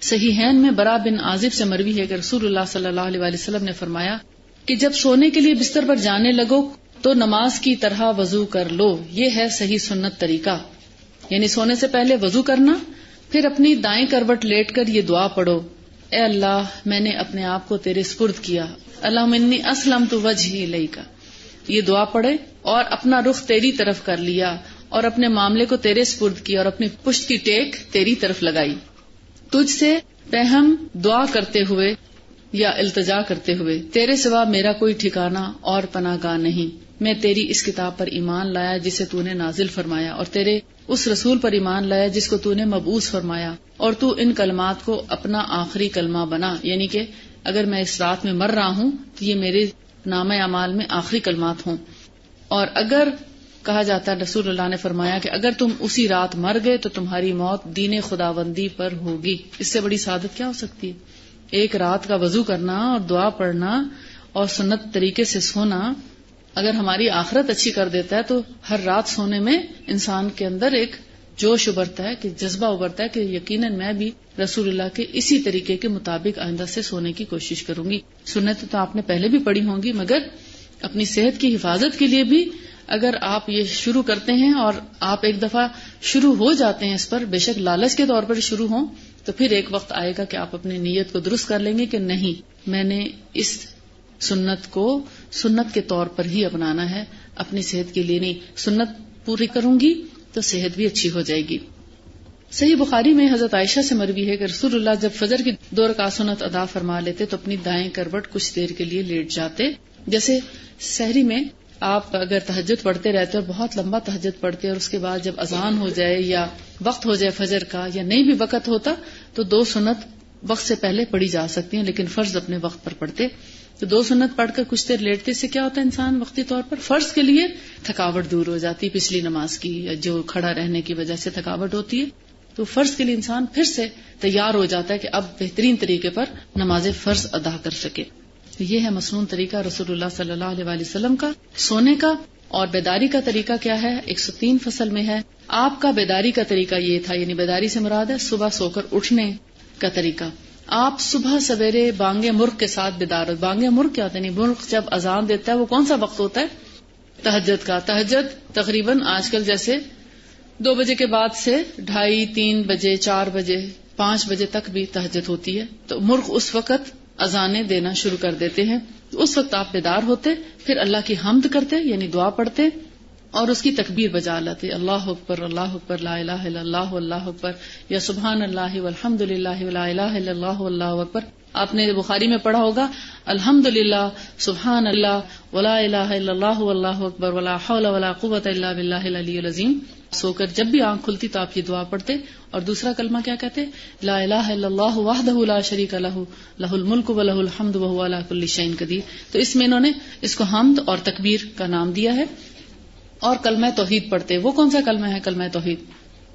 صحیح میں برا بن عازب سے مروی ہے کہ رسول اللہ صلی اللہ علیہ وسلم نے فرمایا کہ جب سونے کے لیے بستر پر جانے لگو تو نماز کی طرح وضو کر لو۔ یہ ہے صحیح سنت طریقہ۔ یعنی سونے سے پہلے وضو کرنا، پھر اپنی دائیں کروٹ لیٹ کر یہ دعا پڑھو۔ اے اللہ، میں نے اپنے آپ کو تیرے سپرد کیا۔ اللہ منی اسلم تو وجہ ہی لئی کا یہ دعا پڑھے اور اپنا رخ تیری طرف کر لیا اور اپنے معاملے کو تیرے سپرد کیا اور اپنی پشت کی ٹیک تیری طرف لگائی۔ تجھ سے پہم دعا کرتے ہوئے یا التجا کرتے ہوئے، تیرے سوا میرا کوئی ٹھکانا اور پناہ گاہ نہیں۔ میں تیری اس کتاب پر ایمان لایا جسے تو نے نازل فرمایا اور تیرے اس رسول پر ایمان لایا جس کو تو نے مبوس فرمایا اور تو ان کلمات کو اپنا آخری کلمہ بنا یعنی کہ اگر میں اس رات میں مر رہا ہوں تو یہ میرے نام اعمال میں آخری کلمات ہوں۔ اور اگر کہا جاتا ہے رسول اللہ نے فرمایا کہ اگر تم اسی رات مر گئے تو تمہاری موت دین خدا بندی پر ہوگی۔ اس سے بڑی سعادت کیا ہو سکتی ہے؟ ایک رات کا وضو کرنا اور دعا پڑھنا اور سنت طریقے سے سونا اگر ہماری آخرت اچھی کر دیتا ہے تو ہر رات سونے میں انسان کے اندر ایک جوش ابھرتا ہے کہ جذبہ ابھرتا ہے کہ یقیناً میں بھی رسول اللہ کے اسی طریقے کے مطابق آئندہ سے سونے کی کوشش کروں گی۔ سنت تو آپ نے پہلے بھی پڑھی ہوں گی، مگر اپنی صحت کی حفاظت کے لیے بھی اگر آپ یہ شروع کرتے ہیں اور آپ ایک دفعہ شروع ہو جاتے ہیں اس پر، بے شک لالچ کے طور پر شروع ہوں، تو پھر ایک وقت آئے گا کہ آپ اپنی نیت کو درست کر لیں گے کہ نہیں، میں نے اس سنت کو سنت کے طور پر ہی اپنانا ہے، اپنی صحت کے لیے نہیں۔ سنت پوری کروں گی تو صحت بھی اچھی ہو جائے گی۔ صحیح بخاری میں حضرت عائشہ سے مربی ہے کہ رسول اللہ جب فجر کی دور کا سنت ادا فرما لیتے تو اپنی دائیں کروٹ کچھ دیر کے لیے لیٹ جاتے۔ جیسے شہری میں آپ اگر تحجد پڑھتے رہتے اور بہت لمبا تحجد پڑھتے اور اس کے بعد جب اذان ہو جائے یا وقت ہو جائے فجر کا یا نہیں بھی وقت ہوتا تو دو سنت وقت سے پہلے پڑھی جا سکتی ہیں لیکن فرض اپنے وقت پر پڑھتے۔ تو دو سنت پڑھ کر کچھ دیر لیٹتے سے کیا ہوتا ہے انسان وقتی طور پر؟ فرض کے لیے تھکاوٹ دور ہو جاتی پچھلی نماز کی جو کھڑا رہنے کی وجہ سے تھکاوٹ ہوتی ہے۔ تو فرض کے لیے انسان پھر سے تیار ہو جاتا ہے کہ اب بہترین طریقے پر نماز فرض ادا کر سکے۔ تو یہ ہے مصنون طریقہ رسول اللہ صلی اللہ علیہ وآلہ وسلم کا۔ سونے کا اور بیداری کا طریقہ کیا ہے؟ ایک سو تین فصل میں ہے۔ آپ کا بیداری کا طریقہ یہ تھا یعنی بیداری سے مراد ہے صبح سو کر اٹھنے کا طریقہ۔ آپ صبح سویرے بانگے مرغ کے ساتھ بیدار بانگے مرغ کیا ہوتا ہے؟ یعنی مرغ جب اذان دیتا ہے، وہ کون سا وقت ہوتا ہے؟ تہجد کا۔ تہجد تقریباً آج کل جیسے دو بجے کے بعد سے ڈھائی، تین بجے، چار بجے، پانچ بجے تک بھی تہجد ہوتی ہے۔ تو مرغ اس وقت اذانے دینا شروع کر دیتے ہیں۔ اس وقت آپ بیدار ہوتے، پھر اللہ کی حمد کرتے یعنی دعا پڑھتے۔ اور اس کی تکبیر بجا لاتے۔ اللہ اکبر اللہ اکبر، لا الہ الا اللہ اللہ اکبر۔ یا سبحان اللہ والحمد للہ ولا الہ الا اللہ اللہ اکبر۔ آپ نے بخاری میں پڑھا ہوگا الحمد للہ سبحان اللہ، ولا الہ الا اللہ اللہ اکبر، ولا حول ولا قوت الا باللہ العلی العظیم۔ سو کر جب بھی آنکھ کھلتی تو آپ یہ دعا پڑھتے۔ اور دوسرا کلمہ کیا کہتے؟ لا الہ الا اللہ وحدہ لا شریک لہ لہ الملک و لہ الحمد وهو على كل شيء قدیر۔ تو اس میں انہوں نے اس کو حمد اور تکبیر کا نام دیا ہے۔ اور کلمہ توحید پڑھتے۔ وہ کون سا کلمہ ہے؟ کلمہ توحید۔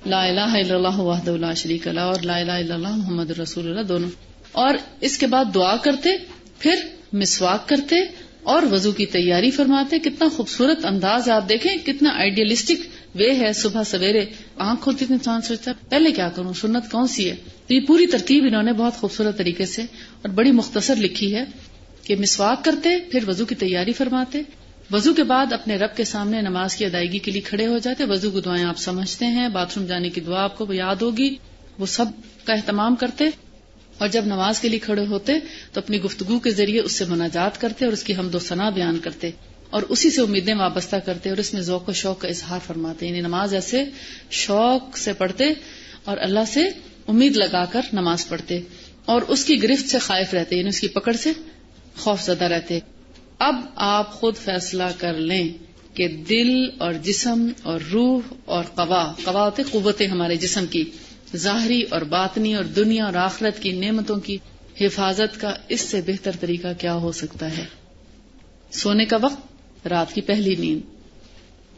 لا الہ الا اللہ وحد اللہ شریک اللہ اور لا الہ الا اللہ محمد رسول اللہ دونوں۔ اور اس کے بعد دعا کرتے، پھر مسواک کرتے اور وضو کی تیاری فرماتے۔ کتنا خوبصورت انداز آپ دیکھیں، کتنا آئیڈیلسٹک وے ہے۔ صبح سویرے آنکھ کھولتی انسان سوچتا ہے، پہلے کیا کروں؟ سنت کون سی ہے؟ تو یہ پوری ترتیب انہوں نے بہت خوبصورت طریقے سے اور بڑی مختصر لکھی ہے کہ مسواک کرتے، پھر وضو کی تیاری فرماتے۔ وضو کے بعد اپنے رب کے سامنے نماز کی ادائیگی کے لیے کھڑے ہو جاتے، وضو کی دعائیں آپ سمجھتے ہیں، باتھ روم جانے کی دعا آپ کو یاد ہوگی، وہ سب کا اہتمام کرتے اور جب نماز کے لیے کھڑے ہوتے تو اپنی گفتگو کے ذریعے اس سے مناجات کرتے اور اس کی حمد و ثنا بیان کرتے اور اسی سے امیدیں وابستہ کرتے اور اس میں ذوق و شوق کا اظہار فرماتے یعنی نماز ایسے شوق سے پڑھتے اور اللہ سے امید لگا کر نماز پڑھتے اور اس کی گرفت سے خائف رہتے یعنی اس کی پکڑ سے خوف زدہ رہتے۔ اب آپ خود فیصلہ کر لیں کہ دل اور جسم اور روح اور قوا قوا ہوتے قوتیں ہمارے جسم کی، ظاہری اور باطنی اور دنیا اور آخرت کی نعمتوں کی حفاظت کا اس سے بہتر طریقہ کیا ہو سکتا ہے؟ سونے کا وقت، رات کی پہلی نیند۔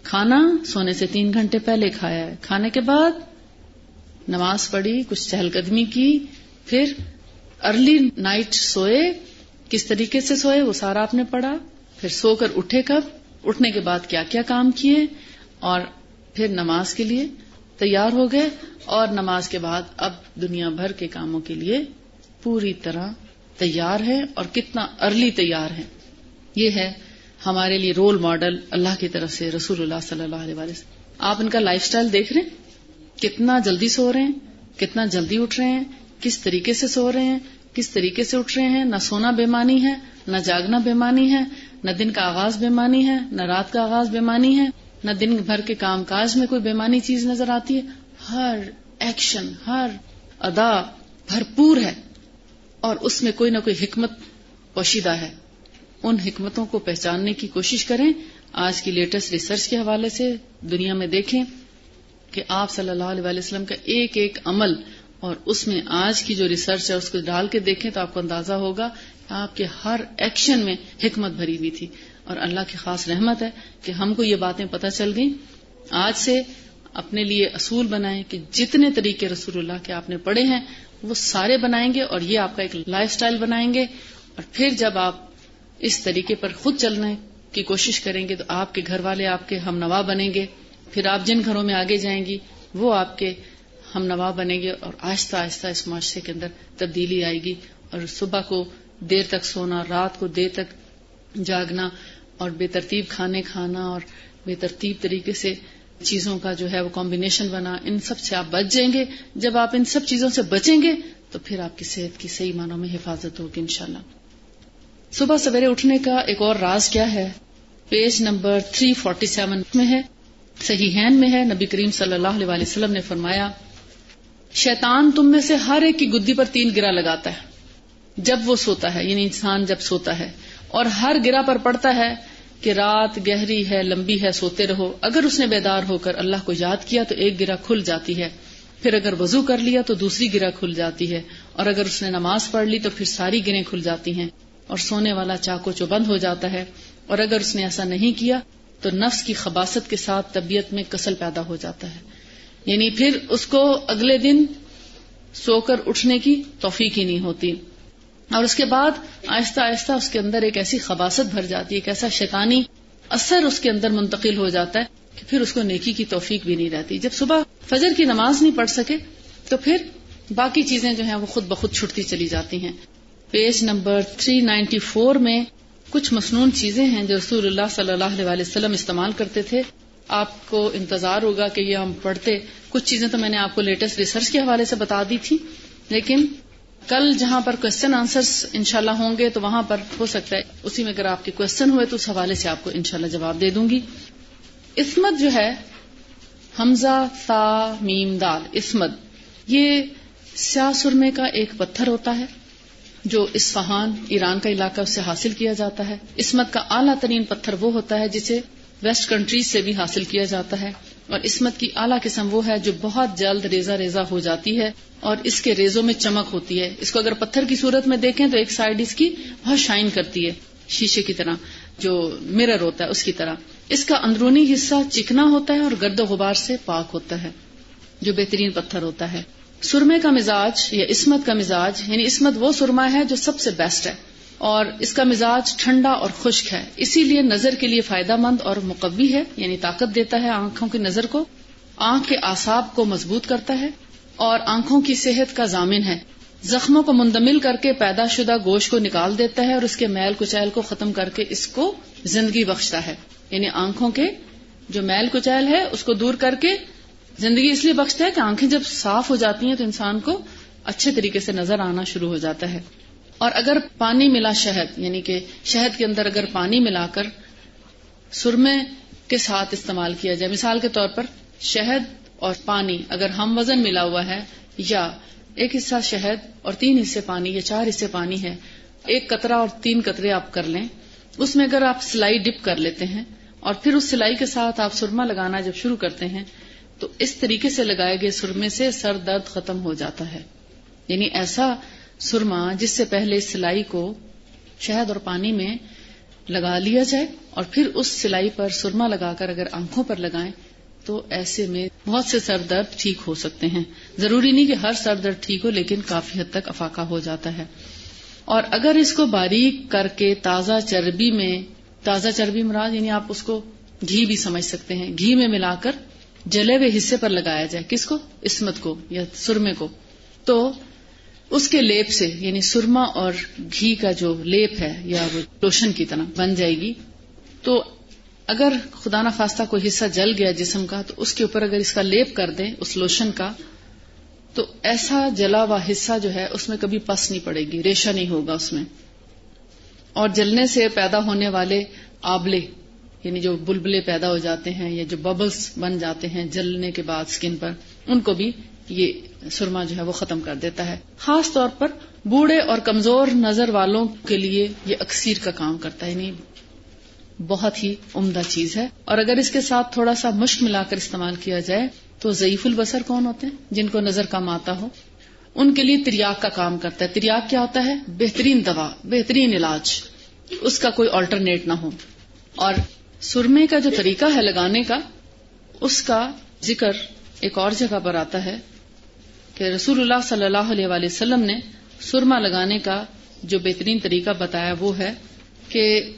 کھانا سونے سے تین گھنٹے پہلے کھایا ہے۔ کھانے کے بعد نماز پڑھی، کچھ چہل قدمی کی، پھر ارلی نائٹ سوئے۔ کس طریقے سے سوئے؟ وہ سارا آپ نے پڑھا، پھر سو کر اٹھے کب؟ اٹھنے کے بعد کیا کیا کام کیے؟ اور پھر نماز کے لیے تیار ہو گئے، اور نماز کے بعد اب دنیا بھر کے کاموں کے لیے پوری طرح تیار ہے، اور کتنا ارلی تیار ہے۔ یہ ہے ہمارے لیے رول ماڈل اللہ کی طرف سے رسول اللہ صلی اللہ علیہ وسلم۔ آپ ان کا لائف سٹائل دیکھ رہے ہیں؟ کتنا جلدی سو رہے ہیں؟ کتنا جلدی اٹھ رہے ہیں؟ کس طریقے سے سو رہے ہیں؟ کس طریقے سے اٹھ رہے ہیں؟ نہ سونا بےمانی ہے، نہ جاگنا بےمانی ہے، نہ دن کا آغاز بےمانی ہے، نہ رات کا آغاز بےمانی ہے، نہ دن بھر کے کام کاج میں کوئی بےمانی چیز نظر آتی ہے۔ ہر ایکشن، ہر ادا بھرپور ہے اور اس میں کوئی نہ کوئی حکمت پوشیدہ ہے۔ ان حکمتوں کو پہچاننے کی کوشش کریں۔ آج کی لیٹسٹ ریسرچ کے حوالے سے دنیا میں دیکھیں کہ آپ صلی اللہ علیہ وسلم کا ایک ایک عمل اور اس میں آج کی جو ریسرچ ہے اس کو ڈال کے دیکھیں تو آپ کو اندازہ ہوگا کہ آپ کے ہر ایکشن میں حکمت بھری ہوئی تھی اور اللہ کی خاص رحمت ہے کہ ہم کو یہ باتیں پتہ چل گئیں۔ آج سے اپنے لیے اصول بنائیں کہ جتنے طریقے رسول اللہ کے آپ نے پڑھے ہیں، وہ سارے بنائیں گے اور یہ آپ کا ایک لائف سٹائل بنائیں گے۔ اور پھر جب آپ اس طریقے پر خود چلنے کی کوشش کریں گے تو آپ کے گھر والے آپ کے ہم نوا بنیں گے۔ پھر آپ جن گھروں میں آگے جائیں گی، وہ آپ کے ہم نوا بنیں گے اور آہستہ آہستہ اس معاشرے کے اندر تبدیلی آئے گی اور صبح کو دیر تک سونا، رات کو دیر تک جاگنا اور بے ترتیب کھانے کھانا اور بے ترتیب طریقے سے چیزوں کا جو ہے وہ کمبینیشن بنا، ان سب سے آپ بچ جائیں گے۔ جب آپ ان سب چیزوں سے بچیں گے تو پھر آپ کی صحت کی صحیح معنوں میں حفاظت ہوگی انشاءاللہ۔ صبح سویرے اٹھنے کا ایک اور راز کیا ہے؟ پیج نمبر 347 میں ہے صحیح ہین میں ہے۔ نبی کریم صلی اللہ علیہ وسلم نے فرمایا شیطان تم میں سے ہر ایک کی گدی پر تین گرا لگاتا ہے۔ جب وہ سوتا ہے یعنی انسان جب سوتا ہے، اور ہر گرا پر پڑتا ہے کہ رات گہری ہے، لمبی ہے، سوتے رہو۔ اگر اس نے بیدار ہو کر اللہ کو یاد کیا تو ایک گرا کھل جاتی ہے۔ پھر اگر وضو کر لیا تو دوسری گرا کھل جاتی ہے۔ اور اگر اس نے نماز پڑھ لی تو پھر ساری گریں کھل جاتی ہیں۔ اور سونے والا چاقو چو بند ہو جاتا ہے۔ اور اگر اس نے ایسا نہیں کیا تو نفس کی خباست کے ساتھ طبیعت میں کسل پیدا ہو جاتا ہے۔ یعنی پھر اس کو اگلے دن سو کر اٹھنے کی توفیق ہی نہیں ہوتی۔ اور اس کے بعد آہستہ آہستہ اس کے اندر ایک ایسی خباست بھر جاتی ہے، ایک ایسا شیطانی اثر اس کے اندر منتقل ہو جاتا ہے کہ پھر اس کو نیکی کی توفیق بھی نہیں رہتی۔ جب صبح فجر کی نماز نہیں پڑھ سکے تو پھر باقی چیزیں جو ہیں وہ خود بخود چھٹتی چلی جاتی ہیں۔ پیج نمبر 394 میں کچھ مصنون چیزیں ہیں جو رسول اللہ صلی اللہ علیہ وسلم استعمال کرتے تھے۔ آپ کو انتظار ہوگا کہ یہ ہم پڑھتے. کچھ چیزیں تو میں نے آپ کو لیٹسٹ ریسرچ کے حوالے سے بتا دی تھی. لیکن کل جہاں پر کوشچن آنسر انشاءاللہ ہوں گے تو وہاں پر ہو سکتا ہے. اسی میں اگر آپ کے کوشچن ہوئے تو اس حوالے سے آپ کو انشاءاللہ جواب دے دوں گی. اسمت جو ہے، حمزہ تا میم دال اسمت یہ سیاہ سرمے کا ایک پتھر ہوتا ہے، جو اسفہان ایران کا علاقہ اس سے حاصل کیا جاتا ہے. اسمت کا اعلیٰ ترین پتھر وہ ہوتا ہے جسے ویسٹ کنٹریز سے بھی حاصل کیا جاتا ہے اور اسمت کی اعلیٰ قسم وہ ہے جو بہت جلد ریزا ریزا ہو جاتی ہے اور اس کے ریزوں میں چمک ہوتی ہے۔ اس کو اگر پتھر کی صورت میں دیکھیں تو ایک سائڈ اس کی بہت شائن کرتی ہے، شیشے کی طرح، جو مرر ہوتا ہے اس کی طرح۔ اس کا اندرونی حصہ چکنا ہوتا ہے اور گرد و غبار سے پاک ہوتا ہے، جو بہترین پتھر ہوتا ہے۔ سرمے کا مزاج یا اسمت کا مزاج یعنی اسمت وہ سرما ہے جو سب سے بیسٹ ہے۔ اور اس کا مزاج ٹھنڈا اور خشک ہے۔ اسی لیے نظر کے لیے فائدہ مند اور مقوی ہے یعنی طاقت دیتا ہے آنکھوں کی نظر کو۔ آنکھ کے آساب کو مضبوط کرتا ہے اور آنکھوں کی صحت کا ضامن ہے۔ زخموں کو مندمل کر کے پیدا شدہ گوشت کو نکال دیتا ہے اور اس کے میل کچیل کو ختم کر کے اس کو زندگی بخشتا ہے۔ یعنی آنکھوں کے جو میل کچیل ہے، اس کو دور کر کے زندگی اس لیے بخشتا ہے کہ آنکھیں جب صاف ہو جاتی ہیں تو انسان کو اچھے طریقے سے نظر آنا شروع ہو جاتا ہے۔ اور اگر پانی ملا شہد یعنی کہ شہد کے اندر اگر پانی ملا کر سرمے کے ساتھ استعمال کیا جائے، مثال کے طور پر شہد اور پانی اگر ہم وزن ملا ہوا ہے یا ایک حصہ شہد اور تین حصے پانی یا چار حصے پانی ہے، ایک قطرہ اور تین قطرے آپ کر لیں، اس میں اگر آپ سلائی ڈپ کر لیتے ہیں اور پھر اس سلائی کے ساتھ آپ سرما لگانا جب شروع کرتے ہیں، تو اس طریقے سے لگائے گئے سرمے سے سر درد ختم ہو جاتا ہے۔ یعنی ایسا سرما جس سے پہلے سلائی کو شہد اور پانی میں لگا لیا جائے اور پھر اس سلائی پر سرما لگا کر اگر آنکھوں پر لگائیں تو ایسے میں بہت سے سر درد ٹھیک ہو سکتے ہیں۔ ضروری نہیں کہ ہر سر درد ٹھیک ہو، لیکن کافی حد تک افاقہ ہو جاتا ہے۔ اور اگر اس کو باریک کر کے تازہ چربی میں، تازہ چربی مراد یعنی آپ اس کو گھی بھی سمجھ سکتے ہیں۔ گھی میں ملا کر جلے ہوئے حصے پر لگایا جائے، کس کو؟ اسمت کو یا سرمے کو۔ تو اس کے لیپ سے یعنی سرما اور گھی کا جو لیپ ہے، یا وہ لوشن کی طرح بن جائے گی۔ تو اگر خدا نخواستہ کوئی حصہ جل گیا جسم کا، تو اس کے اوپر اگر اس کا لیپ کر دیں، اس لوشن کا، تو ایسا جلا ہوا حصہ جو ہے، اس میں کبھی پس نہیں پڑے گی ریشا نہیں ہوگا اس میں۔ اور جلنے سے پیدا ہونے والے آبلے یعنی جو بلبلے پیدا ہو جاتے ہیں، یا جو ببلس بن جاتے ہیں جلنے کے بعد اسکن پر، ان کو بھی یہ سرما جو ہے وہ ختم کر دیتا ہے۔ خاص طور پر بوڑھے اور کمزور نظر والوں کے لیے یہ اکثیر کا کام کرتا ہے۔ یعنی بہت ہی عمدہ چیز ہے۔ اور اگر اس کے ساتھ تھوڑا سا مشک ملا کر استعمال کیا جائے تو ضعیف البصر کون ہوتے ہیں؟ جن کو نظر کم آتا ہو۔ ان کے لیے تریاق کا کام کرتا ہے۔ تریاق کیا ہوتا ہے؟ بہترین دوا، بہترین علاج۔ اس کا کوئی آلٹرنیٹ نہ ہو۔ اور سرمے کا جو طریقہ ہے لگانے کا، اس کا ذکر ایک اور جگہ پر آتا ہے۔ کہ رسول اللہ صلی اللہ علیہ وآلہ وسلم نے سرما لگانے کا جو بہترین طریقہ بتایا وہ ہے کہ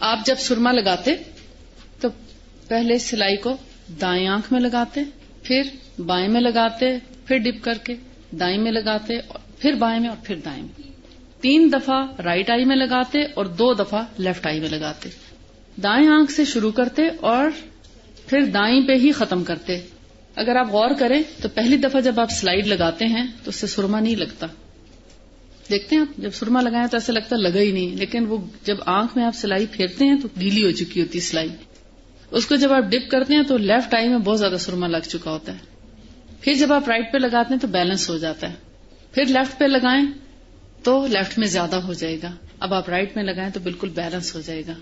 آپ جب سرما لگاتے تو پہلے سلائی کو دائیں آنکھ میں لگاتے، پھر بائیں میں لگاتے، پھر ڈپ کر کے دائیں میں لگاتے، پھر بائیں میں اور پھر دائیں میں۔ تین دفعہ رائٹ آئی میں لگاتے اور دو دفعہ لیفٹ آئی میں لگاتے۔ دائیں آنکھ سے شروع کرتے اور پھر دائیں پہ ہی ختم کرتے۔ اگر آپ غور کریں تو پہلی دفعہ جب آپ سلائیڈ لگاتے ہیں تو اس سے سرما نہیں لگتا۔ دیکھتے ہیں آپ، جب سرما لگائیں تو ایسا لگتا لگا ہی نہیں۔ لیکن وہ جب آنکھ میں آپ سلائی پھیرتے ہیں تو گیلی ہو چکی ہوتی سلائی اس کو جب آپ ڈپ کرتے ہیں تو لیفٹ آئی میں بہت زیادہ سرما لگ چکا ہوتا ہے۔ پھر جب آپ رائٹ پہ لگاتے ہیں تو بیلنس ہو جاتا ہے۔ پھر لیفٹ پہ لگائیں تو لیفٹ میں زیادہ ہو جائے گا۔ اب آپ رائٹ میں لگائیں تو بالکل بیلنس ہو جائے گا۔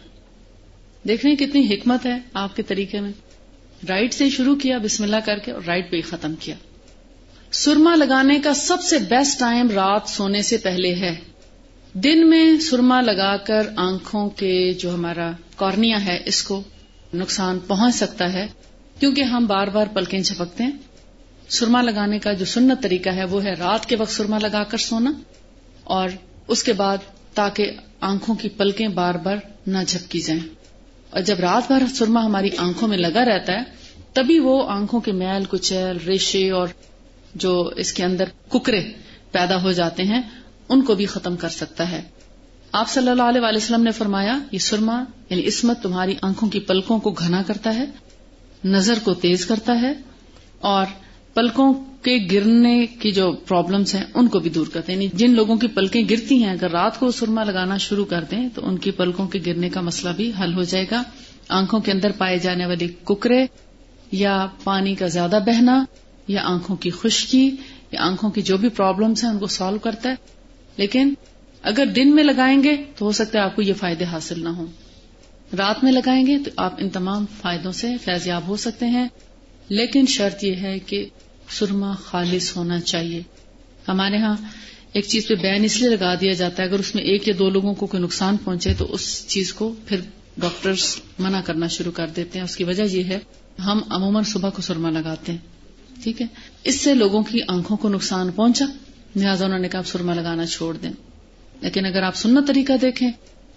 دیکھ رہے ہیں کتنی حکمت ہے آپ کے طریقے میں۔ رائٹ سے شروع کیا، بسم اللہ کر کے، اور رائٹ پہ ہی ختم کیا۔ سرما لگانے کا سب سے بیسٹ ٹائم رات سونے سے پہلے ہے۔ دن میں سرما لگا کر آنکھوں کے جو ہمارا کارنیا ہے، اس کو نقصان پہنچ سکتا ہے، کیونکہ ہم بار بار پلکیں جھپکتے ہیں۔ سرما لگانے کا جو سنت طریقہ ہے، وہ ہے رات کے وقت سرما لگا کر سونا، اور اس کے بعد تاکہ آنکھوں کی پلکیں بار بار نہ جھپکی جائیں۔ اور جب رات بھر سرما ہماری آنکھوں میں لگا رہتا ہے، تبھی وہ آنکھوں کے میل کچیل ریشے اور جو اس کے اندر ککرے پیدا ہو جاتے ہیں، ان کو بھی ختم کر سکتا ہے۔ آپ صلی اللہ علیہ وسلم نے فرمایا، یہ سرما یعنی اسمت تمہاری آنکھوں کی پلکوں کو گھنا کرتا ہے، نظر کو تیز کرتا ہے اور پلکوں کے گرنے کی جو پرابلمس ہیں، ان کو بھی دور کرتے ہیں۔ یعنی جن لوگوں کی پلکیں گرتی ہیں، اگر رات کو سرما لگانا شروع کر دیں، تو ان کی پلکوں کے گرنے کا مسئلہ بھی حل ہو جائے گا۔ آنکھوں کے اندر پائے جانے والی ککرے یا پانی کا زیادہ بہنا، یا آنکھوں کی خشکی، یا آنکھوں کی جو بھی پرابلمس ہیں، ان کو سالو کرتا ہے۔ لیکن اگر دن میں لگائیں گے، تو ہو سکتا ہے آپ کو یہ فائدے حاصل نہ ہوں۔ رات میں لگائیں گے، تو آپ ان تمام فائدوں سے فیضیاب ہو سکتے ہیں۔ لیکن شرط یہ ہے کہ سرما خالص ہونا چاہیے۔ ہمارے ہاں ایک چیز پہ بین اس لیے لگا دیا جاتا ہے، اگر اس میں ایک یا دو لوگوں کو کوئی نقصان پہنچے تو اس چیز کو پھر ڈاکٹرز منع کرنا شروع کر دیتے ہیں۔ اس کی وجہ یہ ہے، ہم عموماً صبح کو سرما لگاتے ہیں، ٹھیک ہے؟ اس سے لوگوں کی آنکھوں کو نقصان پہنچا، لہٰذا انہوں نے کہا آپ سرما لگانا چھوڑ دیں۔ لیکن اگر آپ سننا طریقہ دیکھیں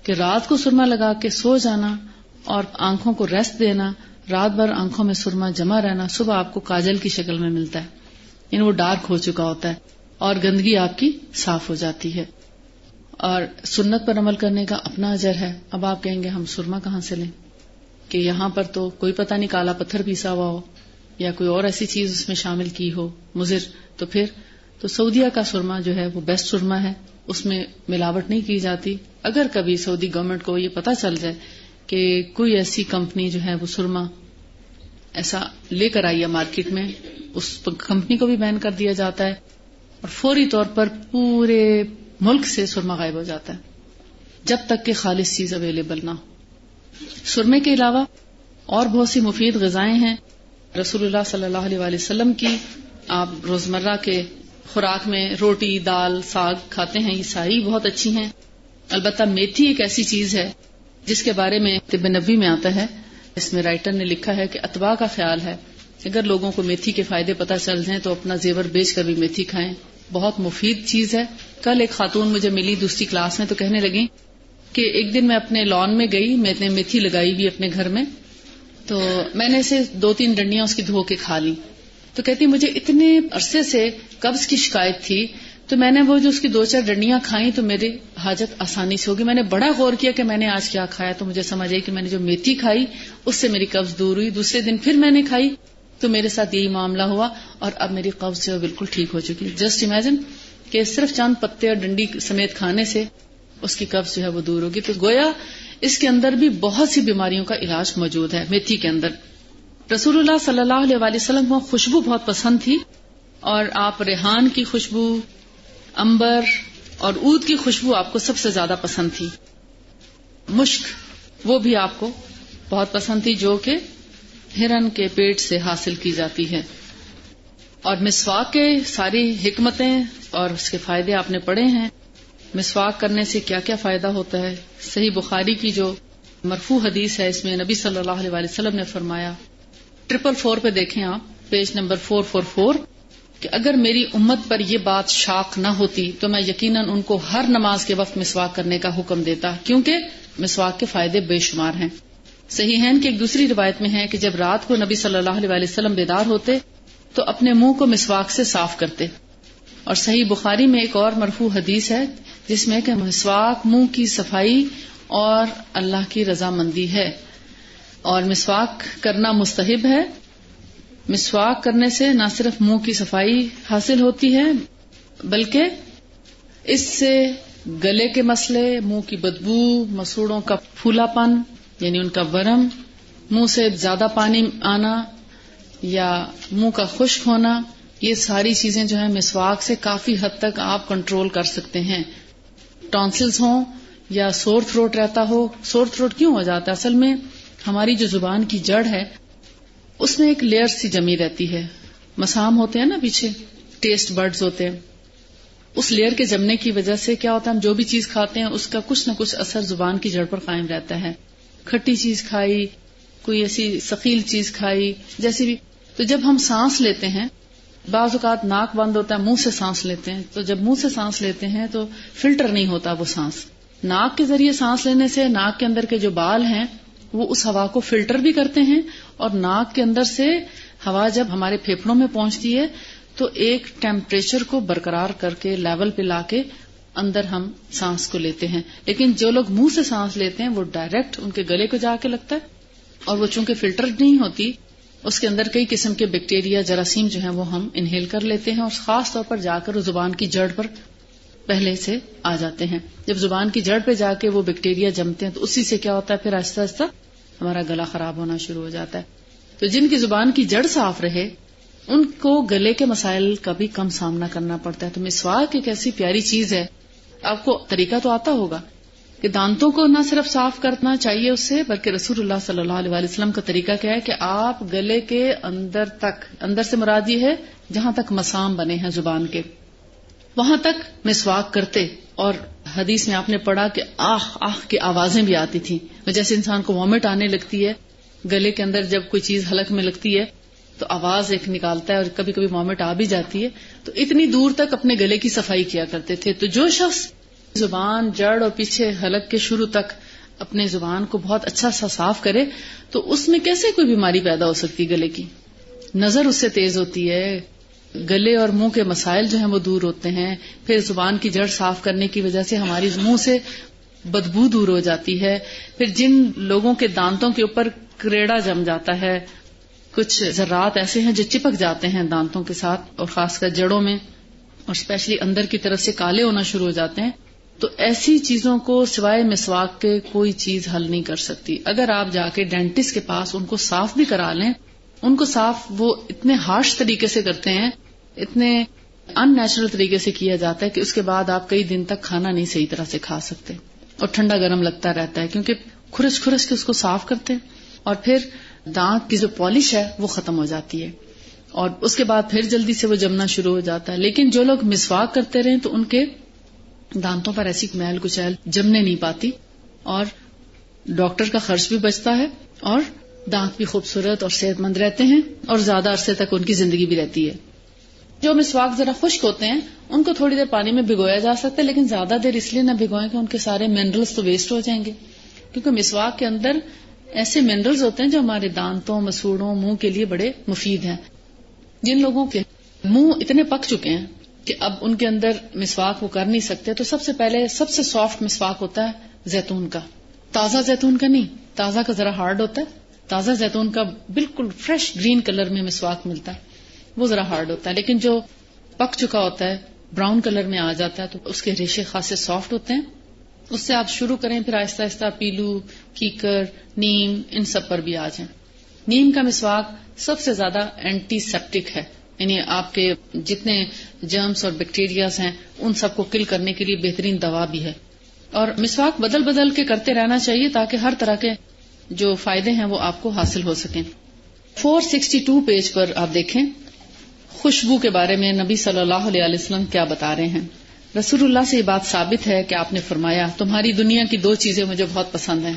کہ رات کو سرما لگا کے سو جانا اور آنکھوں کو ریسٹ دینا رات بھر آنکھوں میں سرما جمع رہنا صبح آپ کو کاجل کی شکل میں ملتا ہے۔ یعنی وہ ڈارک ہو چکا ہوتا ہے اور گندگی آپ کی صاف ہو جاتی ہے۔ اور سنت پر عمل کرنے کا اپنا اجر ہے۔ اب آپ کہیں گے ہم سرما کہاں سے لیں؟ کہ یہاں پر تو کوئی پتہ نہیں کالا پتھر پیسا ہوا ہو یا کوئی اور ایسی چیز اس میں شامل کی ہو۔ مضر تو پھر تو سعودیہ کا سرما جو ہے وہ بیسٹ سرما ہے۔ اس میں ملاوٹ نہیں کی جاتی۔ اگر کبھی سعودی گورنمنٹ کو یہ پتا چل جائے کہ کوئی ایسی کمپنی جو ہے وہ سرما ایسا لے کر آئی ہے مارکیٹ میں، اس کمپنی کو بھی بین کر دیا جاتا ہے اور فوری طور پر پورے ملک سے سرما غائب ہو جاتا ہے، جب تک کہ خالص چیز اویلیبل نہ ہو۔ سرمے کے علاوہ اور بہت سی مفید غذائیں ہیں۔ رسول اللہ صلی اللہ علیہ وسلم کی آپ روزمرہ کے خوراک میں روٹی، دال، ساگ کھاتے ہیں، یہ ساری بہت اچھی ہیں۔ البتہ میتھی ایک ایسی چیز ہے جس کے بارے میں طب نبی میں آتا ہے، اس میں رائٹر نے لکھا ہے کہ اتباع کا خیال ہے اگر لوگوں کو میتھی کے فائدے پتہ چل جائیں تو اپنا زیور بیچ کر بھی میتھی کھائیں۔ بہت مفید چیز ہے۔ کل ایک خاتون مجھے ملی دوسری کلاس میں تو کہنے لگی کہ ایک دن میں اپنے لان میں گئی، میں نے میتھی لگائی ہوئی اپنے گھر میں۔ تو میں نے اسے دو تین ڈنڈیاں اس کی دھو کے کھا لی تو کہتی مجھے اتنے عرصے سے قبض کی شکایت تھی تو میں نے وہ جو اس کی دو چار ڈنڈیاں کھائیں تو میری حاجت آسانی سے ہوگی۔ میں نے بڑا غور کیا کہ میں نے آج کیا کھایا تو مجھے سمجھ آئی کہ میں نے جو میتھی کھائی، اس سے میری قبض دور ہوئی۔ دوسرے دن پھر میں نے کھائی تو میرے ساتھ یہی معاملہ ہوا اور اب میری قبض جو بالکل ٹھیک ہو چکی۔ جسٹ امیجن کہ صرف چاند پتے اور ڈنڈی سمیت کھانے سے اس کی قبض جو ہے وہ دور ہوگی۔ تو گویا اس کے اندر بھی بہت سی بیماریوں کا علاج موجود ہے میتھی کے اندر۔ رسول اللہ صلی اللہ علیہ وسلم کو خوشبو بہت پسند تھی اور آپ ریحان کی خوشبو امبر اور اود کی خوشبو آپ کو سب سے زیادہ پسند تھی۔ مشک، وہ بھی آپ کو بہت پسند تھی جو کہ ہرن کے پیٹ سے حاصل کی جاتی ہے۔ اور مسواک کے ساری حکمتیں اور اس کے فائدے آپ نے پڑھے ہیں۔ مسواک کرنے سے کیا کیا فائدہ ہوتا ہے؟ صحیح بخاری کی جو مرفو حدیث ہے، اس میں نبی صلی اللہ علیہ وسلم نے فرمایا ٹریپل فور پہ دیکھیں آپ، page number four four four. کہ اگر میری امت پر یہ بات شاک نہ ہوتی تو میں یقیناً ان کو ہر نماز کے وقت مسواک کرنے کا حکم دیتا، کیونکہ مسواک کے فائدے بے شمار ہیں۔ صحیح ہے کہ ایک دوسری روایت میں ہے کہ جب رات کو نبی صلی اللہ علیہ وسلم بیدار ہوتے تو اپنے منہ کو مسواک سے صاف کرتے۔ اور صحیح بخاری میں ایک اور مرفو حدیث ہے، جس میں کہ مسواک منہ کی صفائی اور اللہ کی رضامندی ہے۔ اور مسواک کرنا مستحب ہے مسواک کرنے سے نہ صرف منہ کی صفائی حاصل ہوتی ہے، بلکہ اس سے گلے کے مسئلے، منہ کی بدبو، مسوڑوں کا پھولا پن یعنی ان کا ورم، منہ سے زیادہ پانی آنا یا منہ کا خشک ہونا، یہ ساری چیزیں جو ہیں مسواک سے کافی حد تک آپ کنٹرول کر سکتے ہیں۔ ٹانسلز ہوں یا سور تھروٹ رہتا ہو، سور تھروٹ کیوں ہو جاتا ہے؟ اصل میں ہماری جو زبان کی جڑ ہے اس میں ایک لیئر سی جمی رہتی ہے۔ مسام ہوتے ہیں نا پیچھے۔ ٹیسٹ برڈز ہوتے ہیں۔ اس لیئر کے جمنے کی وجہ سے کیا ہوتا ہے، ہم جو بھی چیز کھاتے ہیں، اس کا کچھ نہ کچھ اثر زبان کی جڑ پر قائم رہتا ہے۔ کھٹی چیز کھائی، کوئی ایسی سکیل چیز کھائی جیسی بھی۔ تو جب ہم سانس لیتے ہیں، بعض اوقات ناک بند ہوتا ہے، منہ سے سانس لیتے ہیں۔ تو جب منہ سے سانس لیتے ہیں، تو فلٹر نہیں ہوتا وہ سانس۔ ناک کے ذریعے سانس لینے سے ناک کے اندر کے جو بال ہیں، وہ اس ہوا کو فلٹر بھی کرتے ہیں اور ناک کے اندر سے ہوا جب ہمارے پھیپڑوں میں پہنچتی ہے، تو ایک ٹیمپریچر کو برقرار کر کے لیول پہ لا کے اندر ہم سانس کو لیتے ہیں۔ لیکن جو لوگ منہ سے سانس لیتے ہیں، وہ ڈائریکٹ ان کے گلے کو جا کے لگتا ہے اور وہ چونکہ فلٹر نہیں ہوتی، اس کے اندر کئی قسم کے بیکٹیریا جراثیم جو ہیں، وہ ہم انہیل کر لیتے ہیں اور خاص طور پر جا کر زبان کی جڑ پر پہلے سے آ جاتے ہیں۔ جب زبان کی جڑ پہ جا کے وہ بیکٹیریا جمتے ہیں، تو اسی سے کیا ہوتا ہے؟ پھر آہستہ آہستہ ہمارا گلا خراب ہونا شروع ہو جاتا ہے۔ تو جن کی زبان کی جڑ صاف رہے، ان کو گلے کے مسائل کا بھی کم سامنا کرنا پڑتا ہے۔ تو مسواک ایک ایسی پیاری چیز ہے۔ آپ کو طریقہ تو آتا ہوگا کہ دانتوں کو نہ صرف صاف کرنا چاہیے اس سے، بلکہ رسول اللہ صلی اللہ علیہ وسلم کا طریقہ کیا ہے کہ آپ گلے کے اندر تک، اندر سے مراد یہ ہے جہاں تک مسام بنے ہیں زبان کے، وہاں تک مسواک کرتے اور حدیث میں آپ نے پڑھا کہ آخ آخ کی آوازیں بھی آتی تھیں۔ جیسے انسان کو وامٹ آنے لگتی ہے، گلے کے اندر جب کوئی چیز حلق میں لگتی ہے، تو آواز ایک نکالتا ہے اور کبھی کبھی وامٹ آ بھی جاتی ہے۔ تو اتنی دور تک اپنے گلے کی صفائی کیا کرتے تھے۔ تو جو شخص زبان، جڑ اور پیچھے حلق کے شروع تک اپنے زبان کو بہت اچھا سا صاف کرے، تو اس میں کیسے کوئی بیماری پیدا ہو سکتی گلے کی؟ نظر اس سے تیز ہوتی ہے گلے اور منہ کے مسائل جو ہیں وہ دور ہوتے ہیں۔ پھر زبان کی جڑ صاف کرنے کی وجہ سے ہماری منہ سے بدبو دور ہو جاتی ہے۔ پھر جن لوگوں کے دانتوں کے اوپر کریڑا جم جاتا ہے، کچھ ذرات ایسے ہیں جو چپک جاتے ہیں دانتوں کے ساتھ اور خاص کر جڑوں میں، اور اسپیشلی اندر کی طرف سے کالے ہونا شروع ہو جاتے ہیں۔ تو ایسی چیزوں کو سوائے مسواک کے کوئی چیز حل نہیں کر سکتی۔ اگر آپ جا کے ڈینٹسٹ کے پاس ان کو صاف بھی کرا لیں ان کو صاف وہ اتنے ہارش طریقے سے کرتے ہیں، اتنے ان نیچرل طریقے سے کیا جاتا ہے کہ اس کے بعد آپ کئی دن تک کھانا نہیں صحیح طرح سے کھا سکتے اور ٹھنڈا گرم لگتا رہتا ہے کیونکہ خرش خرش کے اس کو صاف کرتے ہیں اور پھر دانت کی جو پالش ہے وہ ختم ہو جاتی ہے اور اس کے بعد پھر جلدی سے وہ جمنا شروع ہو جاتا ہے۔ لیکن جو لوگ مسواک کرتے رہے تو ان کے دانتوں پر ایسی میل کچیل جمنے نہیں پاتی اور ڈاکٹر کا خرچ بھی بچتا ہے اور دانت بھی خوبصورت اور صحت مند رہتے ہیں اور زیادہ عرصے تک ان کی زندگی بھی رہتی ہے۔ جو مسواک ذرا خشک ہوتے ہیں، ان کو تھوڑی دیر پانی میں بھگویا جا سکتا ہے، لیکن زیادہ دیر اس لیے نہ بھگوئیں کہ ان کے سارے منرلس تو ویسٹ ہو جائیں گے۔ کیونکہ مسواک کے اندر ایسے منرلز ہوتے ہیں جو ہمارے دانتوں، مسوڑوں، منہ کے لیے بڑے مفید ہیں۔ جن لوگوں کے منہ اتنے پک چکے ہیں کہ اب ان کے اندر مسواک وہ کر نہیں سکتے، تو سب سے پہلے سب سے سافٹ مسواک ہوتا ہے زیتون کا۔ تازہ زیتون کا نہیں، تازہ کا ذرا ہارڈ ہوتا ہے۔ تازہ زیتون کا بالکل فریش گرین کلر میں مسواک ملتا ہے۔ وہ ذرا ہارڈ ہوتا ہے، لیکن جو پک چکا ہوتا ہے براؤن کلر میں آ جاتا ہے، تو اس کے ریشے خاصے سافٹ ہوتے ہیں۔ اس سے آپ شروع کریں، پھر آہستہ آہستہ پیلو، کیکر، نیم، ان سب پر بھی آ جائیں۔ نیم کا مسواک سب سے زیادہ اینٹی سیپٹک ہے۔ یعنی آپ کے جتنے جرمس اور بیکٹیریاز ہیں، ان سب کو کل کرنے کے لیے بہترین دوا بھی ہے۔ اور مسواک بدل بدل کے کرتے رہنا چاہیے تاکہ ہر طرح کے جو فائدے ہیں وہ آپ کو حاصل ہو سکیں۔ فور سکسٹی ٹو پیج پر آپ دیکھیں۔ خوشبو کے بارے میں نبی صلی اللہ علیہ وسلم کیا بتا رہے ہیں۔ رسول اللہ سے یہ بات ثابت ہے کہ آپ نے فرمایا، تمہاری دنیا کی دو چیزیں مجھے بہت پسند ہیں۔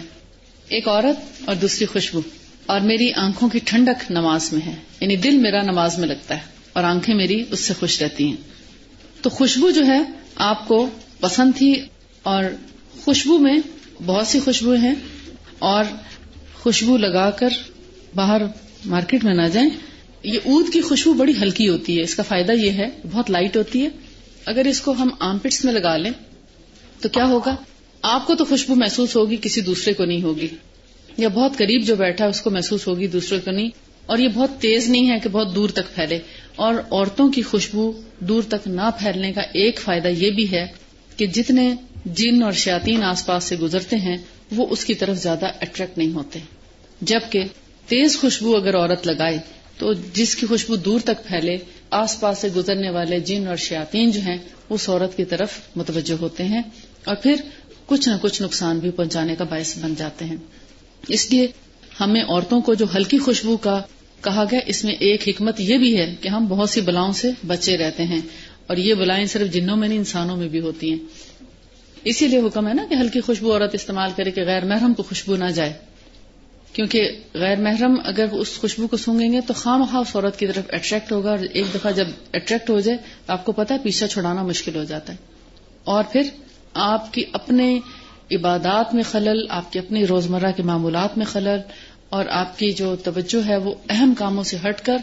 ایک عورت اور دوسری خوشبو۔ اور میری آنکھوں کی ٹھنڈک نماز میں ہے۔ یعنی دل میرا نماز میں لگتا ہے اور آنکھیں میری اس سے خوش رہتی ہیں۔ تو خوشبو جو ہے، آپ کو پسند تھی اور خوشبو میں بہت سی خوشبو ہیں اور خوشبو لگا کر باہر مارکیٹ میں نہ جائیں۔ یہ اود کی خوشبو بڑی ہلکی ہوتی ہے، اس کا فائدہ یہ ہے، بہت لائٹ ہوتی ہے۔ اگر اس کو ہم آم پٹس میں لگا لیں، تو کیا ہوگا؟ آپ کو تو خوشبو محسوس ہوگی، کسی دوسرے کو نہیں ہوگی۔ یا بہت قریب جو بیٹھا ہے، اس کو محسوس ہوگی دوسرے کو نہیں۔ اور یہ بہت تیز نہیں ہے کہ بہت دور تک پھیلے۔ اور عورتوں کی خوشبو دور تک نہ پھیلنے کا ایک فائدہ یہ بھی ہے کہ جتنے جن اور شیاطین آس پاس سے گزرتے ہیں، وہ اس کی طرف زیادہ اٹریکٹ نہیں ہوتے۔ جبکہ تیز خوشبو اگر عورت لگائے، تو جس کی خوشبو دور تک پھیلے، آس پاس سے گزرنے والے جن اور شیاطین جو ہیں، اس عورت کی طرف متوجہ ہوتے ہیں اور پھر کچھ نہ کچھ نقصان بھی پہنچانے کا باعث بن جاتے ہیں۔ اس لیے ہمیں عورتوں کو جو ہلکی خوشبو کا کہا گیا، اس میں ایک حکمت یہ بھی ہے کہ ہم بہت سی بلاؤں سے بچے رہتے ہیں۔ اور یہ بلائیں صرف جنوں میں نہیں، انسانوں میں بھی ہوتی ہیں۔ اسی لیے حکم ہے نا کہ ہلکی خوشبو عورت استعمال کرے کہ غیر محرم کو خوشبو نہ جائے۔ کیونکہ غیر محرم اگر اس خوشبو کو سونگیں گے تو خام خواہ اس عورت کی طرف اٹریکٹ ہوگا اور ایک دفعہ جب اٹریکٹ ہو جائے تو آپ کو پتا ہے پیچھا چھڑانا مشکل ہو جاتا ہے۔ اور پھر آپ کی اپنے عبادات میں خلل، آپ کے اپنے روزمرہ کے معمولات میں خلل اور آپ کی جو توجہ ہے وہ اہم کاموں سے ہٹ کر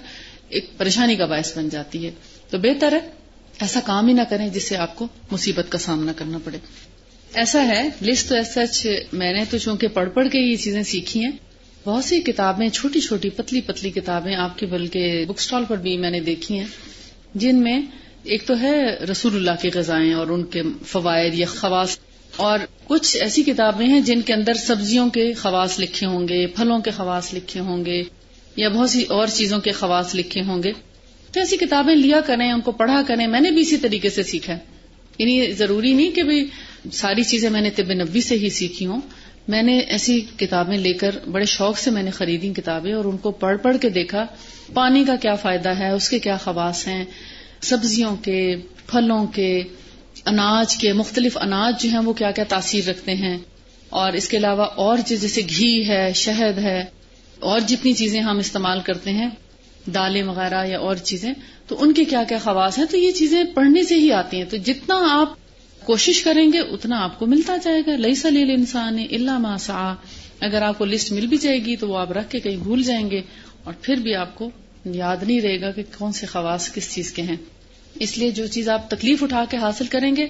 ایک پریشانی کا باعث بن جاتی ہے۔ تو بہتر ہے ایسا کام ہی نہ کریں جس سے آپ کو مصیبت کا سامنا کرنا پڑے۔ ایسا ہے لسٹ تو ایسا میں نے تو چونکہ پڑھ پڑھ کے یہ چیزیں سیکھی ہیں، بہت سی کتابیں، چھوٹی چھوٹی پتلی پتلی کتابیں آپ کی، بلکہ بک اسٹال پر بھی میں نے دیکھی ہیں، جن میں ایک تو ہے رسول اللہ کی غذائیں اور ان کے فوائد یا خواص، اور کچھ ایسی کتابیں ہیں جن کے اندر سبزیوں کے خواص لکھے ہوں گے، پھلوں کے خواص لکھے ہوں گے، یا بہت سی اور چیزوں کے خواص لکھے ہوں گے۔ تو ایسی کتابیں لیا کریں، ان کو پڑھا کریں، میں نے بھی اسی طریقے سے سیکھا یعنی ضروری نہیں کہ بھائی ساری چیزیں میں نے طب نبی سے ہی سیکھی ہوں۔ میں نے ایسی کتابیں لے کر بڑے شوق سے میں نے خریدی کتابیں اور ان کو پڑھ پڑھ کے دیکھا۔ پانی کا کیا فائدہ ہے؟ اس کے کیا خواص ہیں؟ سبزیوں کے، پھلوں کے، اناج کے، مختلف اناج جو ہیں وہ کیا کیا تاثیر رکھتے ہیں؟ اور اس کے علاوہ اور جیسے گھی ہے، شہد ہے، اور جتنی چیزیں ہم استعمال کرتے ہیں دالیں وغیرہ یا اور چیزیں، تو ان کے کیا کیا خواص ہیں؟ تو یہ چیزیں پڑھنے سے ہی آتی ہیں۔ تو جتنا آپ کوشش کریں گے، اتنا آپ کو ملتا جائے گا۔ لئی سلیل انسان اللہ ماسا اگر آپ کو لسٹ مل بھی جائے گی، تو وہ آپ رکھ کے کہیں بھول جائیں گے اور پھر بھی آپ کو یاد نہیں رہے گا کہ کون سے خواص کس چیز کے ہیں۔ اس لیے جو چیز آپ تکلیف اٹھا کے حاصل کریں گے،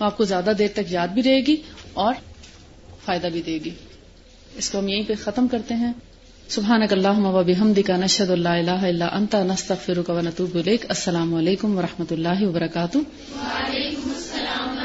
وہ آپ کو زیادہ دیر تک یاد بھی رہے گی اور فائدہ بھی دے گی۔ اس کو ہم یہیں پہ ختم کرتے ہیں۔ سبحانک اللہم و بحمدک نشہد اللہ الہ الا انتا نستغفرک و نتوب السلام علیکم و اللہ وبرکاتہ وعلیکم السلام